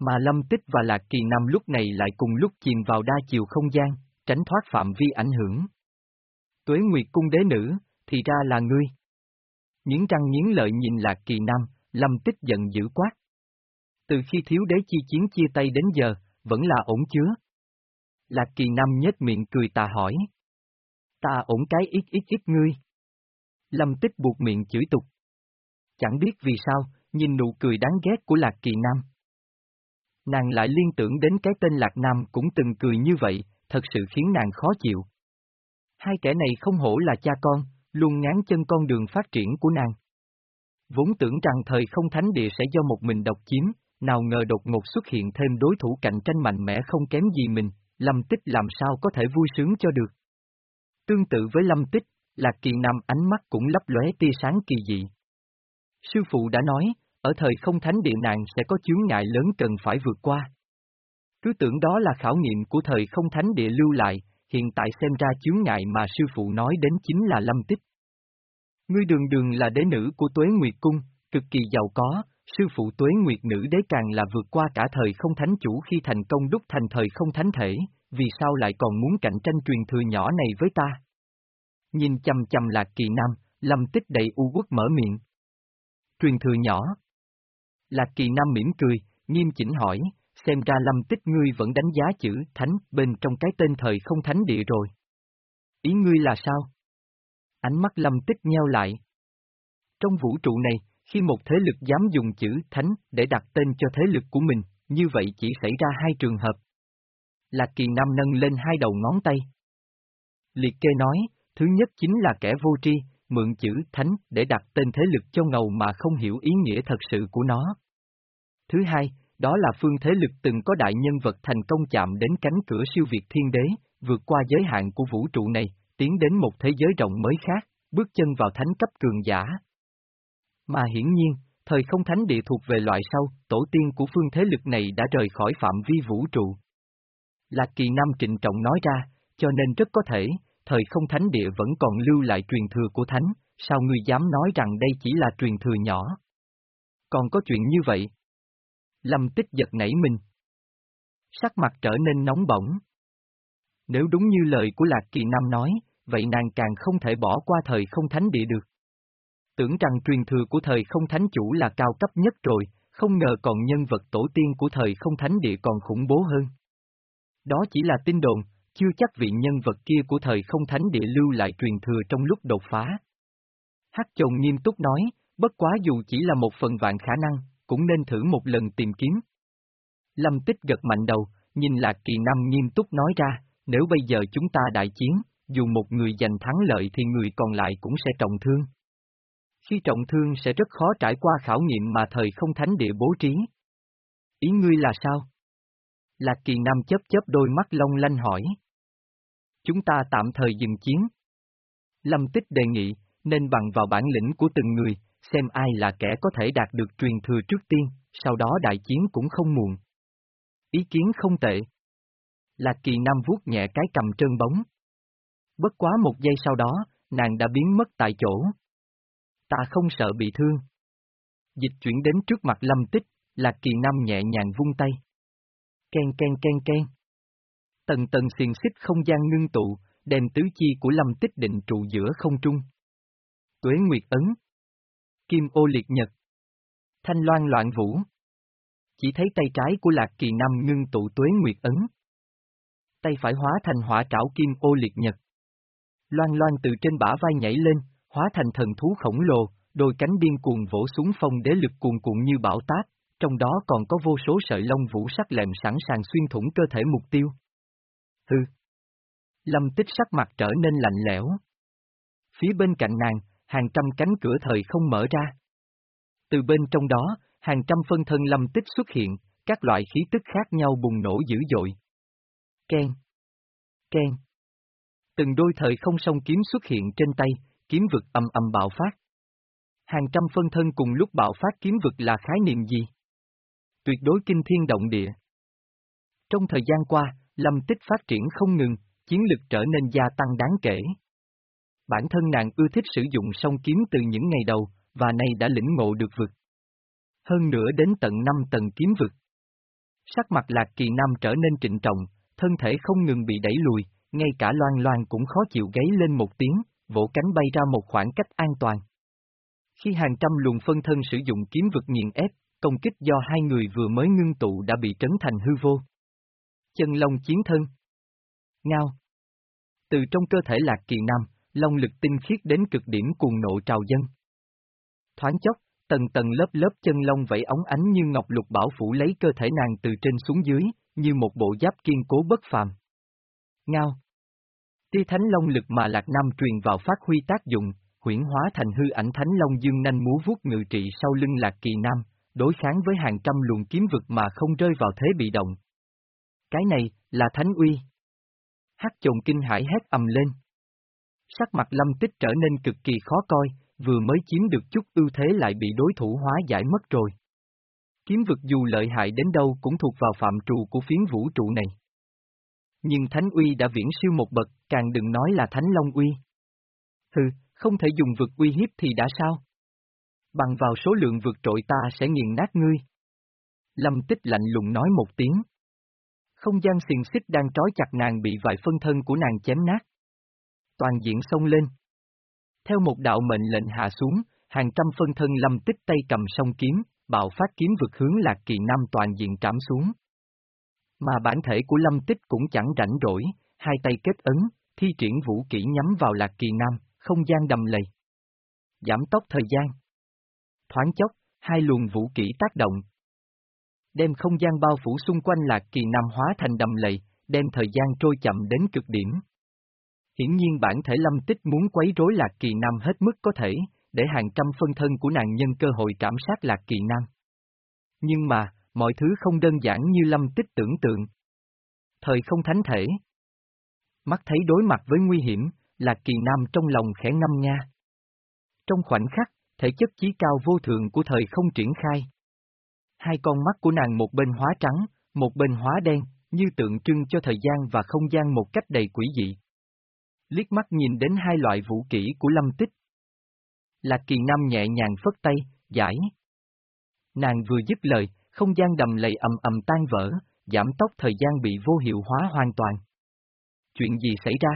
Mà Lâm Tích và Lạc Kỳ Nam lúc này lại cùng lúc chìm vào đa chiều không gian, tránh thoát phạm vi ảnh hưởng. Tuế Nguyệt Cung đế nữ, thì ra là ngươi. Những răng nghiến lợi nhìn Lạc Kỳ Nam, Lâm Tích giận dữ quát. Từ khi thiếu đế chi chiến chia tay đến giờ, vẫn là ổn chứa. Lạc Kỳ Nam nhếch miệng cười tà hỏi. Ta ổn cái ít ít ít ngươi. Lâm Tích buộc miệng chửi tục. Chẳng biết vì sao, nhìn nụ cười đáng ghét của Lạc Kỳ Nam. Nàng lại liên tưởng đến cái tên Lạc Nam cũng từng cười như vậy, thật sự khiến nàng khó chịu. Hai kẻ này không hổ là cha con, luôn ngán chân con đường phát triển của nàng. Vốn tưởng rằng thời không thánh địa sẽ do một mình độc chiếm, nào ngờ đột ngột xuất hiện thêm đối thủ cạnh tranh mạnh mẽ không kém gì mình, Lâm Tích làm sao có thể vui sướng cho được. Tương tự với Lâm Tích, Lạc Kỳ Nam ánh mắt cũng lấp lóe tia sáng kỳ dị. Sư phụ đã nói, ở thời không thánh địa nàng sẽ có chướng ngại lớn cần phải vượt qua. Cứ tưởng đó là khảo nghiệm của thời không thánh địa lưu lại, hiện tại xem ra chướng ngại mà sư phụ nói đến chính là lâm tích. Ngươi đường đường là đế nữ của Tuế Nguyệt Cung, cực kỳ giàu có, sư phụ Tuế Nguyệt Nữ đế càng là vượt qua cả thời không thánh chủ khi thành công đúc thành thời không thánh thể, vì sao lại còn muốn cạnh tranh truyền thừa nhỏ này với ta? Nhìn chầm chầm lạc kỳ nam, lâm tích đầy u quốc mở miệng. Truyền thừa nhỏ. Lạc kỳ nam mỉm cười, nghiêm chỉnh hỏi, xem ra lâm tích ngươi vẫn đánh giá chữ thánh bên trong cái tên thời không thánh địa rồi. Ý ngươi là sao? Ánh mắt lâm tích nheo lại. Trong vũ trụ này, khi một thế lực dám dùng chữ thánh để đặt tên cho thế lực của mình, như vậy chỉ xảy ra hai trường hợp. Lạc kỳ nam nâng lên hai đầu ngón tay. Liệt kê nói, thứ nhất chính là kẻ vô tri, mượn chữ thánh để đặt tên thế lực cho ngầu mà không hiểu ý nghĩa thật sự của nó. Thứ hai, đó là phương thế lực từng có đại nhân vật thành công chạm đến cánh cửa siêu việt thiên đế, vượt qua giới hạn của vũ trụ này, tiến đến một thế giới rộng mới khác, bước chân vào thánh cấp cường giả. Mà hiển nhiên, thời không thánh địa thuộc về loại sau, tổ tiên của phương thế lực này đã rời khỏi phạm vi vũ trụ. Lạc kỳ nam trịnh trọng nói ra, cho nên rất có thể, thời không thánh địa vẫn còn lưu lại truyền thừa của thánh, sao ngươi dám nói rằng đây chỉ là truyền thừa nhỏ? Còn có chuyện như vậy? Lâm tích giật nảy mình. Sắc mặt trở nên nóng bỏng. Nếu đúng như lời của Lạc Kỳ Nam nói, vậy nàng càng không thể bỏ qua thời không thánh địa được. Tưởng rằng truyền thừa của thời không thánh chủ là cao cấp nhất rồi, không ngờ còn nhân vật tổ tiên của thời không thánh địa còn khủng bố hơn. Đó chỉ là tin đồn, chưa chắc vị nhân vật kia của thời không thánh địa lưu lại truyền thừa trong lúc đột phá. Hắc chồng nghiêm túc nói, bất quá dù chỉ là một phần vạn khả năng, cũng nên thử một lần tìm kiếm. Lâm tích gật mạnh đầu, nhìn Lạc Kỳ Nam nghiêm túc nói ra, nếu bây giờ chúng ta đại chiến, dù một người giành thắng lợi thì người còn lại cũng sẽ trọng thương. Khi trọng thương sẽ rất khó trải qua khảo nghiệm mà thời không thánh địa bố trí. Ý ngươi là sao? Lạc Kỳ Nam chớp chớp đôi mắt long lanh hỏi. Chúng ta tạm thời dừng chiến. Lâm Tích đề nghị, nên bằng vào bản lĩnh của từng người, xem ai là kẻ có thể đạt được truyền thừa trước tiên, sau đó đại chiến cũng không muộn. Ý kiến không tệ. Lạc kỳ nam vuốt nhẹ cái cầm trơn bóng. Bất quá một giây sau đó, nàng đã biến mất tại chỗ. Ta không sợ bị thương. Dịch chuyển đến trước mặt lâm tích, Lạc Kỳ Nam nhẹ nhàng vung tay. Ken ken ken ken. Tần tần xiền xích không gian ngưng tụ, đem tứ chi của lâm tích định trụ giữa không trung. Tuế Nguyệt Ấn. Kim ô liệt nhật. Thanh loan loạn vũ. Chỉ thấy tay trái của Lạc Kỳ Nam ngưng tụ Tuế Nguyệt Ấn. Tay phải hóa thành hỏa trảo kim ô liệt nhật. Loan loan từ trên bả vai nhảy lên, hóa thành thần thú khổng lồ, đôi cánh điên cuồng vỗ xuống phong đế lực cuồn cuộn như bão táp, trong đó còn có vô số sợi lông vũ sắc lẹm sẵn sàng xuyên thủng cơ thể mục tiêu. Hừ. Lâm tích sắc mặt trở nên lạnh lẽo. Phía bên cạnh nàng, hàng trăm cánh cửa thời không mở ra. Từ bên trong đó, hàng trăm phân thân lâm tích xuất hiện, các loại khí tức khác nhau bùng nổ dữ dội. Ken. Ken. Từng đôi thời không song kiếm xuất hiện trên tay, kiếm vực âm âm bạo phát. Hàng trăm phân thân cùng lúc bạo phát kiếm vực là khái niệm gì? Tuyệt đối kinh thiên động địa. Trong thời gian qua, lâm tích phát triển không ngừng, chiến lực trở nên gia tăng đáng kể. Bản thân nàng ưa thích sử dụng song kiếm từ những ngày đầu, và nay đã lĩnh ngộ được vực. Hơn nữa đến tận năm tầng kiếm vực. Sắc mặt lạc kỳ nam trở nên trịnh trọng, thân thể không ngừng bị đẩy lùi, ngay cả loan loan cũng khó chịu gáy lên một tiếng, vỗ cánh bay ra một khoảng cách an toàn. Khi hàng trăm luồng phân thân sử dụng kiếm vực nghiền ép, công kích do hai người vừa mới ngưng tụ đã bị trấn thành hư vô. Chân long chiến thân. Ngao. Từ trong cơ thể lạc kỳ nam, long lực tinh khiết đến cực điểm cuồng nộ trào dân. Thoáng chốc, tầng tầng lớp lớp chân long vẫy óng ánh như ngọc lục bảo phủ lấy cơ thể nàng từ trên xuống dưới, như một bộ giáp kiên cố bất phàm. Ngao. Tia thánh long lực mà Lạc Nam truyền vào phát huy tác dụng, huyển hóa thành hư ảnh thánh long dương nanh múa vuốt ngự trị sau lưng Lạc Kỳ Nam, đối kháng với hàng trăm luồng kiếm vực mà không rơi vào thế bị động. Cái này, là thánh uy. Hắc chồng kinh hải hét ầm lên. Sắc mặt lâm tích trở nên cực kỳ khó coi, vừa mới chiếm được chút ưu thế lại bị đối thủ hóa giải mất rồi. Kiếm vực dù lợi hại đến đâu cũng thuộc vào phạm trụ của phiến vũ trụ này. Nhưng Thánh Uy đã viễn siêu một bậc, càng đừng nói là Thánh Long Uy. Hừ, không thể dùng vực uy hiếp thì đã sao? Bằng vào số lượng vượt trội ta sẽ nghiền nát ngươi. Lâm tích lạnh lùng nói một tiếng. Không gian xiềng xích đang trói chặt nàng bị vài phân thân của nàng chém nát. Toàn diện xông lên. Theo một đạo mệnh lệnh hạ xuống, hàng trăm phân thân lâm tích tay cầm song kiếm, bạo phát kiếm vực hướng lạc kỳ nam toàn diện trảm xuống. Mà bản thể của lâm tích cũng chẳng rảnh rỗi, hai tay kết ấn, thi triển vũ kỹ nhắm vào lạc kỳ nam, không gian đầm lầy. Giảm tốc thời gian. Thoáng chốc, hai luồng vũ kỹ tác động. Đem không gian bao phủ xung quanh lạc kỳ nam hóa thành đầm lầy, đem thời gian trôi chậm đến cực điểm. Hiển nhiên bản thể lâm tích muốn quấy rối lạc kỳ nam hết mức có thể, để hàng trăm phân thân của nàng nhân cơ hội cảm sát lạc kỳ nam. Nhưng mà, mọi thứ không đơn giản như lâm tích tưởng tượng. Thời không thánh thể. Mắt thấy đối mặt với nguy hiểm, lạc kỳ nam trong lòng khẽ ngâm nga. Trong khoảnh khắc, thể chất chí cao vô thường của thời không triển khai. Hai con mắt của nàng một bên hóa trắng, một bên hóa đen, như tượng trưng cho thời gian và không gian một cách đầy quỷ dị. Liếc mắt nhìn đến hai loại vũ kỹ của lâm tích. Lạc kỳ nam nhẹ nhàng phất tay, giải. Nàng vừa dứt lời, không gian đầm lầy ầm ầm tan vỡ, giảm tốc thời gian bị vô hiệu hóa hoàn toàn. Chuyện gì xảy ra?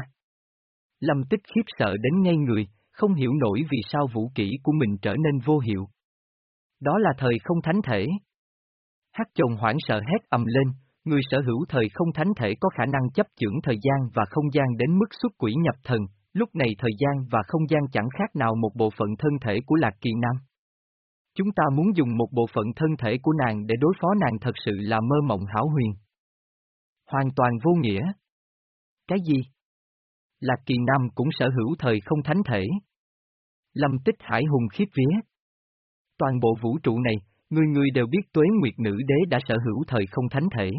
Lâm tích khiếp sợ đến ngay người, không hiểu nổi vì sao vũ kỹ của mình trở nên vô hiệu. Đó là thời không thánh thể. hát chồng hoảng sợ hét ầm lên, người sở hữu thời không thánh thể có khả năng chấp chưởng thời gian và không gian đến mức xuất quỷ nhập thần, lúc này thời gian và không gian chẳng khác nào một bộ phận thân thể của Lạc Kỳ Nam. Chúng ta muốn dùng một bộ phận thân thể của nàng để đối phó nàng thật sự là mơ mộng hảo huyền. Hoàn toàn vô nghĩa. Cái gì? Lạc Kỳ Nam cũng sở hữu thời không thánh thể. Lâm tích hải hùng khiếp vía. Toàn bộ vũ trụ này, người người đều biết tuế nguyệt nữ đế đã sở hữu thời không thánh thể.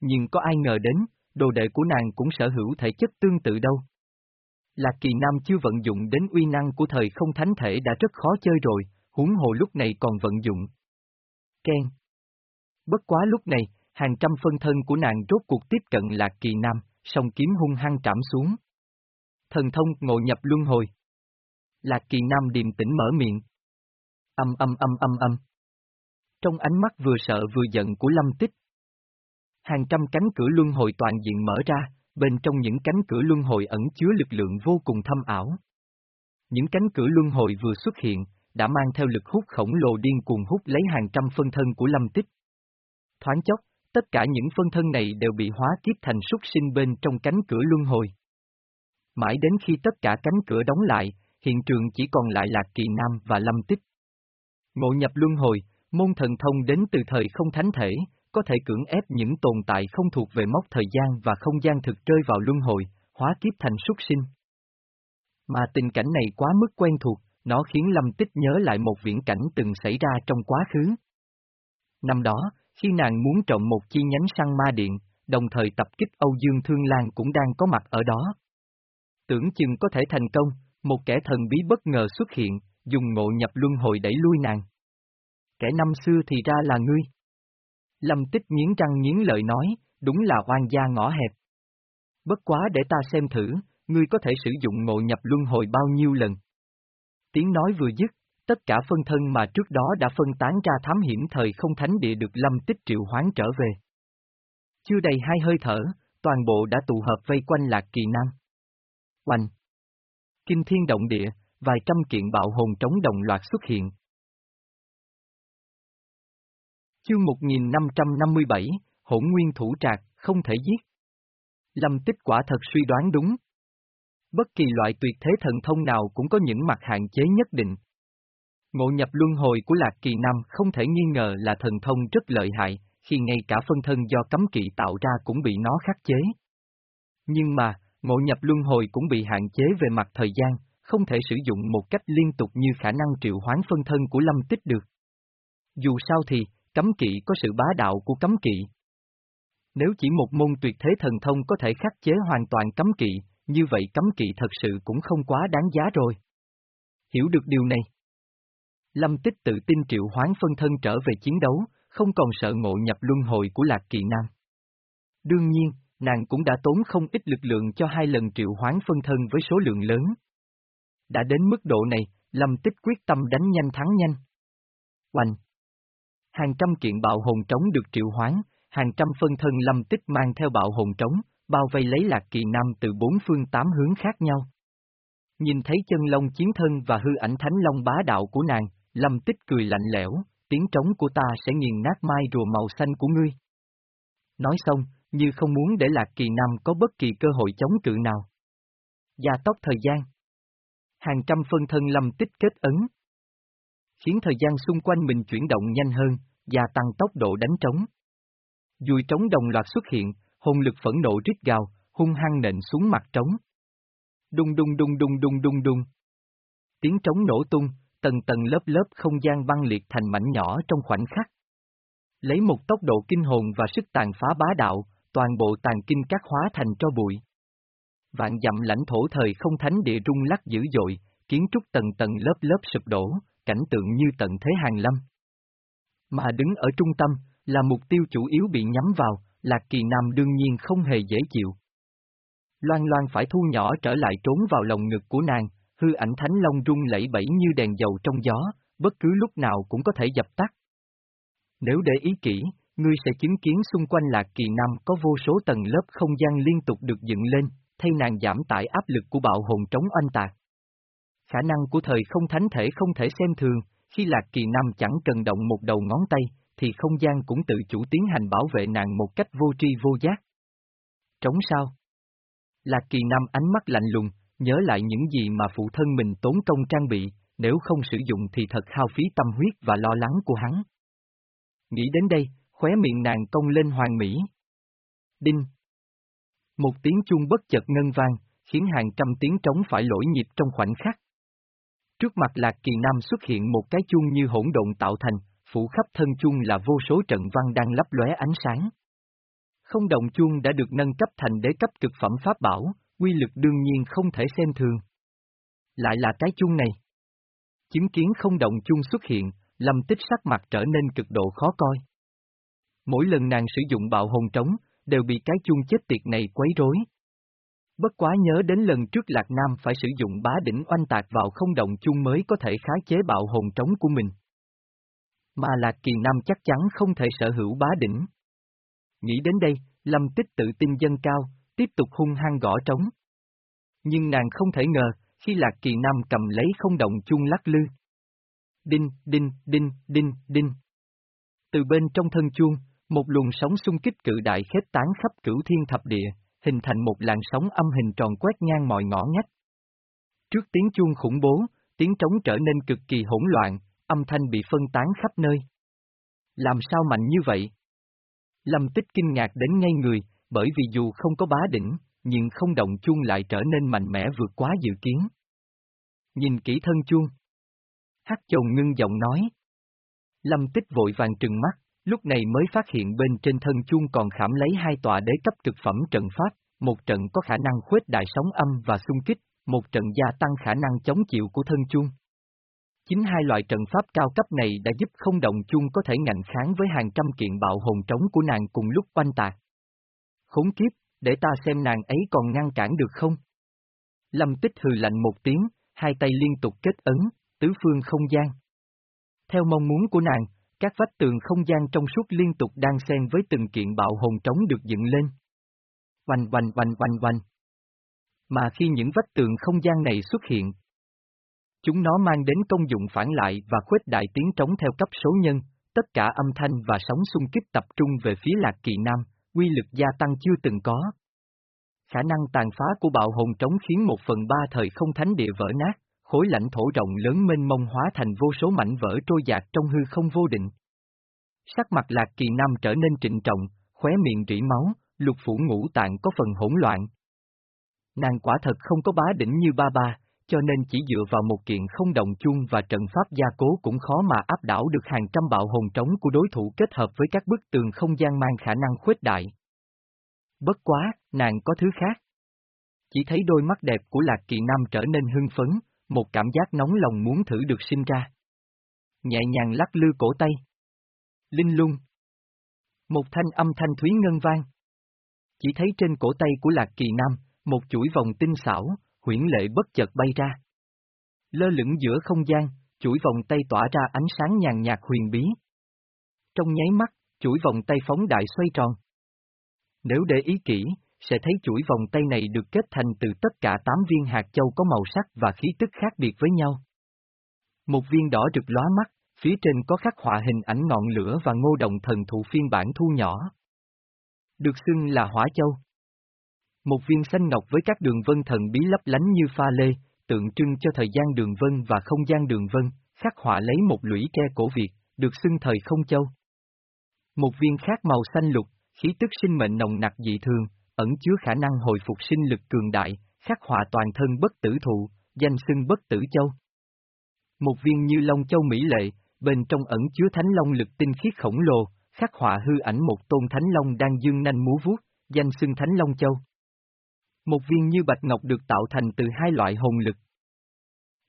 Nhưng có ai ngờ đến, đồ đệ của nàng cũng sở hữu thể chất tương tự đâu. Lạc Kỳ Nam chưa vận dụng đến uy năng của thời không thánh thể đã rất khó chơi rồi, huống hồ lúc này còn vận dụng. Ken. Bất quá lúc này, hàng trăm phân thân của nàng rốt cuộc tiếp cận Lạc Kỳ Nam, song kiếm hung hăng trảm xuống. Thần thông ngộ nhập luân hồi. Lạc Kỳ Nam điềm tĩnh mở miệng. Âm âm âm âm âm. Trong ánh mắt vừa sợ vừa giận của Lâm Tích. Hàng trăm cánh cửa luân hồi toàn diện mở ra, bên trong những cánh cửa luân hồi ẩn chứa lực lượng vô cùng thâm ảo. Những cánh cửa luân hồi vừa xuất hiện, đã mang theo lực hút khổng lồ điên cuồng hút lấy hàng trăm phân thân của Lâm Tích. Thoáng chốc, tất cả những phân thân này đều bị hóa kiếp thành súc sinh bên trong cánh cửa luân hồi. Mãi đến khi tất cả cánh cửa đóng lại, hiện trường chỉ còn lại là Kỳ Nam và Lâm Tích. Ngộ nhập luân hồi, môn thần thông đến từ thời không thánh thể, có thể cưỡng ép những tồn tại không thuộc về mốc thời gian và không gian thực rơi vào luân hồi, hóa kiếp thành súc sinh. Mà tình cảnh này quá mức quen thuộc, nó khiến Lâm Tích nhớ lại một viễn cảnh từng xảy ra trong quá khứ. Năm đó, khi nàng muốn trộm một chi nhánh săn ma điện, đồng thời tập kích Âu Dương Thương Lan cũng đang có mặt ở đó. Tưởng chừng có thể thành công, một kẻ thần bí bất ngờ xuất hiện, dùng ngộ nhập luân hồi đẩy lui nàng. Kẻ năm xưa thì ra là ngươi. Lâm tích nghiến răng nghiến lợi nói, đúng là oan gia ngõ hẹp. Bất quá để ta xem thử, ngươi có thể sử dụng ngộ nhập luân hồi bao nhiêu lần. Tiếng nói vừa dứt, tất cả phân thân mà trước đó đã phân tán ra thám hiểm thời không thánh địa được lâm tích triệu hoán trở về. Chưa đầy hai hơi thở, toàn bộ đã tụ hợp vây quanh lạc kỳ nam. Oanh! Kinh thiên động địa, vài trăm kiện bạo hồn trống đồng loạt xuất hiện. Chương 1557, Hỗn Nguyên Thủ Trạc, không thể giết. Lâm tích quả thật suy đoán đúng. Bất kỳ loại tuyệt thế thần thông nào cũng có những mặt hạn chế nhất định. Ngộ nhập luân hồi của Lạc Kỳ Nam không thể nghi ngờ là thần thông rất lợi hại, khi ngay cả phân thân do cấm kỵ tạo ra cũng bị nó khắc chế. Nhưng mà, ngộ nhập luân hồi cũng bị hạn chế về mặt thời gian, không thể sử dụng một cách liên tục như khả năng triệu hoán phân thân của lâm tích được. Dù sao thì, cấm kỵ có sự bá đạo của cấm kỵ. Nếu chỉ một môn tuyệt thế thần thông có thể khắc chế hoàn toàn cấm kỵ, như vậy cấm kỵ thật sự cũng không quá đáng giá rồi. Hiểu được điều này. Lâm tích tự tin triệu hoán phân thân trở về chiến đấu, không còn sợ ngộ nhập luân hồi của Lạc Kỳ Nam. Đương nhiên, nàng cũng đã tốn không ít lực lượng cho hai lần triệu hoán phân thân với số lượng lớn. Đã đến mức độ này, Lâm Tích quyết tâm đánh nhanh thắng nhanh. Oanh! Hàng trăm kiện bạo hồn trống được triệu hoán, hàng trăm phân thân Lâm Tích mang theo bạo hồn trống, bao vây lấy Lạc Kỳ Nam từ bốn phương tám hướng khác nhau. Nhìn thấy chân long chiến thân và hư ảnh thánh long bá đạo của nàng, Lâm Tích cười lạnh lẽo, tiếng trống của ta sẽ nghiền nát mai rùa màu xanh của ngươi. Nói xong, như không muốn để Lạc Kỳ Nam có bất kỳ cơ hội chống cự nào. Gia tốc thời gian. Hàng trăm phân thân lâm tích kết ấn. Khiến thời gian xung quanh mình chuyển động nhanh hơn, gia tăng tốc độ đánh trống. Dùi trống đồng loạt xuất hiện, hồn lực phẫn nộ rít gào, hung hăng nện xuống mặt trống. Đung đung đung đung đung đung đung. Tiếng trống nổ tung, tầng tầng lớp lớp không gian băng liệt thành mảnh nhỏ trong khoảnh khắc. Lấy một tốc độ kinh hồn và sức tàn phá bá đạo, toàn bộ tàn kinh các hóa thành cho bụi. Vạn dặm lãnh thổ thời không thánh địa rung lắc dữ dội, kiến trúc tầng tầng lớp lớp sụp đổ, cảnh tượng như tận thế hàng lâm. Mà đứng ở trung tâm, là mục tiêu chủ yếu bị nhắm vào, Lạc Kỳ Nam đương nhiên không hề dễ chịu. Loan loan phải thu nhỏ trở lại trốn vào lồng ngực của nàng, hư ảnh thánh long rung lẫy bẫy như đèn dầu trong gió, bất cứ lúc nào cũng có thể dập tắt. Nếu để ý kỹ, ngươi sẽ chứng kiến xung quanh lạc kỳ nam có vô số tầng lớp không gian liên tục được dựng lên, thay nàng giảm tải áp lực của bạo hồn trống oanh tạc. Khả năng của thời không thánh thể không thể xem thường, khi lạc kỳ nam chẳng cần động một đầu ngón tay, thì không gian cũng tự chủ tiến hành bảo vệ nàng một cách vô tri vô giác. Trống sao? Lạc kỳ nam ánh mắt lạnh lùng, nhớ lại những gì mà phụ thân mình tốn công trang bị, nếu không sử dụng thì thật hao phí tâm huyết và lo lắng của hắn. Nghĩ đến đây, khóe miệng nàng cong lên hoàng mỹ. Đinh! Một tiếng chuông bất chợt ngân vang, khiến hàng trăm tiếng trống phải lỗi nhịp trong khoảnh khắc. Trước mặt Lạc Kỳ Nam xuất hiện một cái chuông như hỗn độn tạo thành, phủ khắp thân chuông là vô số trận văn đang lấp lóe ánh sáng. Không đồng chuông đã được nâng cấp thành đế cấp cực phẩm pháp bảo, quy lực đương nhiên không thể xem thường. Lại là cái chuông này. Chứng kiến không động chuông xuất hiện, lâm tích sắc mặt trở nên cực độ khó coi. Mỗi lần nàng sử dụng bạo hồn trống, đều bị cái chuông chết tiệt này quấy rối. Bất quá nhớ đến lần trước Lạc Nam phải sử dụng bá đỉnh oanh tạc vào không động chung mới có thể khá chế bạo hồn trống của mình. Mà Lạc Kỳ Nam chắc chắn không thể sở hữu bá đỉnh. Nghĩ đến đây, Lâm Tích tự tin dân cao, tiếp tục hung hăng gõ trống. Nhưng nàng không thể ngờ, khi Lạc Kỳ Nam cầm lấy không động chung lắc lư. Đinh, đinh, đinh, đinh, đinh. Từ bên trong thân chuông, một luồng sóng xung kích cự đại khép tán khắp cửu thiên thập địa, hình thành một làn sóng âm hình tròn quét ngang mọi ngõ ngách. Trước tiếng chuông khủng bố, tiếng trống trở nên cực kỳ hỗn loạn, âm thanh bị phân tán khắp nơi. Làm sao mạnh như vậy? Lâm tích kinh ngạc đến ngay người, bởi vì dù không có bá đỉnh, nhưng không động chuông lại trở nên mạnh mẽ vượt quá dự kiến. Nhìn kỹ thân chuông. hắc chồng ngưng giọng nói. Lâm tích vội vàng trừng mắt, lúc này mới phát hiện bên trên thân chuông còn khảm lấy hai tòa đế cấp cực phẩm trận pháp, một trận có khả năng khuếch đại sóng âm và xung kích, một trận gia tăng khả năng chống chịu của thân chuông. Chính hai loại trận pháp cao cấp này đã giúp không động chuông có thể ngạnh kháng với hàng trăm kiện bạo hồn trống của nàng cùng lúc quanh tạc. Khốn kiếp, để ta xem nàng ấy còn ngăn cản được không? Lâm tích hừ lạnh một tiếng, hai tay liên tục kết ấn, tứ phương không gian. Theo mong muốn của nàng, các vách tường không gian trong suốt liên tục đang xen với từng kiện bạo hồn trống được dựng lên. Oanh oanh oanh oanh oanh. Mà khi những vách tường không gian này xuất hiện, chúng nó mang đến công dụng phản lại và khuếch đại tiếng trống theo cấp số nhân, tất cả âm thanh và sóng xung kích tập trung về phía Lạc Kỳ Nam, quy lực gia tăng chưa từng có. Khả năng tàn phá của bạo hồn trống khiến một phần ba thời không thánh địa vỡ nát, khối lãnh thổ rộng lớn mênh mông hóa thành vô số mảnh vỡ trôi dạt trong hư không vô định. Sắc mặt lạc kỳ nam trở nên trịnh trọng, khóe miệng rỉ máu, lục phủ ngũ tạng có phần hỗn loạn. Nàng quả thật không có bá đỉnh như ba ba, cho nên chỉ dựa vào một kiện không đồng chung và trận pháp gia cố cũng khó mà áp đảo được hàng trăm bạo hồn trống của đối thủ kết hợp với các bức tường không gian mang khả năng khuếch đại. Bất quá, nàng có thứ khác. Chỉ thấy đôi mắt đẹp của Lạc Kỳ Nam trở nên hưng phấn, một cảm giác nóng lòng muốn thử được sinh ra. Nhẹ nhàng lắc lư cổ tay. Linh lung. Một thanh âm thanh thúy ngân vang. Chỉ thấy trên cổ tay của Lạc Kỳ Nam, một chuỗi vòng tinh xảo, huyễn lệ bất chợt bay ra. Lơ lửng giữa không gian, chuỗi vòng tay tỏa ra ánh sáng nhàn nhạt huyền bí. Trong nháy mắt, chuỗi vòng tay phóng đại xoay tròn. Nếu để ý kỹ, sẽ thấy chuỗi vòng tay này được kết thành từ tất cả 8 viên hạt châu có màu sắc và khí tức khác biệt với nhau. Một viên đỏ rực lóa mắt, phía trên có khắc họa hình ảnh ngọn lửa và ngô đồng thần thụ phiên bản thu nhỏ. Được xưng là hỏa châu. Một viên xanh ngọc với các đường vân thần bí lấp lánh như pha lê, tượng trưng cho thời gian đường vân và không gian đường vân, khắc họa lấy một lũy ke cổ Việt, được xưng thời không châu. Một viên khác màu xanh lục, khí tức sinh mệnh nồng nặc dị thường, ẩn chứa khả năng hồi phục sinh lực cường đại, khắc họa toàn thân bất tử thụ, danh xưng bất tử châu. Một viên như long châu mỹ lệ, bên trong ẩn chứa thánh long lực tinh khiết khổng lồ, khắc họa hư ảnh một tôn thánh long đang dương nanh múa vuốt, danh xưng thánh long châu. Một viên như bạch ngọc được tạo thành từ hai loại hồn lực.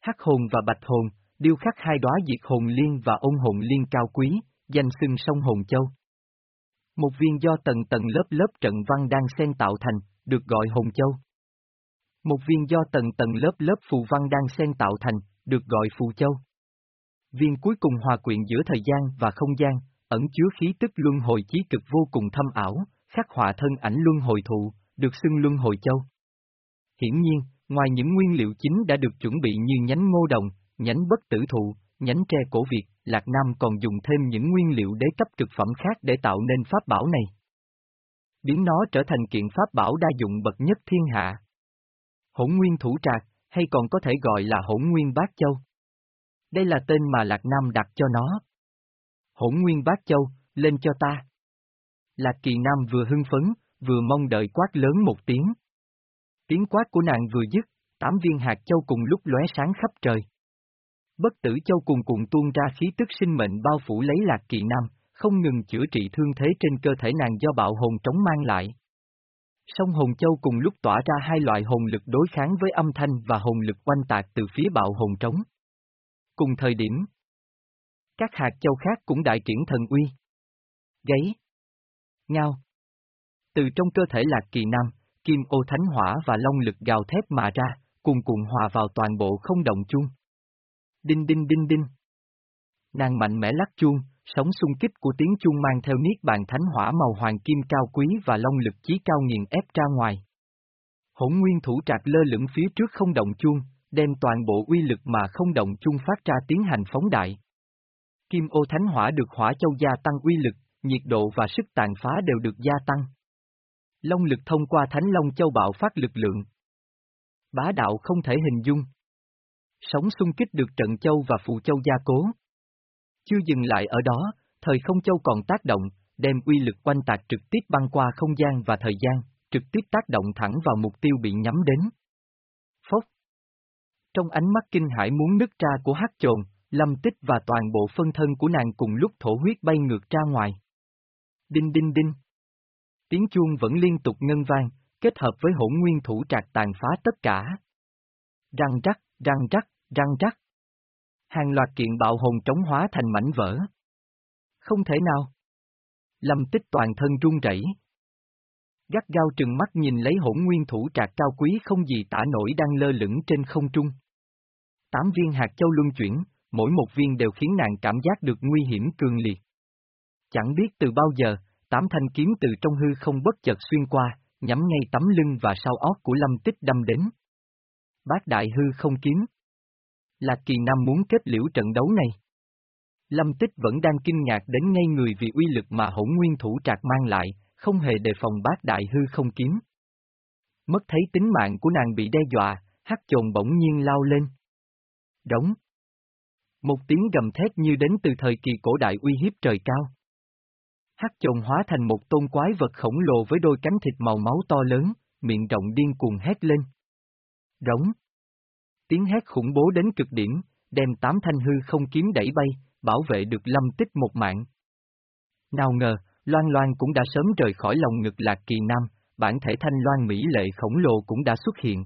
Hắc hồn và bạch hồn, điêu khắc hai đóa diệt hồn liên và ôn hồn liên cao quý, danh xưng sông hồn châu. Một viên do tầng tầng lớp lớp trận văn đang xen tạo thành, được gọi hồn châu. Một viên do tầng tầng lớp lớp phù văn đang xen tạo thành, được gọi phù châu. Viên cuối cùng hòa quyện giữa thời gian và không gian, ẩn chứa khí tức luân hồi chí cực vô cùng thâm ảo, khắc họa thân ảnh luân hồi thụ, được xưng luân hồi châu. Hiển nhiên, ngoài những nguyên liệu chính đã được chuẩn bị như nhánh ngô đồng, nhánh bất tử thụ, nhánh tre cổ Việt, Lạc Nam còn dùng thêm những nguyên liệu đế cấp thực phẩm khác để tạo nên pháp bảo này. Biến nó trở thành kiện pháp bảo đa dụng bậc nhất thiên hạ. Hỗn nguyên thủ trạc, hay còn có thể gọi là hỗn nguyên bát châu. Đây là tên mà Lạc Nam đặt cho nó. Hỗn nguyên bát châu, lên cho ta. Lạc kỳ Nam vừa hưng phấn, vừa mong đợi quát lớn một tiếng. Tiếng quát của nàng vừa dứt, tám viên hạt châu cùng lúc lóe sáng khắp trời. Bất tử châu cùng cùng tuôn ra khí tức sinh mệnh bao phủ lấy lạc kỳ nam, không ngừng chữa trị thương thế trên cơ thể nàng do bạo hồn trống mang lại. Song hồn châu cùng lúc tỏa ra hai loại hồn lực đối kháng với âm thanh và hồn lực quanh tạc từ phía bạo hồn trống. Cùng thời điểm, các hạt châu khác cũng đại triển thần uy. Gáy. Ngao. Từ trong cơ thể lạc kỳ nam, kim ô thánh hỏa và long lực gào thét mà ra, cùng cùng hòa vào toàn bộ không động chuông. Đinh đinh đinh đinh. Nàng mạnh mẽ lắc chuông, sóng xung kích của tiếng chuông mang theo niết bàn thánh hỏa màu hoàng kim cao quý và long lực chí cao nghiền ép ra ngoài. Hỗn nguyên thủ trạc lơ lửng phía trước không động chuông, đem toàn bộ uy lực mà không động chuông phát ra tiến hành phóng đại. Kim ô thánh hỏa được hỏa châu gia tăng uy lực, nhiệt độ và sức tàn phá đều được gia tăng. Long lực thông qua thánh long châu bạo phát lực lượng. Bá đạo không thể hình dung. sống xung kích được trận châu và phụ châu gia cố. Chưa dừng lại ở đó, thời không châu còn tác động, đem uy lực quanh tạc trực tiếp băng qua không gian và thời gian, trực tiếp tác động thẳng vào mục tiêu bị nhắm đến. Phốc. Trong ánh mắt kinh hải muốn nứt ra của hắc trồn, lâm tích và toàn bộ phân thân của nàng cùng lúc thổ huyết bay ngược ra ngoài. Đinh đinh đinh. Tiếng chuông vẫn liên tục ngân vang, kết hợp với hỗn nguyên thủ trạc tàn phá tất cả. Răng rắc, răng rắc, răng rắc. Hàng loạt kiện bạo hồn trống hóa thành mảnh vỡ. Không thể nào. Lâm tích toàn thân run rẩy. Gắt gao trừng mắt nhìn lấy hỗn nguyên thủ trạc cao quý không gì tả nổi đang lơ lửng trên không trung. Tám viên hạt châu luân chuyển, mỗi một viên đều khiến nàng cảm giác được nguy hiểm cường liệt. Chẳng biết từ bao giờ, tám thanh kiếm từ trong hư không bất chợt xuyên qua, nhắm ngay tấm lưng và sau óc của Lâm Tích đâm đến. Bác đại hư không kiếm. Lạc Kỳ Nam muốn kết liễu trận đấu này. Lâm Tích vẫn đang kinh ngạc đến ngay người vì uy lực mà hỗn nguyên thủ trạc mang lại, không hề đề phòng bác đại hư không kiếm. Mất thấy tính mạng của nàng bị đe dọa, hắc chồn bỗng nhiên lao lên. Đóng. Một tiếng gầm thét như đến từ thời kỳ cổ đại uy hiếp trời cao. Hắc chồn hóa thành một tôn quái vật khổng lồ với đôi cánh thịt màu máu to lớn, miệng rộng điên cuồng hét lên. Rống. Tiếng hét khủng bố đến cực điểm, đem tám thanh hư không kiếm đẩy bay, bảo vệ được lâm tích một mạng. Nào ngờ, Loan Loan cũng đã sớm rời khỏi lòng ngực lạc kỳ nam, bản thể thanh Loan Mỹ lệ khổng lồ cũng đã xuất hiện.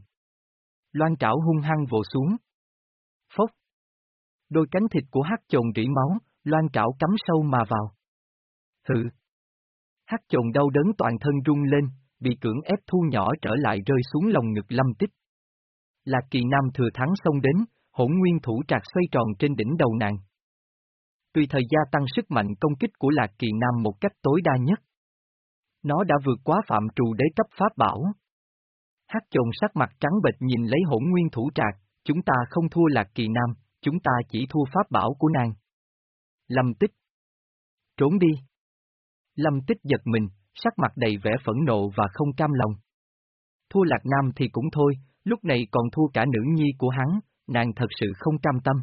Loan trảo hung hăng vồ xuống. Phốc. Đôi cánh thịt của hắc chồn rỉ máu, Loan trảo cắm sâu mà vào. Hừ. Hắc chồn đau đớn toàn thân rung lên, bị cưỡng ép thu nhỏ trở lại rơi xuống lòng ngực lâm tích. Lạc kỳ nam thừa thắng xông đến, hỗn nguyên thủ trạc xoay tròn trên đỉnh đầu nàng. Tùy thời gia tăng sức mạnh công kích của Lạc kỳ nam một cách tối đa nhất. Nó đã vượt quá phạm trù đế cấp pháp bảo. Hắc chồn sắc mặt trắng bệch nhìn lấy hỗn nguyên thủ trạc, chúng ta không thua Lạc kỳ nam, chúng ta chỉ thua pháp bảo của nàng. Lâm tích. Trốn đi. Lâm tích giật mình, sắc mặt đầy vẻ phẫn nộ và không cam lòng. Thua Lạc Nam thì cũng thôi, lúc này còn thua cả nữ nhi của hắn, nàng thật sự không cam tâm.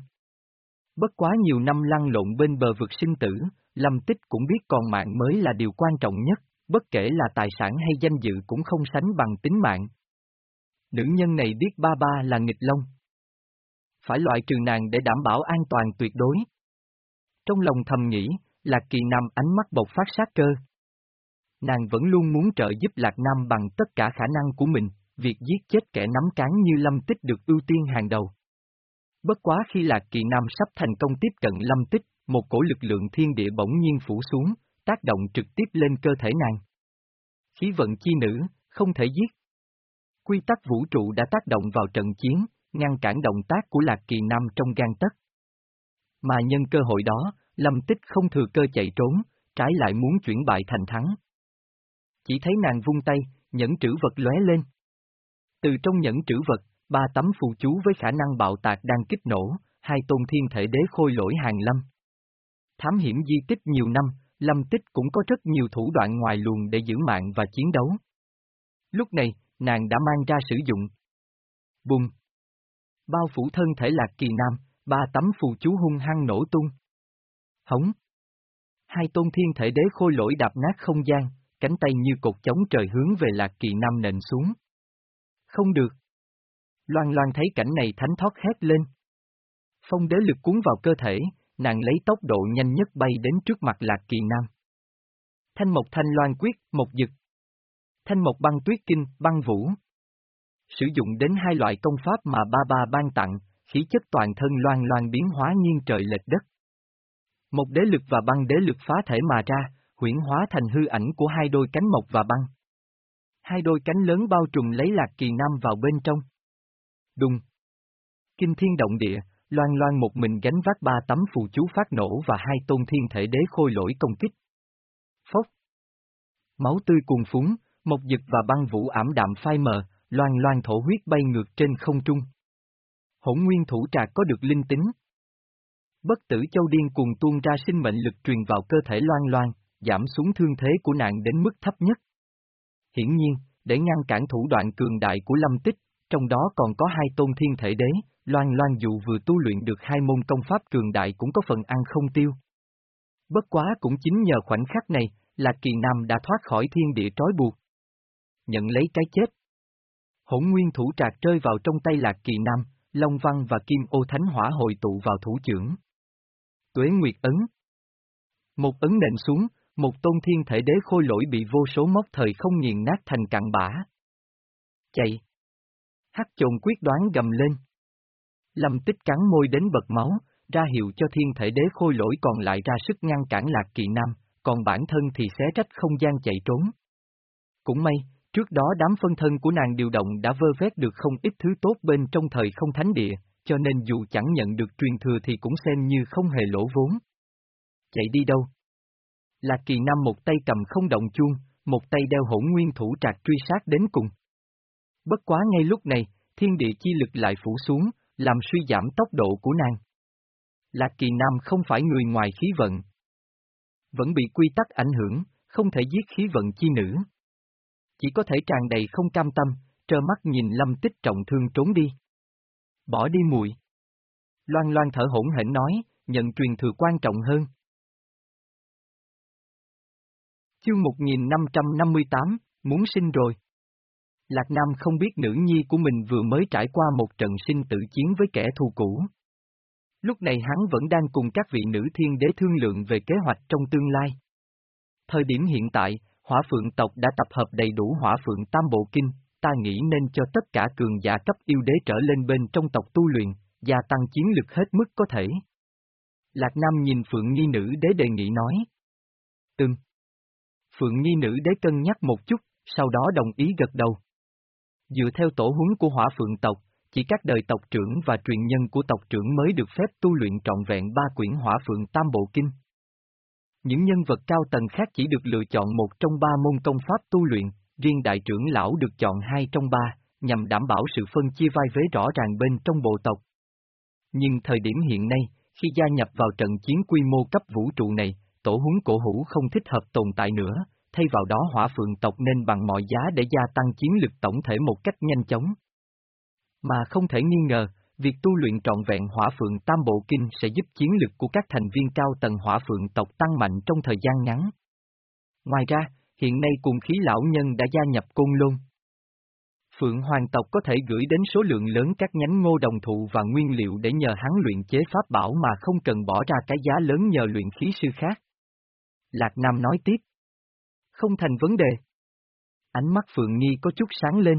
Bất quá nhiều năm lăn lộn bên bờ vực sinh tử, Lâm Tích cũng biết còn mạng mới là điều quan trọng nhất, bất kể là tài sản hay danh dự cũng không sánh bằng tính mạng. Nữ nhân này biết ba ba là nghịch long. Phải loại trừ nàng để đảm bảo an toàn tuyệt đối. Trong lòng thầm nghĩ, Lạc Kỳ Nam ánh mắt bộc phát sát cơ. Nàng vẫn luôn muốn trợ giúp Lạc Nam bằng tất cả khả năng của mình, việc giết chết kẻ nắm cán như Lâm Tích được ưu tiên hàng đầu. Bất quá khi Lạc Kỳ Nam sắp thành công tiếp cận Lâm Tích, một cổ lực lượng thiên địa bỗng nhiên phủ xuống, tác động trực tiếp lên cơ thể nàng. Khí vận chi nữ, không thể giết. Quy tắc vũ trụ đã tác động vào trận chiến, ngăn cản động tác của Lạc Kỳ Nam trong gan tất. Mà nhân cơ hội đó, Lâm Tích không thừa cơ chạy trốn, trái lại muốn chuyển bại thành thắng. Chỉ thấy nàng vung tay, nhẫn trữ vật lóe lên. Từ trong nhẫn trữ vật, ba tấm phù chú với khả năng bạo tạc đang kích nổ, hai tôn thiên thể đế khôi lỗi hàng lâm. Thám hiểm di tích nhiều năm, Lâm Tích cũng có rất nhiều thủ đoạn ngoài luồng để giữ mạng và chiến đấu. Lúc này, nàng đã mang ra sử dụng. Bùng! Bao phủ thân thể lạc kỳ nam, ba tấm phù chú hung hăng nổ tung. Hống! Hai tôn thiên thể đế khôi lỗi đạp nát không gian, cánh tay như cột chống trời hướng về lạc kỳ nam nện xuống. Không được! Loan loan thấy cảnh này thánh thoát hét lên. Phong đế lực cuốn vào cơ thể, nàng lấy tốc độ nhanh nhất bay đến trước mặt lạc kỳ nam. Thanh mộc thanh loan quyết, một dực. Thanh mộc băng tuyết kinh, băng vũ. Sử dụng đến hai loại công pháp mà ba ba ban tặng, khí chất toàn thân loan loan biến hóa nghiêng trời lệch đất. Một đế lực và băng đế lực phá thể mà ra, huyển hóa thành hư ảnh của hai đôi cánh mộc và băng. Hai đôi cánh lớn bao trùm lấy Lạc Kỳ Nam vào bên trong. Đùng. Kinh thiên động địa, loan loan một mình gánh vác ba tấm phù chú phát nổ và hai tôn thiên thể đế khôi lỗi công kích. Phốc. Máu tươi cuồn phúng, một dực và băng vũ ảm đạm phai mờ, loan loan thổ huyết bay ngược trên không trung. Hỗn nguyên thủ trạc có được linh tính. Bất tử châu điên cuồng tuôn ra sinh mệnh lực truyền vào cơ thể loan loan, giảm xuống thương thế của nạn đến mức thấp nhất. Hiển nhiên, để ngăn cản thủ đoạn cường đại của lâm tích, trong đó còn có hai tôn thiên thể đế, loan loan dù vừa tu luyện được hai môn công pháp cường đại cũng có phần ăn không tiêu. Bất quá cũng chính nhờ khoảnh khắc này, là kỳ nam đã thoát khỏi thiên địa trói buộc. Nhận lấy cái chết. Hỗn nguyên thủ trạc rơi vào trong tay lạc kỳ nam, Long Văn và Kim ô thánh hỏa hội tụ vào thủ trưởng. Tuế Nguyệt Ấn Một ấn nện xuống, một tôn thiên thể đế khôi lỗi bị vô số móc thời không nghiền nát thành cặn bã. Chạy! Hắc trồn quyết đoán gầm lên. Lâm tích cắn môi đến bật máu, ra hiệu cho thiên thể đế khôi lỗi còn lại ra sức ngăn cản lạc kỳ nam, còn bản thân thì xé rách không gian chạy trốn. Cũng may, trước đó đám phân thân của nàng điều động đã vơ vét được không ít thứ tốt bên trong thời không thánh địa, cho nên dù chẳng nhận được truyền thừa thì cũng xem như không hề lỗ vốn. Chạy đi đâu? Lạc kỳ nam một tay cầm không động chuông, một tay đeo hỗn nguyên thủ trạc truy sát đến cùng. Bất quá ngay lúc này, thiên địa chi lực lại phủ xuống, làm suy giảm tốc độ của nàng. Lạc kỳ nam không phải người ngoài khí vận. Vẫn bị quy tắc ảnh hưởng, không thể giết khí vận chi nữ. Chỉ có thể tràn đầy không cam tâm, trơ mắt nhìn lâm tích trọng thương trốn đi. Bỏ đi mùi. Loan loan thở hỗn hển nói, nhận truyền thừa quan trọng hơn. Chương 1558, muốn sinh rồi. Lạc Nam không biết nữ nhi của mình vừa mới trải qua một trận sinh tử chiến với kẻ thù cũ. Lúc này hắn vẫn đang cùng các vị nữ thiên đế thương lượng về kế hoạch trong tương lai. Thời điểm hiện tại, hỏa phượng tộc đã tập hợp đầy đủ hỏa phượng tam bộ kinh, ta nghĩ nên cho tất cả cường giả cấp yêu đế trở lên bên trong tộc tu luyện, gia tăng chiến lực hết mức có thể. Lạc Nam nhìn Phượng Nhi nữ đế đề nghị nói. Từng. Phượng Nhi nữ đế cân nhắc một chút, sau đó đồng ý gật đầu. Dựa theo tổ huấn của hỏa phượng tộc, chỉ các đời tộc trưởng và truyền nhân của tộc trưởng mới được phép tu luyện trọn vẹn ba quyển hỏa phượng tam bộ kinh. Những nhân vật cao tầng khác chỉ được lựa chọn một trong ba môn công pháp tu luyện, riêng đại trưởng lão được chọn hai trong ba, nhằm đảm bảo sự phân chia vai vế rõ ràng bên trong bộ tộc. Nhưng thời điểm hiện nay, khi gia nhập vào trận chiến quy mô cấp vũ trụ này, tổ huấn cổ hữu không thích hợp tồn tại nữa, thay vào đó hỏa phượng tộc nên bằng mọi giá để gia tăng chiến lực tổng thể một cách nhanh chóng. Mà không thể nghi ngờ, việc tu luyện trọn vẹn hỏa phượng tam bộ kinh sẽ giúp chiến lực của các thành viên cao tầng hỏa phượng tộc tăng mạnh trong thời gian ngắn. Ngoài ra, hiện nay cùng khí lão nhân đã gia nhập côn lôn. Phượng hoàng tộc có thể gửi đến số lượng lớn các nhánh ngô đồng thụ và nguyên liệu để nhờ hắn luyện chế pháp bảo mà không cần bỏ ra cái giá lớn nhờ luyện khí sư khác. Lạc Nam nói tiếp. Không thành vấn đề. Ánh mắt Phượng Nhi có chút sáng lên.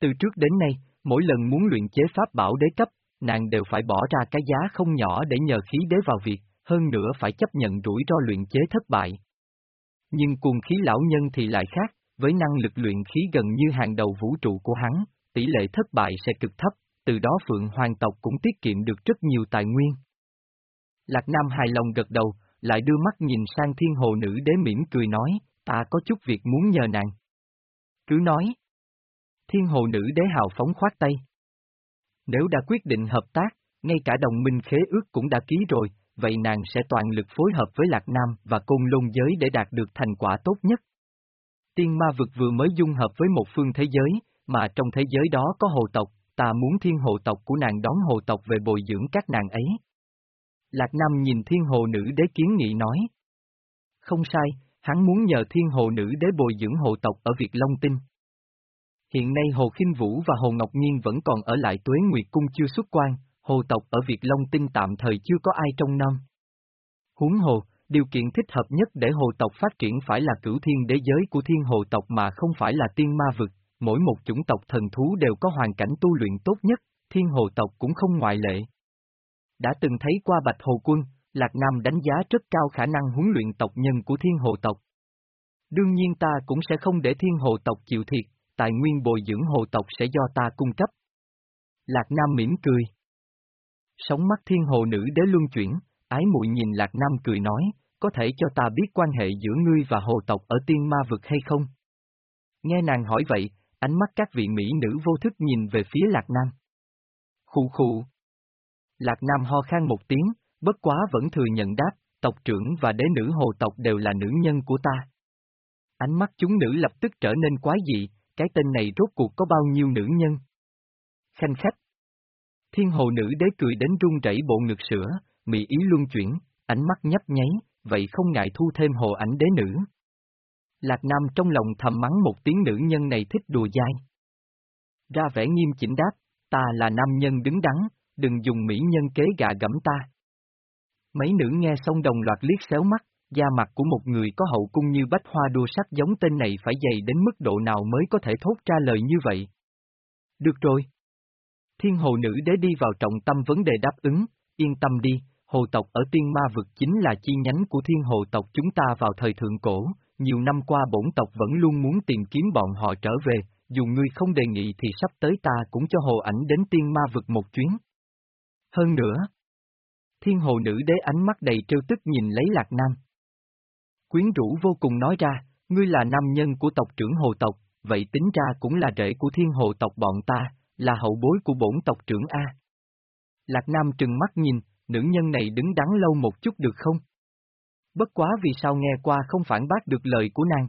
Từ trước đến nay, mỗi lần muốn luyện chế pháp bảo đế cấp, nàng đều phải bỏ ra cái giá không nhỏ để nhờ khí đế vào việc, hơn nữa phải chấp nhận rủi ro luyện chế thất bại. Nhưng cuồng khí lão nhân thì lại khác, với năng lực luyện khí gần như hàng đầu vũ trụ của hắn, tỷ lệ thất bại sẽ cực thấp, từ đó Phượng Hoàng tộc cũng tiết kiệm được rất nhiều tài nguyên. Lạc Nam hài lòng gật đầu, lại đưa mắt nhìn sang thiên hồ nữ đế mỉm cười nói, ta có chút việc muốn nhờ nàng. Cứ nói. Thiên hồ nữ đế hào phóng khoát tay. Nếu đã quyết định hợp tác, ngay cả đồng minh khế ước cũng đã ký rồi, vậy nàng sẽ toàn lực phối hợp với Lạc Nam và Côn Lôn giới để đạt được thành quả tốt nhất. Tiên ma vực vừa mới dung hợp với một phương thế giới, mà trong thế giới đó có hồ tộc, ta muốn thiên hồ tộc của nàng đón hồ tộc về bồi dưỡng các nàng ấy. Lạc Nam nhìn thiên hồ nữ đế kiến nghị nói. Không sai, hắn muốn nhờ thiên hồ nữ đế bồi dưỡng hồ tộc ở Việt Long Tinh. Hiện nay Hồ Khinh Vũ và Hồ Ngọc Nhiên vẫn còn ở lại Tuế Nguyệt Cung chưa xuất quan, hồ tộc ở Việt Long Tinh tạm thời chưa có ai trong năm. Huống hồ, điều kiện thích hợp nhất để hồ tộc phát triển phải là cửu thiên đế giới của thiên hồ tộc mà không phải là tiên ma vực, mỗi một chủng tộc thần thú đều có hoàn cảnh tu luyện tốt nhất, thiên hồ tộc cũng không ngoại lệ. Đã từng thấy qua Bạch Hồ Quân, Lạc Nam đánh giá rất cao khả năng huấn luyện tộc nhân của thiên hồ tộc. Đương nhiên ta cũng sẽ không để thiên hồ tộc chịu thiệt, tài nguyên bồi dưỡng hồ tộc sẽ do ta cung cấp. Lạc Nam mỉm cười. Sống mắt thiên hồ nữ đế luân chuyển, ái muội nhìn Lạc Nam cười nói, có thể cho ta biết quan hệ giữa ngươi và hồ tộc ở tiên ma vực hay không? Nghe nàng hỏi vậy, ánh mắt các vị mỹ nữ vô thức nhìn về phía Lạc Nam. Khụ khụ. Lạc Nam ho khan một tiếng, bất quá vẫn thừa nhận đáp, tộc trưởng và đế nữ hồ tộc đều là nữ nhân của ta. Ánh mắt chúng nữ lập tức trở nên quái dị, cái tên này rốt cuộc có bao nhiêu nữ nhân? Khanh khách. Thiên hồ nữ đế cười đến run rẩy bộ ngực sữa, mỹ ý luân chuyển, ánh mắt nhấp nháy, vậy không ngại thu thêm hồ ảnh đế nữ. Lạc Nam trong lòng thầm mắng một tiếng nữ nhân này thích đùa dai. Ra vẻ nghiêm chỉnh đáp, ta là nam nhân đứng đắn, đừng dùng mỹ nhân kế gạ gẫm ta. Mấy nữ nghe xong đồng loạt liếc xéo mắt, da mặt của một người có hậu cung như bách hoa đua sắc giống tên này phải dày đến mức độ nào mới có thể thốt ra lời như vậy. Được rồi. Thiên hồ nữ đế đi vào trọng tâm vấn đề đáp ứng, yên tâm đi, hồ tộc ở tiên ma vực chính là chi nhánh của thiên hồ tộc chúng ta vào thời thượng cổ, nhiều năm qua bổn tộc vẫn luôn muốn tìm kiếm bọn họ trở về, dù ngươi không đề nghị thì sắp tới ta cũng cho hồ ảnh đến tiên ma vực một chuyến. Hơn nữa, thiên hồ nữ đế ánh mắt đầy trêu tức nhìn lấy lạc nam. Quyến rũ vô cùng nói ra, ngươi là nam nhân của tộc trưởng hồ tộc, vậy tính ra cũng là rễ của thiên hồ tộc bọn ta, là hậu bối của bổn tộc trưởng A. Lạc Nam trừng mắt nhìn, nữ nhân này đứng đắn lâu một chút được không? Bất quá vì sao nghe qua không phản bác được lời của nàng.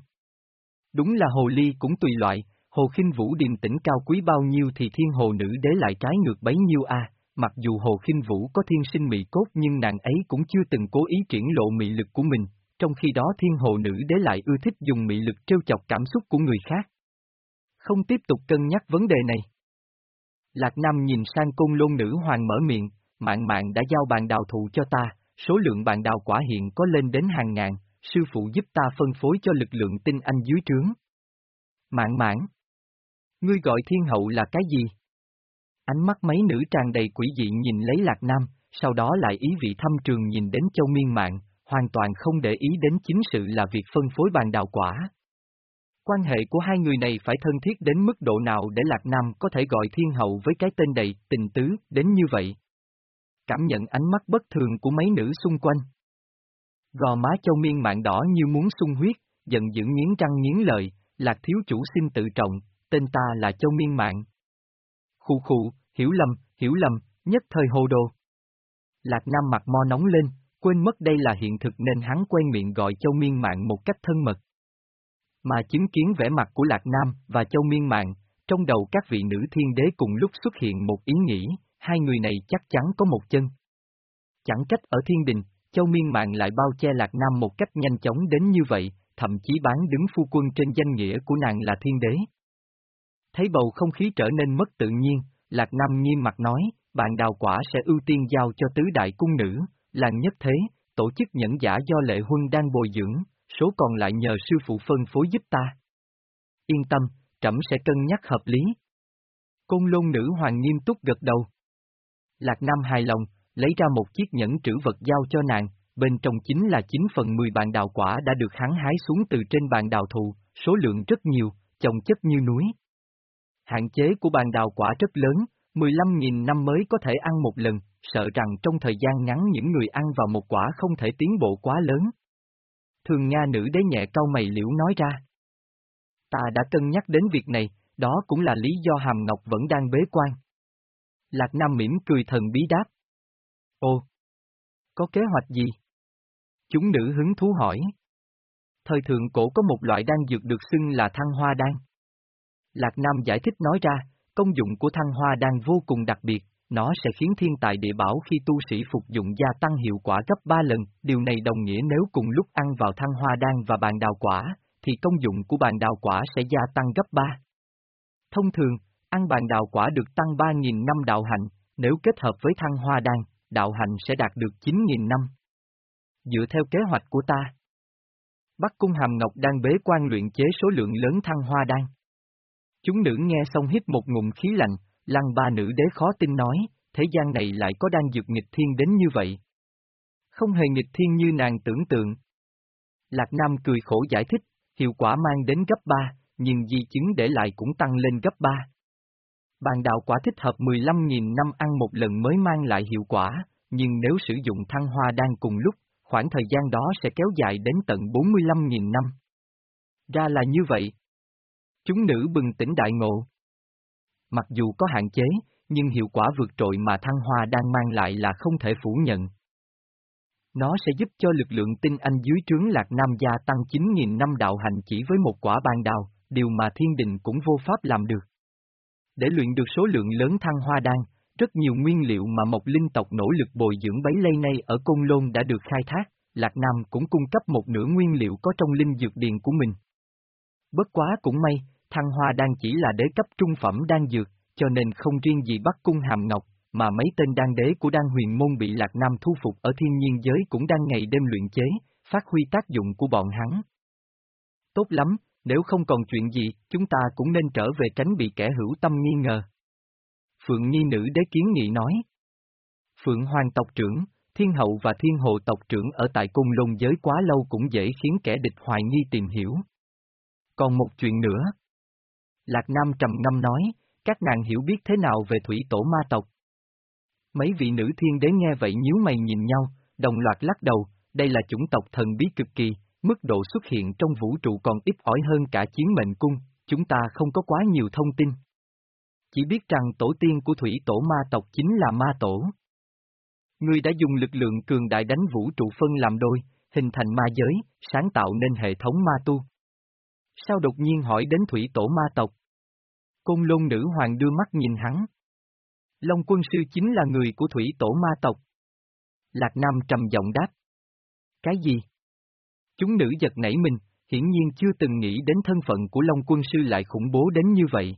Đúng là hồ ly cũng tùy loại, hồ khinh vũ điềm tĩnh cao quý bao nhiêu thì thiên hồ nữ đế lại trái ngược bấy nhiêu a. mặc dù hồ khinh vũ có thiên sinh mị cốt nhưng nàng ấy cũng chưa từng cố ý triển lộ mị lực của mình, trong khi đó thiên hồ nữ đế lại ưa thích dùng mị lực trêu chọc cảm xúc của người khác. Không tiếp tục cân nhắc vấn đề này. Lạc Nam nhìn sang cung lôn nữ hoàng mở miệng, mạng mạng đã giao bàn đào thụ cho ta, số lượng bàn đào quả hiện có lên đến hàng ngàn, sư phụ giúp ta phân phối cho lực lượng tinh anh dưới trướng. Mạng mạng. Ngươi gọi thiên hậu là cái gì? Ánh mắt mấy nữ tràn đầy quỷ dị nhìn lấy lạc nam, sau đó lại ý vị thăm trường nhìn đến châu miên mạng, hoàn toàn không để ý đến chính sự là việc phân phối bàn đào quả. Quan hệ của hai người này phải thân thiết đến mức độ nào để Lạc Nam có thể gọi thiên hậu với cái tên đầy, tình tứ, đến như vậy cảm nhận ánh mắt bất thường của mấy nữ xung quanh. Gò má châu miên mạng đỏ như muốn sung huyết, giận dữ nghiến răng nghiến lợi, lạc thiếu chủ xin tự trọng, tên ta là châu miên mạng. Khụ khụ, hiểu lầm, hiểu lầm, nhất thời hồ đồ. Lạc Nam mặt mo nóng lên, quên mất đây là hiện thực nên hắn quen miệng gọi châu miên mạng một cách thân mật. Mà chứng kiến vẻ mặt của Lạc Nam và châu miên mạng, trong đầu các vị nữ thiên đế cùng lúc xuất hiện một ý nghĩ, hai người này chắc chắn có một chân. Chẳng cách ở thiên đình, Châu Miên Mạng lại bao che Lạc Nam một cách nhanh chóng đến như vậy, thậm chí bán đứng phu quân trên danh nghĩa của nàng là thiên đế. Thấy bầu không khí trở nên mất tự nhiên, Lạc Nam nghiêm mặt nói, bạn đào quả sẽ ưu tiên giao cho tứ đại cung nữ, làng nhất thế, tổ chức nhẫn giả do lệ huân đang bồi dưỡng, số còn lại nhờ sư phụ phân phối giúp ta. Yên tâm, trẫm sẽ cân nhắc hợp lý. Côn lôn nữ hoàng nghiêm túc gật đầu. Lạc Nam hài lòng, lấy ra một chiếc nhẫn trữ vật giao cho nàng, bên trong chính là 9 phần 10 bàn đào quả đã được hắn hái xuống từ trên bàn đào thụ, số lượng rất nhiều, chồng chất như núi. Hạn chế của bàn đào quả rất lớn, 15.000 năm mới có thể ăn một lần, sợ rằng trong thời gian ngắn những người ăn vào một quả không thể tiến bộ quá lớn. Thường Nga nữ đế nhẹ cau mày liễu nói ra. Ta đã cân nhắc đến việc này, đó cũng là lý do Hàm Ngọc vẫn đang bế quan. Lạc Nam mỉm cười thần bí đáp. Ồ! Có kế hoạch gì? Chúng nữ hứng thú hỏi. Thời thượng cổ có một loại đan dược được xưng là thăng hoa đan. Lạc Nam giải thích nói ra, công dụng của thăng hoa đan vô cùng đặc biệt, nó sẽ khiến thiên tài địa bảo khi tu sĩ phục dụng gia tăng hiệu quả gấp 3 lần, điều này đồng nghĩa nếu cùng lúc ăn vào thăng hoa đan và bàn đào quả, thì công dụng của bàn đào quả sẽ gia tăng gấp 3. Thông thường, Ăn bàn đào quả được tăng 3.000 năm đạo hạnh, nếu kết hợp với thăng hoa đan, đạo hạnh sẽ đạt được 9.000 năm. Dựa theo kế hoạch của ta, Bắc Cung Hàm Ngọc đang bế quan luyện chế số lượng lớn thăng hoa đan. Chúng nữ nghe xong hít một ngụm khí lạnh, lăng ba nữ đế khó tin nói, thế gian này lại có đang dược nghịch thiên đến như vậy. Không hề nghịch thiên như nàng tưởng tượng. Lạc Nam cười khổ giải thích, hiệu quả mang đến gấp 3, nhưng di chứng để lại cũng tăng lên gấp 3. Bàn đạo quả thích hợp 15.000 năm ăn một lần mới mang lại hiệu quả, nhưng nếu sử dụng thăng hoa đang cùng lúc, khoảng thời gian đó sẽ kéo dài đến tận 45.000 năm. Ra là như vậy. Chúng nữ bừng tỉnh đại ngộ. Mặc dù có hạn chế, nhưng hiệu quả vượt trội mà thăng hoa đang mang lại là không thể phủ nhận. Nó sẽ giúp cho lực lượng tinh anh dưới trướng Lạc Nam gia tăng 9.000 năm đạo hành chỉ với một quả ban đào, điều mà thiên đình cũng vô pháp làm được. Để luyện được số lượng lớn thăng hoa đan, rất nhiều nguyên liệu mà Mộc Linh tộc nỗ lực bồi dưỡng bấy lây nay ở Côn Lôn đã được khai thác, Lạc Nam cũng cung cấp một nửa nguyên liệu có trong linh dược điền của mình. Bất quá cũng may, thăng hoa đan chỉ là đế cấp trung phẩm đan dược, cho nên không riêng gì Bắc Cung Hàm Ngọc, mà mấy tên đan đế của đan huyền môn bị Lạc Nam thu phục ở thiên nhiên giới cũng đang ngày đêm luyện chế, phát huy tác dụng của bọn hắn. Tốt lắm, nếu không còn chuyện gì, chúng ta cũng nên trở về tránh bị kẻ hữu tâm nghi ngờ. Phượng Nhi nữ đế kiến nghị nói. Phượng Hoàng tộc trưởng, Thiên Hậu và Thiên Hồ tộc trưởng ở tại cung lôn giới quá lâu cũng dễ khiến kẻ địch hoài nghi tìm hiểu. Còn một chuyện nữa. Lạc Nam trầm ngâm nói, các nàng hiểu biết thế nào về thủy tổ ma tộc. Mấy vị nữ thiên đế nghe vậy nhíu mày nhìn nhau, đồng loạt lắc đầu, đây là chủng tộc thần bí cực kỳ, mức độ xuất hiện trong vũ trụ còn ít ỏi hơn cả chiến mệnh cung, chúng ta không có quá nhiều thông tin. Chỉ biết rằng tổ tiên của thủy tổ ma tộc chính là ma tổ. Ngươi đã dùng lực lượng cường đại đánh vũ trụ phân làm đôi, hình thành ma giới, sáng tạo nên hệ thống ma tu. Sao đột nhiên hỏi đến thủy tổ ma tộc? Côn lôn nữ hoàng đưa mắt nhìn hắn. Long quân sư chính là người của thủy tổ ma tộc. Lạc Nam trầm giọng đáp. Cái gì? Chúng nữ giật nảy mình, hiển nhiên chưa từng nghĩ đến thân phận của Long quân sư lại khủng bố đến như vậy.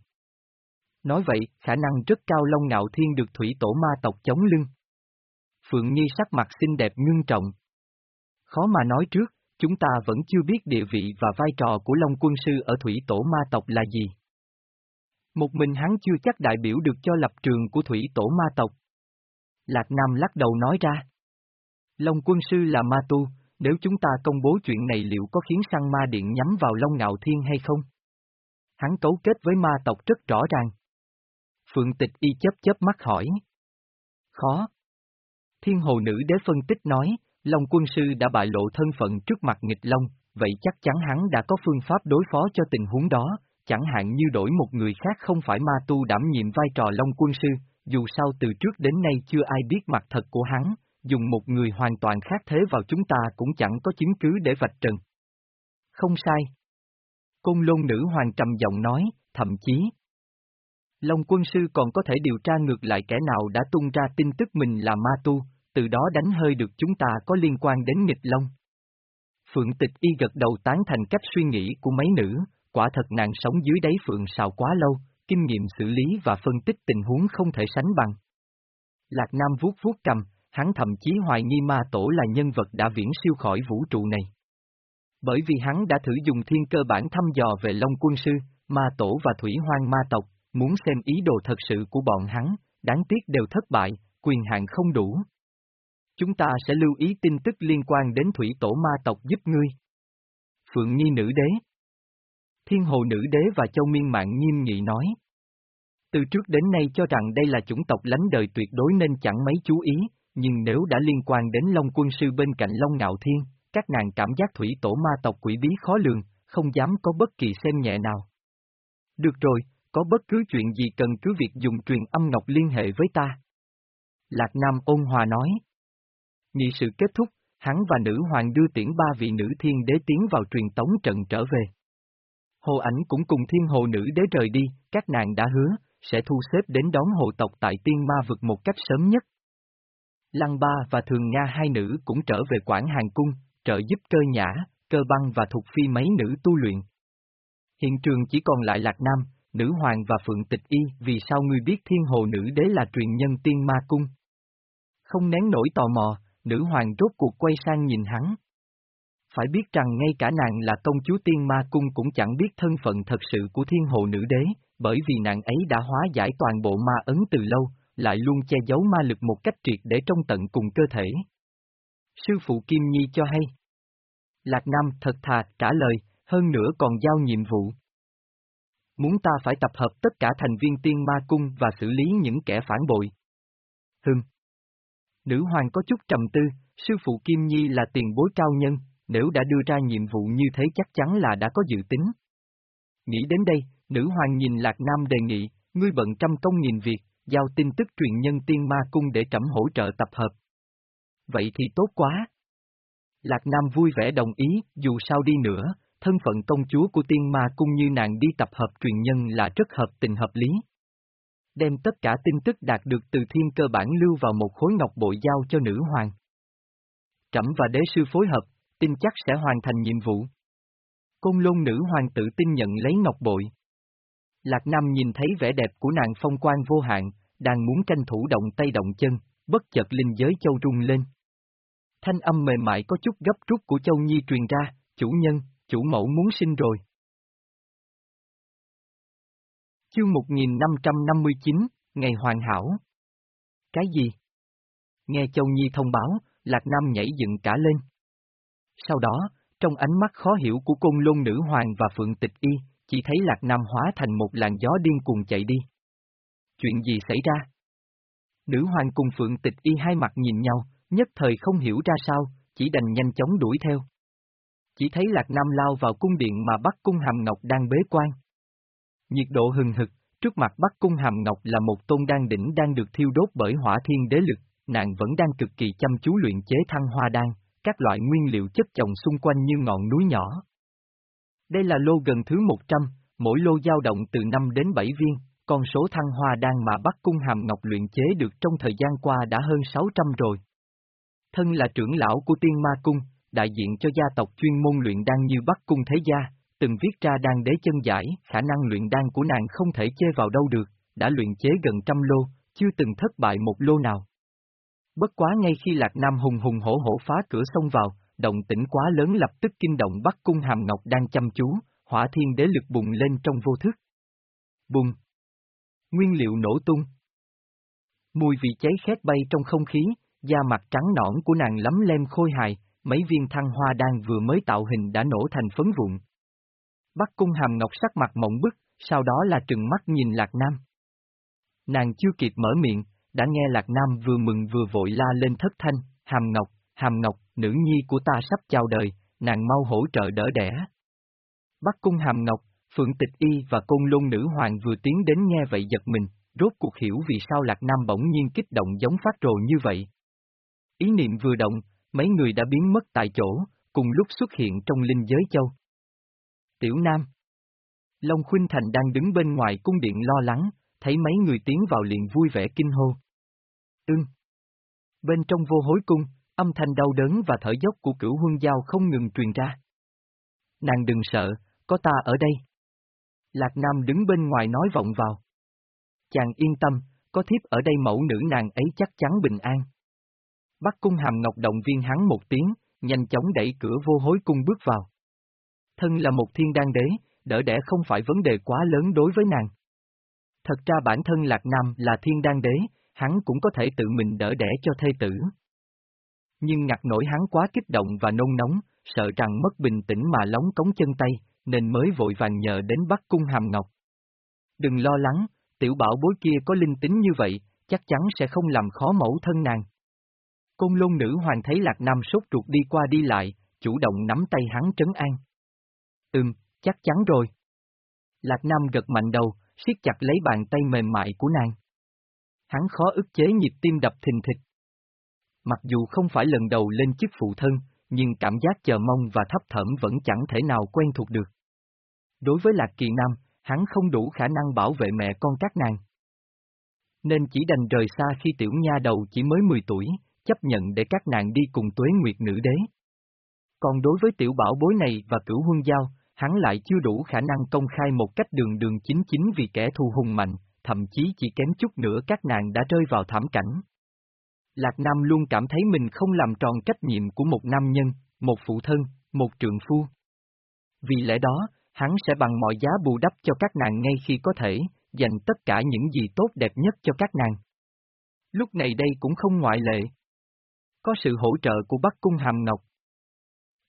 Nói vậy, khả năng rất cao Long Ngạo Thiên được thủy tổ ma tộc chống lưng. Phượng Nhi sắc mặt xinh đẹp ngưng trọng. Khó mà nói trước, chúng ta vẫn chưa biết địa vị và vai trò của Long quân sư ở thủy tổ ma tộc là gì. Một mình hắn chưa chắc đại biểu được cho lập trường của thủy tổ ma tộc. Lạc Nam lắc đầu nói ra. Long quân sư là ma tu, nếu chúng ta công bố chuyện này liệu có khiến săn ma điện nhắm vào Long Ngạo Thiên hay không? Hắn cấu kết với ma tộc rất rõ ràng. Phượng tịch y chấp chấp mắt hỏi. Khó. Thiên hồ nữ đế phân tích nói, Long quân sư đã bại lộ thân phận trước mặt nghịch Long, vậy chắc chắn hắn đã có phương pháp đối phó cho tình huống đó, chẳng hạn như đổi một người khác không phải ma tu đảm nhiệm vai trò Long quân sư, dù sao từ trước đến nay chưa ai biết mặt thật của hắn, dùng một người hoàn toàn khác thế vào chúng ta cũng chẳng có chứng cứ để vạch trần. Không sai. Côn lôn nữ hoàng trầm giọng nói, thậm chí. Long quân sư còn có thể điều tra ngược lại kẻ nào đã tung ra tin tức mình là ma tu, từ đó đánh hơi được chúng ta có liên quan đến nghịch long. Phượng tịch y gật đầu tán thành cách suy nghĩ của mấy nữ, quả thật nàng sống dưới đáy phượng sào quá lâu, kinh nghiệm xử lý và phân tích tình huống không thể sánh bằng. Lạc Nam vuốt vuốt cầm, hắn thậm chí hoài nghi ma tổ là nhân vật đã viễn siêu khỏi vũ trụ này. Bởi vì hắn đã thử dùng thiên cơ bản thăm dò về Long Quân Sư, ma tổ và thủy hoang ma tộc, muốn xem ý đồ thật sự của bọn hắn, đáng tiếc đều thất bại, quyền hạn không đủ. Chúng ta sẽ lưu ý tin tức liên quan đến thủy tổ ma tộc giúp ngươi. Phượng Nhi nữ đế Thiên hồ nữ đế và châu miên mạng nghiêm nghị nói. Từ trước đến nay cho rằng đây là chủng tộc lánh đời tuyệt đối nên chẳng mấy chú ý, nhưng nếu đã liên quan đến Long quân sư bên cạnh Long Ngạo Thiên, các nàng cảm giác thủy tổ ma tộc quỷ bí khó lường, không dám có bất kỳ xem nhẹ nào. Được rồi, có bất cứ chuyện gì cần cứ việc dùng truyền âm ngọc liên hệ với ta. Lạc Nam ôn hòa nói. Nghị sự kết thúc, hắn và nữ hoàng đưa tiễn ba vị nữ thiên đế tiến vào truyền tống trận trở về. Hồ ảnh cũng cùng thiên hồ nữ đế rời đi, các nàng đã hứa, sẽ thu xếp đến đón hồ tộc tại tiên ma vực một cách sớm nhất. Lăng Ba và Thường Nga hai nữ cũng trở về Quảng Hàng Cung, trợ giúp cơ nhã, cơ băng và thuộc phi mấy nữ tu luyện. Hiện trường chỉ còn lại Lạc Nam, Nữ Hoàng và Phượng Tịch Y vì sao ngươi biết thiên hồ nữ đế là truyền nhân tiên ma cung? Không nén nổi tò mò, nữ hoàng rốt cuộc quay sang nhìn hắn. Phải biết rằng ngay cả nàng là công chúa tiên ma cung cũng chẳng biết thân phận thật sự của thiên hồ nữ đế, bởi vì nàng ấy đã hóa giải toàn bộ ma ấn từ lâu, lại luôn che giấu ma lực một cách triệt để trong tận cùng cơ thể. Sư phụ Kim Nhi cho hay. Lạc Nam thật thà trả lời, hơn nữa còn giao nhiệm vụ. Muốn ta phải tập hợp tất cả thành viên tiên ma cung và xử lý những kẻ phản bội. Hưng. Nữ hoàng có chút trầm tư, sư phụ Kim Nhi là tiền bối cao nhân, nếu đã đưa ra nhiệm vụ như thế chắc chắn là đã có dự tính. Nghĩ đến đây, nữ hoàng nhìn Lạc Nam đề nghị, ngươi bận trăm công nghìn việc, giao tin tức truyền nhân tiên ma cung để trẫm hỗ trợ tập hợp. Vậy thì tốt quá. Lạc Nam vui vẻ đồng ý, dù sao đi nữa, thân phận công chúa của tiên ma cung như nàng đi tập hợp truyền nhân là rất hợp tình hợp lý. Đem tất cả tin tức đạt được từ thiên cơ bản lưu vào một khối ngọc bội giao cho nữ hoàng. Trẫm và đế sư phối hợp, tin chắc sẽ hoàn thành nhiệm vụ. Côn lôn nữ hoàng tự tin nhận lấy ngọc bội. Lạc Nam nhìn thấy vẻ đẹp của nàng phong quan vô hạn, đang muốn tranh thủ động tay động chân, bất chợt linh giới châu rung lên. Thanh âm mềm mại có chút gấp rút của châu nhi truyền ra, chủ nhân, chủ mẫu muốn sinh rồi. Chương 1559, Ngày Hoàn Hảo Cái gì? Nghe Châu Nhi thông báo, Lạc Nam nhảy dựng cả lên. Sau đó, trong ánh mắt khó hiểu của côn lôn nữ hoàng và phượng tịch y, chỉ thấy Lạc Nam hóa thành một làn gió điên cuồng chạy đi. Chuyện gì xảy ra? Nữ hoàng cùng phượng tịch y hai mặt nhìn nhau, nhất thời không hiểu ra sao, chỉ đành nhanh chóng đuổi theo. Chỉ thấy Lạc Nam lao vào cung điện mà bắt Cung Hàm Ngọc đang bế quan. Nhiệt độ hừng hực, trước mặt Bắc Cung Hàm Ngọc là một tôn đan đỉnh đang được thiêu đốt bởi hỏa thiên đế lực, nàng vẫn đang cực kỳ chăm chú luyện chế thăng hoa đan, các loại nguyên liệu chất chồng xung quanh như ngọn núi nhỏ. Đây là lô gần thứ 100, mỗi lô dao động từ 5 đến 7 viên, con số thăng hoa đan mà Bắc Cung Hàm Ngọc luyện chế được trong thời gian qua đã hơn 600 rồi. Thân là trưởng lão của Tiên Ma Cung, đại diện cho gia tộc chuyên môn luyện đan như Bắc Cung Thế Gia, từng viết ra đan đế chân giải, khả năng luyện đan của nàng không thể chê vào đâu được, đã luyện chế gần trăm lô, chưa từng thất bại một lô nào. Bất quá ngay khi Lạc Nam hùng hùng hổ hổ phá cửa xông vào, động tĩnh quá lớn lập tức kinh động Bắc Cung Hàm Ngọc đang chăm chú, hỏa thiên đế lực bùng lên trong vô thức. Bùng! Nguyên liệu nổ tung. Mùi vị cháy khét bay trong không khí, da mặt trắng nõn của nàng lắm lem khôi hài, mấy viên thăng hoa đan vừa mới tạo hình đã nổ thành phấn vụn. Bắc cung hàm ngọc sắc mặt mộng bức, sau đó là trừng mắt nhìn Lạc Nam. Nàng chưa kịp mở miệng, đã nghe Lạc Nam vừa mừng vừa vội la lên thất thanh, hàm ngọc, hàm ngọc, nữ nhi của ta sắp chào đời, nàng mau hỗ trợ đỡ đẻ. Bắc cung hàm ngọc, Phượng Tịch Y và Côn Lôn Nữ Hoàng vừa tiến đến nghe vậy giật mình, rốt cuộc hiểu vì sao Lạc Nam bỗng nhiên kích động giống phát rồ như vậy. Ý niệm vừa động, mấy người đã biến mất tại chỗ, cùng lúc xuất hiện trong linh giới châu. Tiểu Nam Long Khuynh Thành đang đứng bên ngoài cung điện lo lắng, thấy mấy người tiến vào liền vui vẻ kinh hô. Ưng. Bên trong vô hối cung, âm thanh đau đớn và thở dốc của cửu huân giao không ngừng truyền ra. Nàng đừng sợ, có ta ở đây. Lạc Nam đứng bên ngoài nói vọng vào. Chàng yên tâm, có thiếp ở đây mẫu nữ nàng ấy chắc chắn bình an. Bắc cung hàm ngọc động viên hắn một tiếng, nhanh chóng đẩy cửa vô hối cung bước vào. Thân là một thiên đan đế, đỡ đẻ không phải vấn đề quá lớn đối với nàng. Thật ra bản thân Lạc Nam là thiên đan đế, hắn cũng có thể tự mình đỡ đẻ cho thê tử. Nhưng ngặt nổi hắn quá kích động và nôn nóng, sợ rằng mất bình tĩnh mà lóng cống chân tay, nên mới vội vàng nhờ đến Bắc Cung Hàm Ngọc. Đừng lo lắng, tiểu bảo bối kia có linh tính như vậy, chắc chắn sẽ không làm khó mẫu thân nàng. Côn lôn nữ hoàng thấy Lạc Nam sốt ruột đi qua đi lại, chủ động nắm tay hắn trấn an. Ừm, chắc chắn rồi. Lạc Nam gật mạnh đầu, siết chặt lấy bàn tay mềm mại của nàng. Hắn khó ức chế nhịp tim đập thình thịch. Mặc dù không phải lần đầu lên chức phụ thân, nhưng cảm giác chờ mong và thấp thẩm vẫn chẳng thể nào quen thuộc được. Đối với Lạc Kỳ Nam, hắn không đủ khả năng bảo vệ mẹ con các nàng. Nên chỉ đành rời xa khi tiểu nha đầu chỉ mới 10 tuổi, chấp nhận để các nàng đi cùng tuế nguyệt nữ đế. Còn đối với tiểu bảo bối này và cửu huân giao, hắn lại chưa đủ khả năng công khai một cách đường đường chính chính vì kẻ thù hùng mạnh, thậm chí chỉ kém chút nữa các nàng đã rơi vào thảm cảnh. Lạc Nam luôn cảm thấy mình không làm tròn trách nhiệm của một nam nhân, một phụ thân, một trượng phu. Vì lẽ đó, hắn sẽ bằng mọi giá bù đắp cho các nàng ngay khi có thể, dành tất cả những gì tốt đẹp nhất cho các nàng. Lúc này đây cũng không ngoại lệ. Có sự hỗ trợ của Bắc Cung Hàm Ngọc.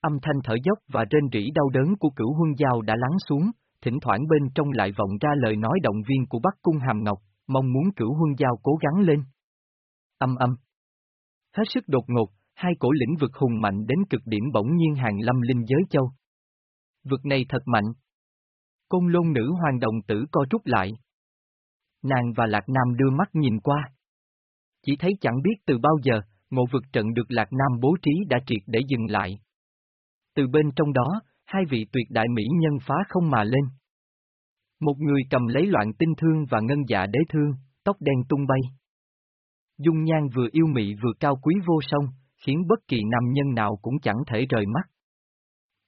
Âm thanh thở dốc và rên rỉ đau đớn của cửu huân giao đã lắng xuống, thỉnh thoảng bên trong lại vọng ra lời nói động viên của Bắc Cung Hàm Ngọc, mong muốn cửu huân giao cố gắng lên. Âm âm. Hết sức đột ngột, hai cổ lĩnh vực hùng mạnh đến cực điểm bỗng nhiên hàng lâm linh giới châu. Vực này thật mạnh. Côn lôn nữ hoàng đồng tử co rút lại. Nàng và Lạc Nam đưa mắt nhìn qua. Chỉ thấy chẳng biết từ bao giờ, ngộ vực trận được Lạc Nam bố trí đã triệt để dừng lại. Từ bên trong đó, hai vị tuyệt đại mỹ nhân phá không mà lên. Một người cầm lấy loạn tinh thương và ngân dạ đế thương, tóc đen tung bay. Dung nhan vừa yêu mị vừa cao quý vô song, khiến bất kỳ nam nhân nào cũng chẳng thể rời mắt.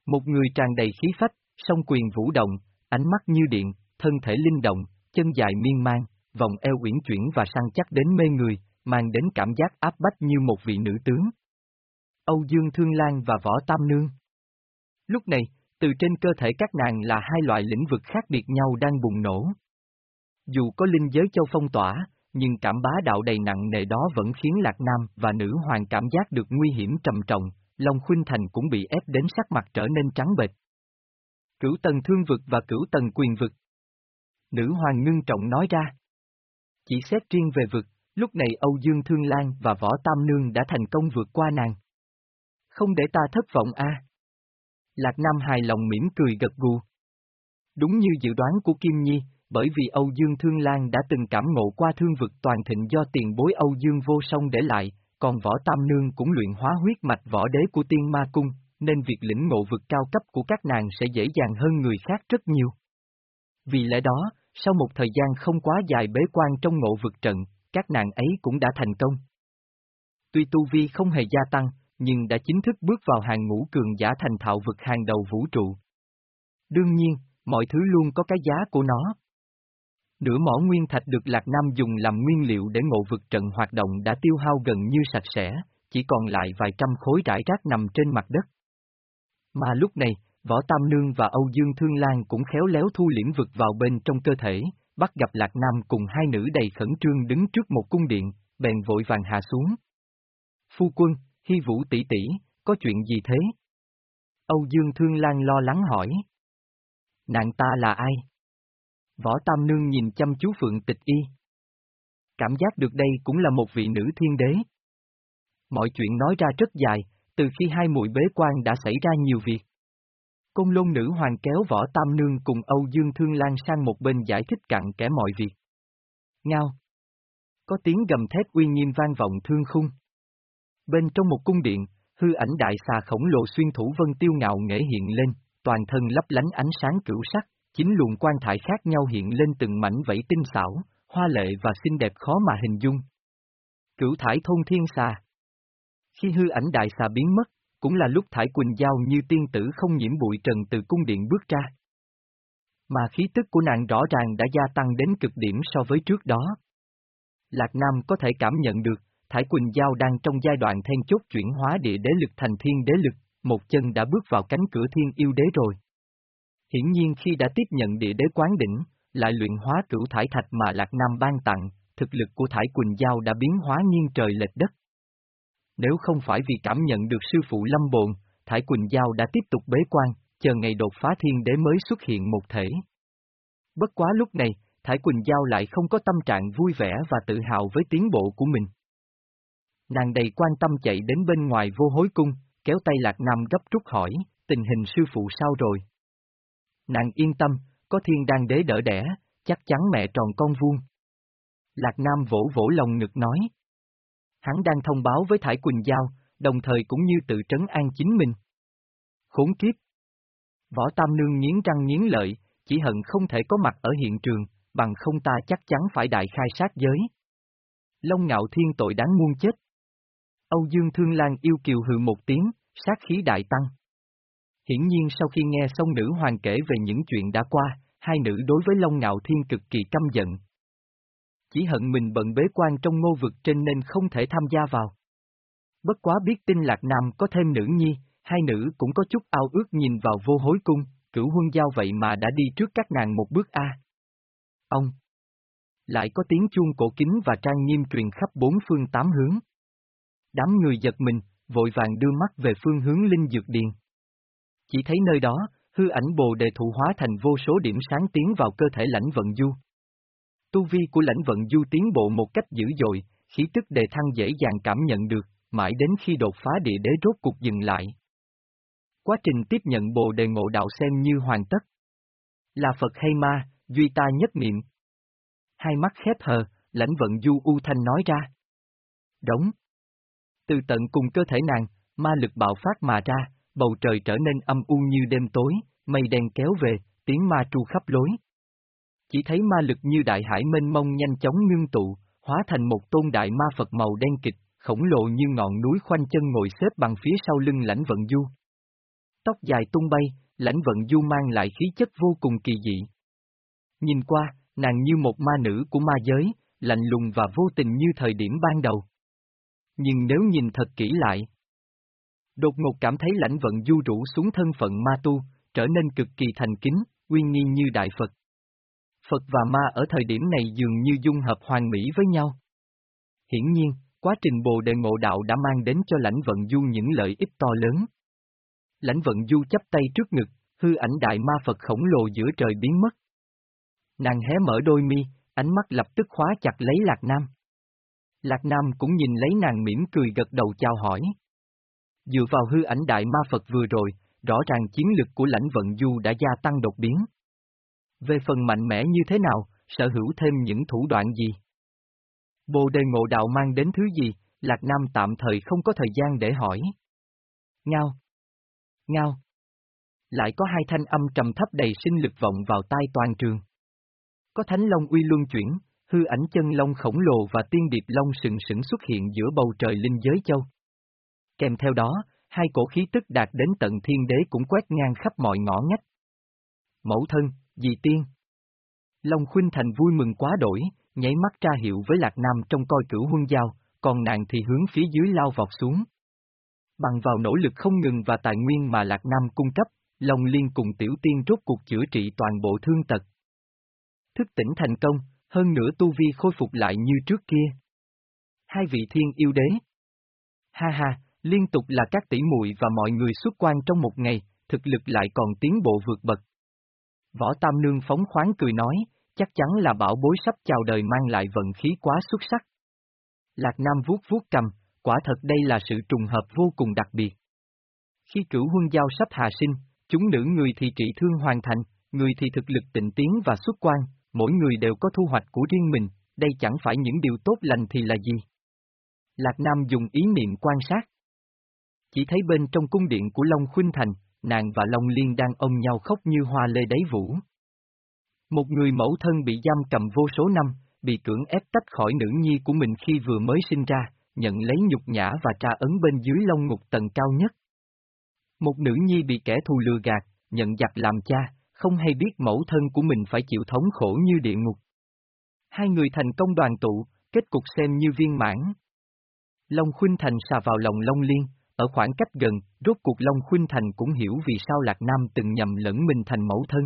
Một người tràn đầy khí phách, song quyền vũ động, ánh mắt như điện, thân thể linh động, chân dài miên man, vòng eo uyển chuyển và săn chắc đến mê người, mang đến cảm giác áp bách như một vị nữ tướng. Âu Dương Thương Lan và Võ Tam Nương Lúc này, từ trên cơ thể các nàng là hai loại lĩnh vực khác biệt nhau đang bùng nổ. Dù có linh giới châu phong tỏa, nhưng cảm bá đạo đầy nặng nề đó vẫn khiến Lạc Nam và nữ hoàng cảm giác được nguy hiểm trầm trọng, Long Khuynh Thành cũng bị ép đến sắc mặt trở nên trắng bệch. Cửu tầng thương vực và cửu tầng quyền vực. Nữ hoàng ngưng trọng nói ra. Chỉ xét riêng về vực, lúc này Âu Dương Thương Lan và Võ Tam Nương đã thành công vượt qua nàng. Không để ta thất vọng a. Lạc Nam hài lòng mỉm cười gật gù. Đúng như dự đoán của Kim Nhi, bởi vì Âu Dương Thương Lan đã từng cảm ngộ qua thương vực toàn thịnh do tiền bối Âu Dương vô song để lại, còn Võ Tam Nương cũng luyện hóa huyết mạch võ đế của tiên ma cung, nên việc lĩnh ngộ vực cao cấp của các nàng sẽ dễ dàng hơn người khác rất nhiều. Vì lẽ đó, sau một thời gian không quá dài bế quan trong ngộ vực trận, các nàng ấy cũng đã thành công. Tuy tu vi không hề gia tăng, nhưng đã chính thức bước vào hàng ngũ cường giả thành thạo vực hàng đầu vũ trụ. Đương nhiên, mọi thứ luôn có cái giá của nó. Nửa mỏ nguyên thạch được Lạc Nam dùng làm nguyên liệu để ngộ vực trận hoạt động đã tiêu hao gần như sạch sẽ, chỉ còn lại vài trăm khối rải rác nằm trên mặt đất. Mà lúc này, Võ Tam Nương và Âu Dương Thương Lan cũng khéo léo thu liễm vực vào bên trong cơ thể, bắt gặp Lạc Nam cùng hai nữ đầy khẩn trương đứng trước một cung điện, bèn vội vàng hạ xuống. Phu quân, Hy Vũ tỷ tỷ, có chuyện gì thế? Âu Dương Thương Lan lo lắng hỏi. Nạn ta là ai? Võ Tam Nương nhìn chăm chú Phượng Tịch Y. Cảm giác được đây cũng là một vị nữ thiên đế. Mọi chuyện nói ra rất dài, từ khi hai muội bế quan đã xảy ra nhiều việc. Công lôn nữ hoàng kéo Võ Tam Nương cùng Âu Dương Thương Lan sang một bên giải thích cặn kẽ mọi việc. Ngao. Có tiếng gầm thét uy nghiêm vang vọng thương khung. Bên trong một cung điện, hư ảnh đại xà khổng lồ xuyên thủ vân tiêu ngạo nghệ hiện lên, toàn thân lấp lánh ánh sáng cửu sắc, chính luồng quan thải khác nhau hiện lên từng mảnh vẫy tinh xảo, hoa lệ và xinh đẹp khó mà hình dung. Cửu thải thôn thiên xà Khi hư ảnh đại xà biến mất, cũng là lúc thải quỳnh giao như tiên tử không nhiễm bụi trần từ cung điện bước ra. Mà khí tức của nàng rõ ràng đã gia tăng đến cực điểm so với trước đó. Lạc Nam có thể cảm nhận được, Thải Quỳnh Giao đang trong giai đoạn then chốt chuyển hóa địa đế lực thành thiên đế lực, một chân đã bước vào cánh cửa thiên yêu đế rồi. Hiển nhiên khi đã tiếp nhận địa đế quán đỉnh, lại luyện hóa cửu thải thạch mà Lạc Nam ban tặng, thực lực của Thải Quỳnh Giao đã biến hóa nhiên trời lệch đất. Nếu không phải vì cảm nhận được sư phụ lâm bồn, Thải Quỳnh Giao đã tiếp tục bế quan, chờ ngày đột phá thiên đế mới xuất hiện một thể. Bất quá lúc này, Thải Quỳnh Giao lại không có tâm trạng vui vẻ và tự hào với tiến bộ của mình. Nàng đầy quan tâm chạy đến bên ngoài vô hối cung, kéo tay Lạc Nam gấp rút hỏi, tình hình sư phụ sao rồi? Nàng yên tâm, có thiên đang đế đỡ đẻ, chắc chắn mẹ tròn con vuông. Lạc Nam vỗ vỗ lòng ngực nói. Hắn đang thông báo với Thải Quỳnh Giao, đồng thời cũng như tự trấn an chính mình. Khốn kiếp! Võ Tam Nương nghiến răng nghiến lợi, chỉ hận không thể có mặt ở hiện trường, bằng không ta chắc chắn phải đại khai sát giới. Long ngạo thiên tội đáng muôn chết. Âu Dương Thương Lan yêu kiều hừ một tiếng, sát khí đại tăng. Hiển nhiên sau khi nghe xong nữ hoàng kể về những chuyện đã qua, hai nữ đối với Long Ngạo Thiên cực kỳ căm giận. Chỉ hận mình bận bế quan trong ngô vực trên nên không thể tham gia vào. Bất quá biết tin Lạc Nam có thêm nữ nhi, hai nữ cũng có chút ao ước nhìn vào vô hối cung, cửu huân giao vậy mà đã đi trước các nàng một bước a. Ông! Lại có tiếng chuông cổ kính và trang nghiêm truyền khắp bốn phương tám hướng. Đám người giật mình, vội vàng đưa mắt về phương hướng linh dược điền. Chỉ thấy nơi đó, hư ảnh bồ đề thụ hóa thành vô số điểm sáng tiến vào cơ thể lãnh vận du. Tu vi của lãnh vận du tiến bộ một cách dữ dội, khí tức đề thăng dễ dàng cảm nhận được, mãi đến khi đột phá địa đế rốt cuộc dừng lại. Quá trình tiếp nhận bồ đề ngộ đạo xem như hoàn tất. Là Phật hay ma, duy ta nhất niệm. Hai mắt khép hờ, lãnh vận du u thanh nói ra. Đóng. Từ tận cùng cơ thể nàng, ma lực bạo phát mà ra, bầu trời trở nên âm u như đêm tối, mây đen kéo về, tiếng ma tru khắp lối. Chỉ thấy ma lực như đại hải mênh mông nhanh chóng ngưng tụ, hóa thành một tôn đại ma Phật màu đen kịch, khổng lồ như ngọn núi khoanh chân ngồi xếp bằng phía sau lưng lãnh vận du. Tóc dài tung bay, lãnh vận du mang lại khí chất vô cùng kỳ dị. Nhìn qua, nàng như một ma nữ của ma giới, lạnh lùng và vô tình như thời điểm ban đầu. Nhưng nếu nhìn thật kỹ lại, đột ngột cảm thấy lãnh vận du rũ xuống thân phận ma tu, trở nên cực kỳ thành kính, uy nghi như đại Phật. Phật và ma ở thời điểm này dường như dung hợp hoàn mỹ với nhau. Hiển nhiên, quá trình bồ đề ngộ đạo đã mang đến cho lãnh vận du những lợi ích to lớn. Lãnh vận du chấp tay trước ngực, hư ảnh đại ma Phật khổng lồ giữa trời biến mất. Nàng hé mở đôi mi, ánh mắt lập tức khóa chặt lấy Lạc Nam. Lạc Nam cũng nhìn lấy nàng mỉm cười gật đầu chào hỏi. Dựa vào hư ảnh đại ma Phật vừa rồi, rõ ràng chiến lực của lãnh vận du đã gia tăng đột biến. Về phần mạnh mẽ như thế nào, sở hữu thêm những thủ đoạn gì? Bồ đề ngộ đạo mang đến thứ gì, Lạc Nam tạm thời không có thời gian để hỏi. Ngao. Ngao. Lại có hai thanh âm trầm thấp đầy sinh lực vọng vào tai toàn trường. Có thánh long uy luân chuyển, hư ảnh chân long khổng lồ và tiên điệp long sừng sững xuất hiện giữa bầu trời linh giới châu. Kèm theo đó, hai cổ khí tức đạt đến tận thiên đế cũng quét ngang khắp mọi ngõ ngách. Mẫu thân, dì tiên. Long Khuynh Thành vui mừng quá đổi, nháy mắt tra hiệu với Lạc Nam trong coi cửu huân giao, còn nàng thì hướng phía dưới lao vọt xuống. Bằng vào nỗ lực không ngừng và tài nguyên mà Lạc Nam cung cấp, Long Liên cùng Tiểu Tiên rốt cuộc chữa trị toàn bộ thương tật. Thức tỉnh thành công, hơn nữa tu vi khôi phục lại như trước kia. Hai vị thiên yêu đế. Ha ha, liên tục là các tỷ muội và mọi người xuất quan trong một ngày, thực lực lại còn tiến bộ vượt bậc. Võ Tam Nương phóng khoáng cười nói, chắc chắn là bảo bối sắp chào đời mang lại vận khí quá xuất sắc. Lạc Nam vuốt vuốt cầm, quả thật đây là sự trùng hợp vô cùng đặc biệt. Khi cửu huân giao sắp hạ sinh, chúng nữ người thì trị thương hoàn thành, người thì thực lực tịnh tiến và xuất quan, mỗi người đều có thu hoạch của riêng mình, đây chẳng phải những điều tốt lành thì là gì. Lạc Nam dùng ý niệm quan sát. Chỉ thấy bên trong cung điện của Long Khuynh Thành, nàng và Long Liên đang ôm nhau khóc như hoa lê đáy vũ. Một người mẫu thân bị giam cầm vô số năm, bị cưỡng ép tách khỏi nữ nhi của mình khi vừa mới sinh ra, nhận lấy nhục nhã và tra ấn bên dưới long ngục tầng cao nhất. Một nữ nhi bị kẻ thù lừa gạt, nhận giặc làm cha, không hay biết mẫu thân của mình phải chịu thống khổ như địa ngục. Hai người thành công đoàn tụ, kết cục xem như viên mãn. Long Khuynh Thành xà vào lòng Long Liên, ở khoảng cách gần, rốt cuộc Long Khuynh Thành cũng hiểu vì sao Lạc Nam từng nhầm lẫn mình thành mẫu thân.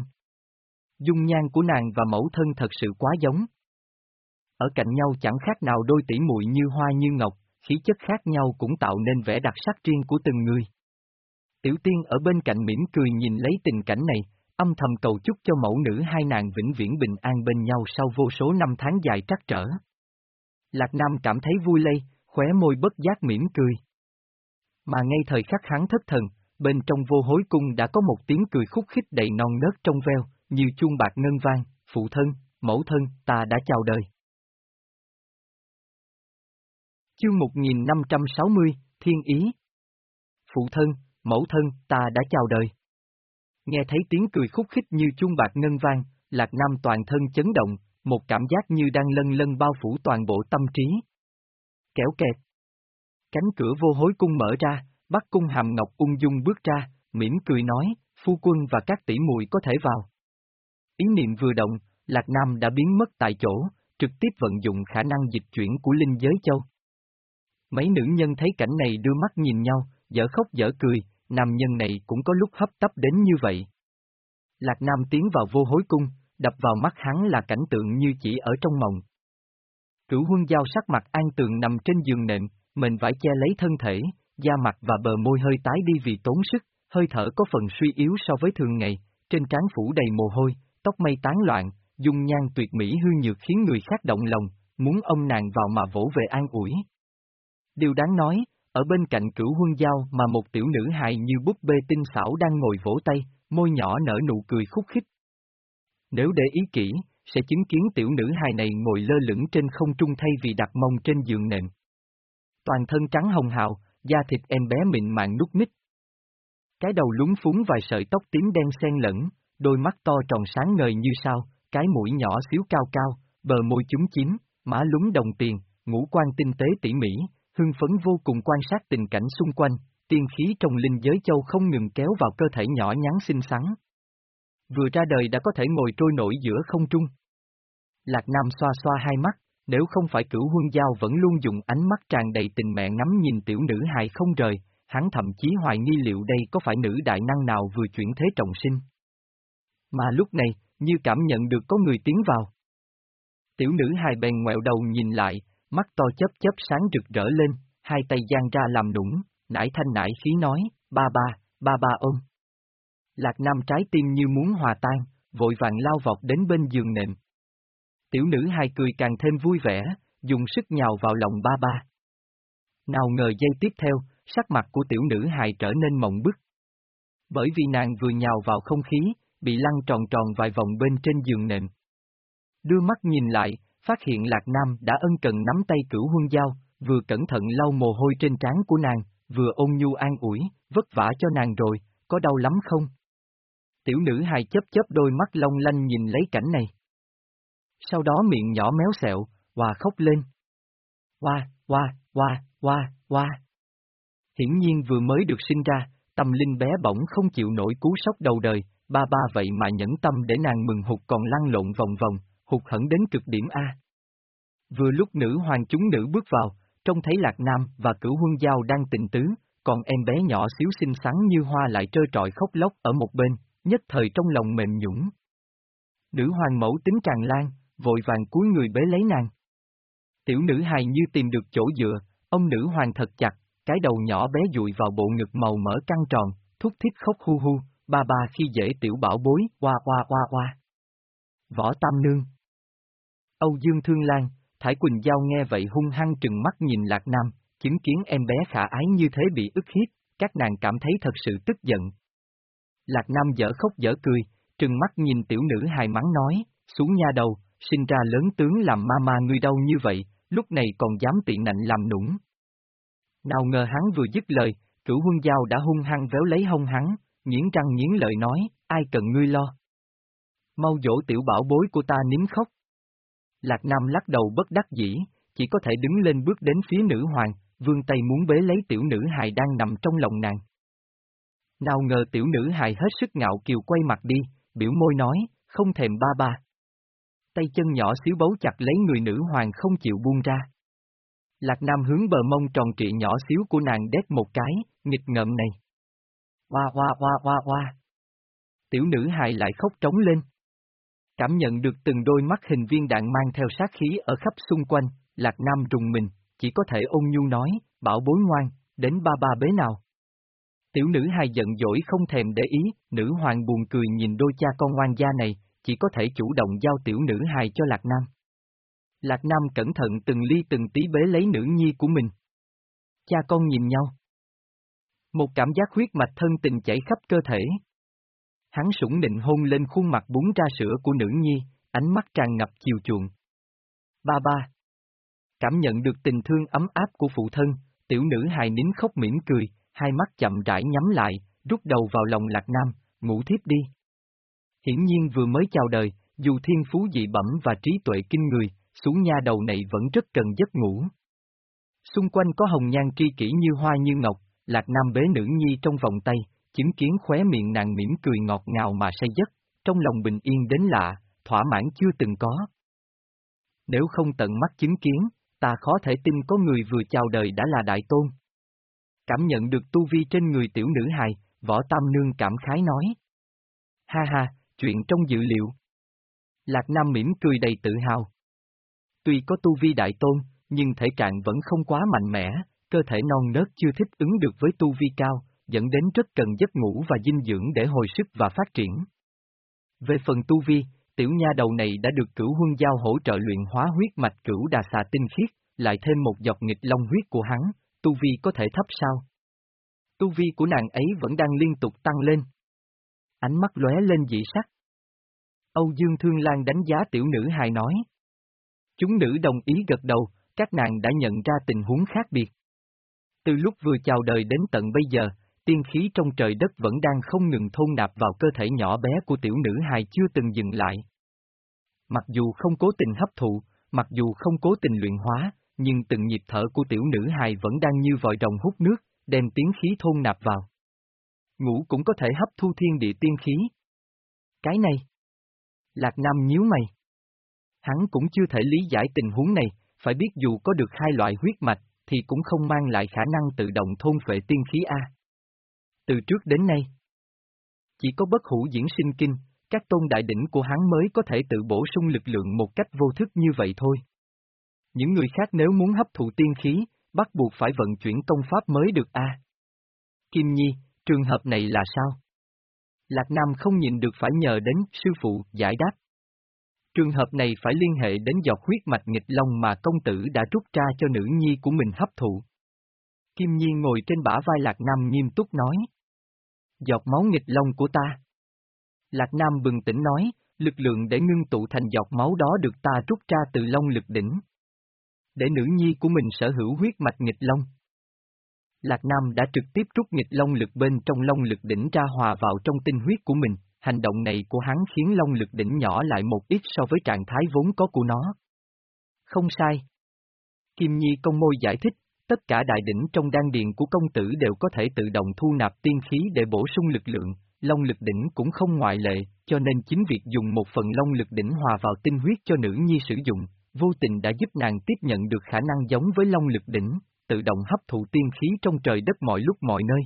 Dung nhan của nàng và mẫu thân thật sự quá giống. Ở cạnh nhau chẳng khác nào đôi tỷ muội như hoa như ngọc, khí chất khác nhau cũng tạo nên vẻ đặc sắc riêng của từng người. Tiểu tiên ở bên cạnh mỉm cười nhìn lấy tình cảnh này, âm thầm cầu chúc cho mẫu nữ hai nàng vĩnh viễn bình an bên nhau sau vô số năm tháng dài trắc trở. Lạc Nam cảm thấy vui lây, khóe môi bất giác mỉm cười. Mà ngay thời khắc hắn thất thần, bên trong vô hối cung đã có một tiếng cười khúc khích đầy non nớt trong veo, như chuông bạc ngân vang, phụ thân, mẫu thân, ta đã chào đời. Chương 1560, Thiên Ý Phụ thân, mẫu thân, ta đã chào đời. Nghe thấy tiếng cười khúc khích như chuông bạc ngân vang, Lạc Nam toàn thân chấn động, một cảm giác như đang lân lân bao phủ toàn bộ tâm trí. Kéo kẹt. Cánh cửa vô hối cung mở ra, bắt cung hàm ngọc ung dung bước ra, mỉm cười nói, phu quân và các tỷ muội có thể vào. Ý niệm vừa động, Lạc Nam đã biến mất tại chỗ, trực tiếp vận dụng khả năng dịch chuyển của linh giới châu. Mấy nữ nhân thấy cảnh này đưa mắt nhìn nhau, dở khóc dở cười, nam nhân này cũng có lúc hấp tấp đến như vậy. Lạc Nam tiến vào vô hối cung, đập vào mắt hắn là cảnh tượng như chỉ ở trong mộng. Cửu huân giao sắc mặt an tường nằm trên giường nệm, mình vải che lấy thân thể, da mặt và bờ môi hơi tái đi vì tốn sức, hơi thở có phần suy yếu so với thường ngày, trên trán phủ đầy mồ hôi, tóc mây tán loạn, dung nhan tuyệt mỹ hư nhược khiến người khác động lòng, muốn ông nàng vào mà vỗ về an ủi. Điều đáng nói, ở bên cạnh cửu huân giao mà một tiểu nữ hài như búp bê tinh xảo đang ngồi vỗ tay, môi nhỏ nở nụ cười khúc khích. Nếu để ý kỹ, sẽ chứng kiến tiểu nữ hài này ngồi lơ lửng trên không trung thay vì đặt mông trên giường nệm. Toàn thân trắng hồng hào, da thịt em bé mịn màng nút nít. Cái đầu lúng phúng vài sợi tóc tím đen xen lẫn, đôi mắt to tròn sáng ngời như sao, cái mũi nhỏ xíu cao cao, bờ môi chúng chín, má lúng đồng tiền, ngũ quan tinh tế tỉ mỉ, hưng phấn vô cùng quan sát tình cảnh xung quanh, tiên khí trong linh giới châu không ngừng kéo vào cơ thể nhỏ nhắn xinh xắn. Vừa ra đời đã có thể ngồi trôi nổi giữa không trung. Lạc Nam xoa xoa hai mắt, nếu không phải cửu huân giao vẫn luôn dùng ánh mắt tràn đầy tình mẹ ngắm nhìn tiểu nữ hài không rời, hắn thậm chí hoài nghi liệu đây có phải nữ đại năng nào vừa chuyển thế trọng sinh. Mà lúc này, như cảm nhận được có người tiến vào. Tiểu nữ hài bèn ngoẹo đầu nhìn lại, mắt to chớp chớp sáng rực rỡ lên, hai tay giang ra làm nũng, nải thanh nải khí nói, ba ba, ba ba ôm. Lạc Nam trái tim như muốn hòa tan, vội vàng lao vọt đến bên giường nệm. Tiểu nữ hai cười càng thêm vui vẻ, dùng sức nhào vào lòng ba ba. Nào ngờ giây tiếp theo, sắc mặt của tiểu nữ hài trở nên mộng bức. Bởi vì nàng vừa nhào vào không khí, bị lăn tròn tròn vài vòng bên trên giường nệm. Đưa mắt nhìn lại, phát hiện Lạc Nam đã ân cần nắm tay cửu huân giao, vừa cẩn thận lau mồ hôi trên trán của nàng, vừa ôn nhu an ủi, vất vả cho nàng rồi, có đau lắm không? Tiểu nữ hài chớp chớp đôi mắt long lanh nhìn lấy cảnh này. Sau đó miệng nhỏ méo xẹo, hòa khóc lên. Hoa, hoa, hoa, hoa, hoa. Hiển nhiên vừa mới được sinh ra, tâm linh bé bỏng không chịu nổi cú sốc đầu đời, ba ba vậy mà nhẫn tâm để nàng mừng hụt còn lăn lộn vòng vòng, hụt hẫng đến cực điểm A. Vừa lúc nữ hoàng chúng nữ bước vào, trông thấy Lạc Nam và cửu huân giao đang tình tứ, còn em bé nhỏ xíu xinh xắn như hoa lại trơ trọi khóc lóc ở một bên, nhất thời trong lòng mềm nhũng. Nữ hoàng mẫu tính tràn lan, vội vàng cúi người bế lấy nàng. Tiểu nữ hài như tìm được chỗ dựa, ông nữ hoàng thật chặt, cái đầu nhỏ bé dụi vào bộ ngực màu mỡ căng tròn, thúc thiết khóc hu hu, ba ba khi dễ tiểu bảo bối, qua qua qua qua. Võ Tam Nương Âu Dương Thương Lan, Thái Quỳnh Giao nghe vậy hung hăng trừng mắt nhìn Lạc Nam, chứng kiến em bé khả ái như thế bị ức hiếp, các nàng cảm thấy thật sự tức giận. Lạc Nam dở khóc dở cười, trừng mắt nhìn tiểu nữ hài mắng nói, xuống nha đầu, sinh ra lớn tướng làm ma ma ngươi đau như vậy, lúc này còn dám tiện nạnh làm nũng. Nào ngờ hắn vừa dứt lời, cửu huân giao đã hung hăng véo lấy hông hắn, nghiến răng nghiến lợi nói, ai cần ngươi lo. Mau dỗ tiểu bảo bối của ta nín khóc. Lạc Nam lắc đầu bất đắc dĩ, chỉ có thể đứng lên bước đến phía nữ hoàng, vương tay muốn bế lấy tiểu nữ hài đang nằm trong lòng nàng. Nào ngờ tiểu nữ hài hết sức ngạo kiều quay mặt đi, biểu môi nói, không thèm ba ba. Tay chân nhỏ xíu bấu chặt lấy người nữ hoàng không chịu buông ra. Lạc Nam hướng bờ mông tròn trịa nhỏ xíu của nàng đét một cái, nghịch ngợm này. Hoa hoa hoa hoa hoa. Tiểu nữ hài lại khóc trống lên. Cảm nhận được từng đôi mắt hình viên đạn mang theo sát khí ở khắp xung quanh, Lạc Nam rùng mình, chỉ có thể ôn nhu nói, bảo bối ngoan, đến ba ba bế nào. Tiểu nữ hài giận dỗi không thèm để ý, nữ hoàng buồn cười nhìn đôi cha con ngoan gia này, chỉ có thể chủ động giao tiểu nữ hài cho Lạc Nam. Lạc Nam cẩn thận từng ly từng tí bế lấy nữ nhi của mình. Cha con nhìn nhau. Một cảm giác huyết mạch thân tình chảy khắp cơ thể. Hắn sủng nịnh hôn lên khuôn mặt bún ra sữa của nữ nhi, ánh mắt tràn ngập chiều chuộng. Ba ba. Cảm nhận được tình thương ấm áp của phụ thân, tiểu nữ hài nín khóc mỉm cười, hai mắt chậm rãi nhắm lại, rút đầu vào lòng lạc nam, ngủ thiếp đi. Hiển nhiên vừa mới chào đời, dù thiên phú dị bẩm và trí tuệ kinh người, xuống nha đầu này vẫn rất cần giấc ngủ. Xung quanh có hồng nhan tri kỷ như hoa như ngọc, lạc nam bế nữ nhi trong vòng tay, chứng kiến khóe miệng nàng mỉm cười ngọt ngào mà say giấc, trong lòng bình yên đến lạ, thỏa mãn chưa từng có. Nếu không tận mắt chứng kiến, ta khó thể tin có người vừa chào đời đã là đại tôn. Cảm nhận được tu vi trên người tiểu nữ hài, võ tam nương cảm khái nói. Ha ha, chuyện trong dự liệu. Lạc Nam mỉm cười đầy tự hào. Tuy có tu vi đại tôn, nhưng thể trạng vẫn không quá mạnh mẽ, cơ thể non nớt chưa thích ứng được với tu vi cao, dẫn đến rất cần giấc ngủ và dinh dưỡng để hồi sức và phát triển. Về phần tu vi, tiểu nha đầu này đã được cửu huân giao hỗ trợ luyện hóa huyết mạch cửu đà xà tinh khiết, lại thêm một dọc nghịch long huyết của hắn, tu vi có thể thấp sao? Tu vi của nàng ấy vẫn đang liên tục tăng lên. Ánh mắt lóe lên dị sắc. Âu Dương Thương Lan đánh giá tiểu nữ hài nói. Chúng nữ đồng ý gật đầu, các nàng đã nhận ra tình huống khác biệt. Từ lúc vừa chào đời đến tận bây giờ, tiên khí trong trời đất vẫn đang không ngừng thôn nạp vào cơ thể nhỏ bé của tiểu nữ hài chưa từng dừng lại. Mặc dù không cố tình hấp thụ, mặc dù không cố tình luyện hóa, nhưng từng nhịp thở của tiểu nữ hài vẫn đang như vòi rồng hút nước, đem tiếng khí thôn nạp vào. Ngủ cũng có thể hấp thu thiên địa tiên khí. Cái này. Lạc Nam nhíu mày. Hắn cũng chưa thể lý giải tình huống này, phải biết dù có được hai loại huyết mạch, thì cũng không mang lại khả năng tự động thôn phệ tiên khí A. Từ trước đến nay, chỉ có bất hủ diễn sinh kinh, các tôn đại đỉnh của hắn mới có thể tự bổ sung lực lượng một cách vô thức như vậy thôi. Những người khác nếu muốn hấp thụ tiên khí, bắt buộc phải vận chuyển công pháp mới được a. Kim Nhi, trường hợp này là sao? Lạc Nam không nhìn được phải nhờ đến sư phụ giải đáp. Trường hợp này phải liên hệ đến giọt huyết mạch nghịch long mà công tử đã rút ra cho nữ nhi của mình hấp thụ. Kim Nhi ngồi trên bả vai Lạc Nam nghiêm túc nói. Giọt máu nghịch long của ta. Lạc Nam bừng tỉnh nói, lực lượng để ngưng tụ thành giọt máu đó được ta rút ra từ long lực đỉnh. Để nữ nhi của mình sở hữu huyết mạch nghịch long. Lạc Nam đã trực tiếp rút nghịch long lực bên trong long lực đỉnh ra hòa vào trong tinh huyết của mình, hành động này của hắn khiến long lực đỉnh nhỏ lại một ít so với trạng thái vốn có của nó. Không sai. Kim Nhi công môi giải thích, tất cả đại đỉnh trong đan điền của công tử đều có thể tự động thu nạp tiên khí để bổ sung lực lượng, long lực đỉnh cũng không ngoại lệ, cho nên chính việc dùng một phần long lực đỉnh hòa vào tinh huyết cho nữ nhi sử dụng, vô tình đã giúp nàng tiếp nhận được khả năng giống với long lực đỉnh, tự động hấp thụ tiên khí trong trời đất mọi lúc mọi nơi.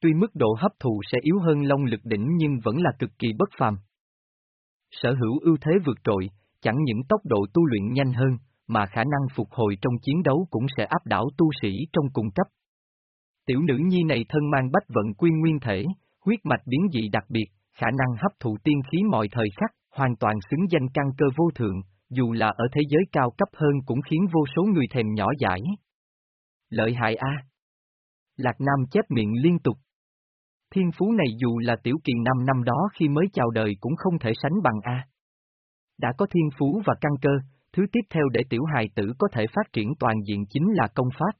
Tuy mức độ hấp thụ sẽ yếu hơn long lực đỉnh nhưng vẫn là cực kỳ bất phàm. Sở hữu ưu thế vượt trội, chẳng những tốc độ tu luyện nhanh hơn, mà khả năng phục hồi trong chiến đấu cũng sẽ áp đảo tu sĩ trong cùng cấp. Tiểu nữ nhi này thân mang bách vận quy nguyên thể, huyết mạch biến dị đặc biệt, khả năng hấp thụ tiên khí mọi thời khắc, hoàn toàn xứng danh căn cơ vô thượng, dù là ở thế giới cao cấp hơn cũng khiến vô số người thèm nhỏ dãi. Lợi hại A. Lạc Nam chép miệng liên tục. Thiên phú này dù là tiểu kỳ năm năm đó khi mới chào đời cũng không thể sánh bằng A. Đã có thiên phú và căn cơ, thứ tiếp theo để tiểu hài tử có thể phát triển toàn diện chính là công pháp.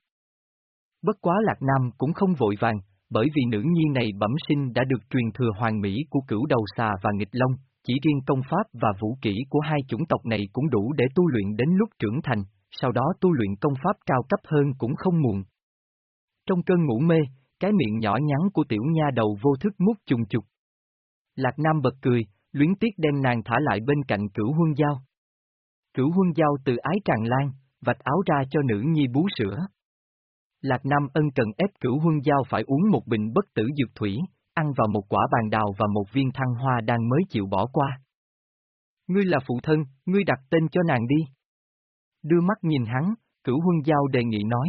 Bất quá Lạc Nam cũng không vội vàng, bởi vì nữ nhi này bẩm sinh đã được truyền thừa hoàng mỹ của cửu đầu xà và nghịch long, chỉ riêng công pháp và vũ kỹ của hai chủng tộc này cũng đủ để tu luyện đến lúc trưởng thành, sau đó tu luyện công pháp cao cấp hơn cũng không muộn. Trong cơn ngủ mê, cái miệng nhỏ nhắn của tiểu nha đầu vô thức mút trùng trục. Lạc Nam bật cười, luyến tiếc đem nàng thả lại bên cạnh cửu huân giao. Cửu huân giao từ ái tràn lan, vạch áo ra cho nữ nhi bú sữa. Lạc Nam ân cần ép cửu huân giao phải uống một bình bất tử dược thủy, ăn vào một quả bàn đào và một viên thăng hoa đang mới chịu bỏ qua. Ngươi là phụ thân, ngươi đặt tên cho nàng đi. Đưa mắt nhìn hắn, cửu huân giao đề nghị nói.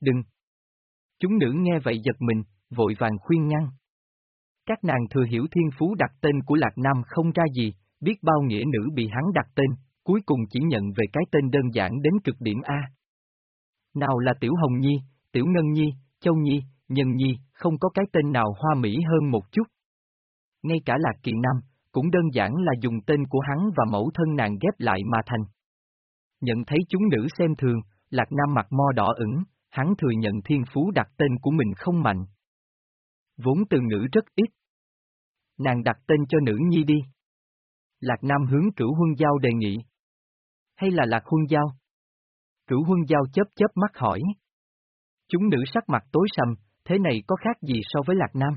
Đừng. Chúng nữ nghe vậy giật mình, vội vàng khuyên ngăn. Các nàng thừa hiểu thiên phú đặt tên của Lạc Nam không ra gì, biết bao nghĩa nữ bị hắn đặt tên, cuối cùng chỉ nhận về cái tên đơn giản đến cực điểm A. Nào là Tiểu Hồng Nhi, Tiểu Ngân Nhi, Châu Nhi, Nhân Nhi, không có cái tên nào hoa mỹ hơn một chút. Ngay cả Lạc Kỳ Nam, cũng đơn giản là dùng tên của hắn và mẫu thân nàng ghép lại mà thành. Nhận thấy chúng nữ xem thường, Lạc Nam mặt mo đỏ ửng, hắn thừa nhận thiên phú đặt tên của mình không mạnh. Vốn từ ngữ rất ít. Nàng đặt tên cho nữ nhi đi. Lạc Nam hướng cửu huân giao đề nghị. Hay là Lạc huân giao? Cửu huân giao chớp chớp mắt hỏi. Chúng nữ sắc mặt tối sầm, thế này có khác gì so với Lạc Nam?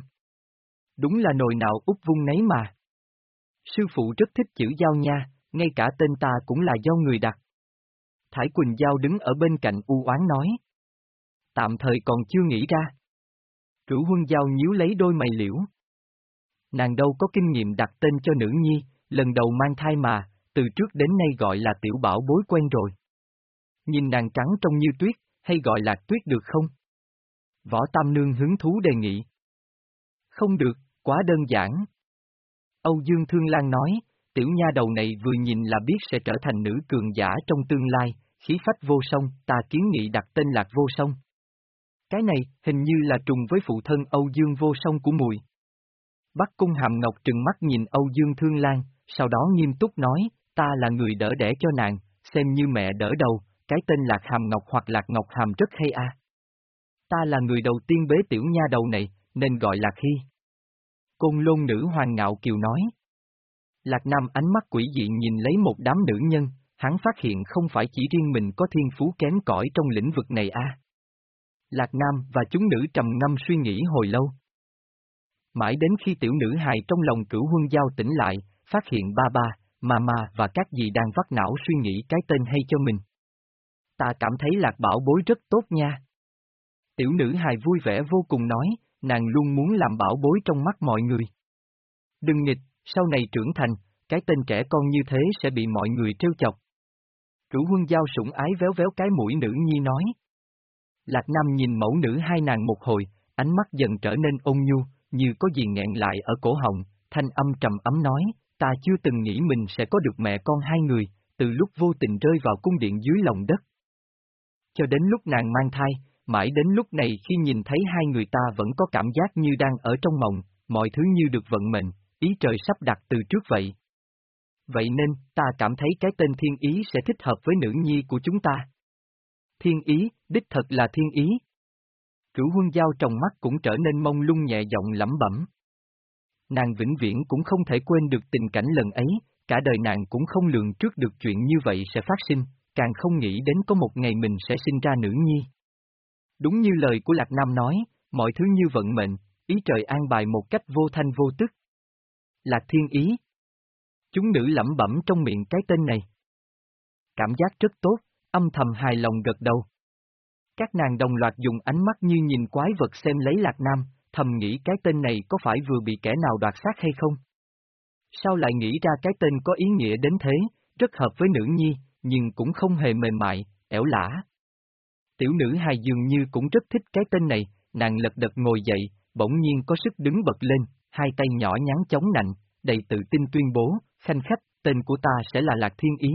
Đúng là nồi nào úp vung nấy mà. Sư phụ rất thích chữ giao nha, ngay cả tên ta cũng là do người đặt. Thải Quỳnh Giao đứng ở bên cạnh u oán nói. Tạm thời còn chưa nghĩ ra. Cửu huân giao nhíu lấy đôi mày liễu. Nàng đâu có kinh nghiệm đặt tên cho nữ nhi, lần đầu mang thai mà, từ trước đến nay gọi là tiểu bảo bối quen rồi. Nhìn nàng trắng trong như tuyết, hay gọi là tuyết được không? Võ Tam Nương hứng thú đề nghị. Không được, quá đơn giản. Âu Dương Thương Lan nói, tiểu nha đầu này vừa nhìn là biết sẽ trở thành nữ cường giả trong tương lai, khí phách vô song, ta kiến nghị đặt tên lạc vô song. Cái này, hình như là trùng với phụ thân Âu Dương vô song của mùi. Bắc Cung Hàm Ngọc trừng mắt nhìn Âu Dương Thương Lan, sau đó nghiêm túc nói, ta là người đỡ đẻ cho nàng, xem như mẹ đỡ đầu, cái tên Lạc Hàm Ngọc hoặc Lạc Ngọc Hàm rất hay a. Ta là người đầu tiên bế tiểu nha đầu này, nên gọi Lạc Hy. Côn lôn nữ hoàng ngạo kiều nói. Lạc Nam ánh mắt quỷ dị nhìn lấy một đám nữ nhân, hắn phát hiện không phải chỉ riêng mình có thiên phú kém cỏi trong lĩnh vực này a. Lạc Nam và chúng nữ trầm ngâm suy nghĩ hồi lâu. Mãi đến khi tiểu nữ hài trong lòng cửu huân giao tỉnh lại, phát hiện ba ba, mama và các dì đang vắt não suy nghĩ cái tên hay cho mình. Ta cảm thấy lạc bảo bối rất tốt nha. Tiểu nữ hài vui vẻ vô cùng nói, nàng luôn muốn làm bảo bối trong mắt mọi người. Đừng nghịch, sau này trưởng thành, cái tên trẻ con như thế sẽ bị mọi người trêu chọc. Cửu huân giao sủng ái véo véo cái mũi nữ nhi nói. Lạc Nam nhìn mẫu nữ hai nàng một hồi, ánh mắt dần trở nên ôn nhu, như có gì nghẹn lại ở cổ họng, thanh âm trầm ấm nói, ta chưa từng nghĩ mình sẽ có được mẹ con hai người, từ lúc vô tình rơi vào cung điện dưới lòng đất. Cho đến lúc nàng mang thai, mãi đến lúc này khi nhìn thấy hai người ta vẫn có cảm giác như đang ở trong mộng, mọi thứ như được vận mệnh, ý trời sắp đặt từ trước vậy. Vậy nên, ta cảm thấy cái tên thiên ý sẽ thích hợp với nữ nhi của chúng ta. Thiên ý, đích thật là thiên ý. Cửu huân giao trong mắt cũng trở nên mông lung nhẹ giọng lẩm bẩm. Nàng vĩnh viễn cũng không thể quên được tình cảnh lần ấy, cả đời nàng cũng không lường trước được chuyện như vậy sẽ phát sinh, càng không nghĩ đến có một ngày mình sẽ sinh ra nữ nhi. Đúng như lời của Lạc Nam nói, mọi thứ như vận mệnh, ý trời an bài một cách vô thanh vô tức. Lạc thiên ý. Chúng nữ lẩm bẩm trong miệng cái tên này. Cảm giác rất tốt, âm thầm hài lòng gật đầu. Các nàng đồng loạt dùng ánh mắt như nhìn quái vật xem lấy Lạc Nam, thầm nghĩ cái tên này có phải vừa bị kẻ nào đoạt xác hay không? Sao lại nghĩ ra cái tên có ý nghĩa đến thế, rất hợp với nữ nhi, nhưng cũng không hề mềm mại, ẻo lả. Tiểu nữ hài dường như cũng rất thích cái tên này, nàng lật đật ngồi dậy, bỗng nhiên có sức đứng bật lên, hai tay nhỏ nhắn chống nạnh, đầy tự tin tuyên bố, khanh khách, tên của ta sẽ là Lạc Thiên Ý.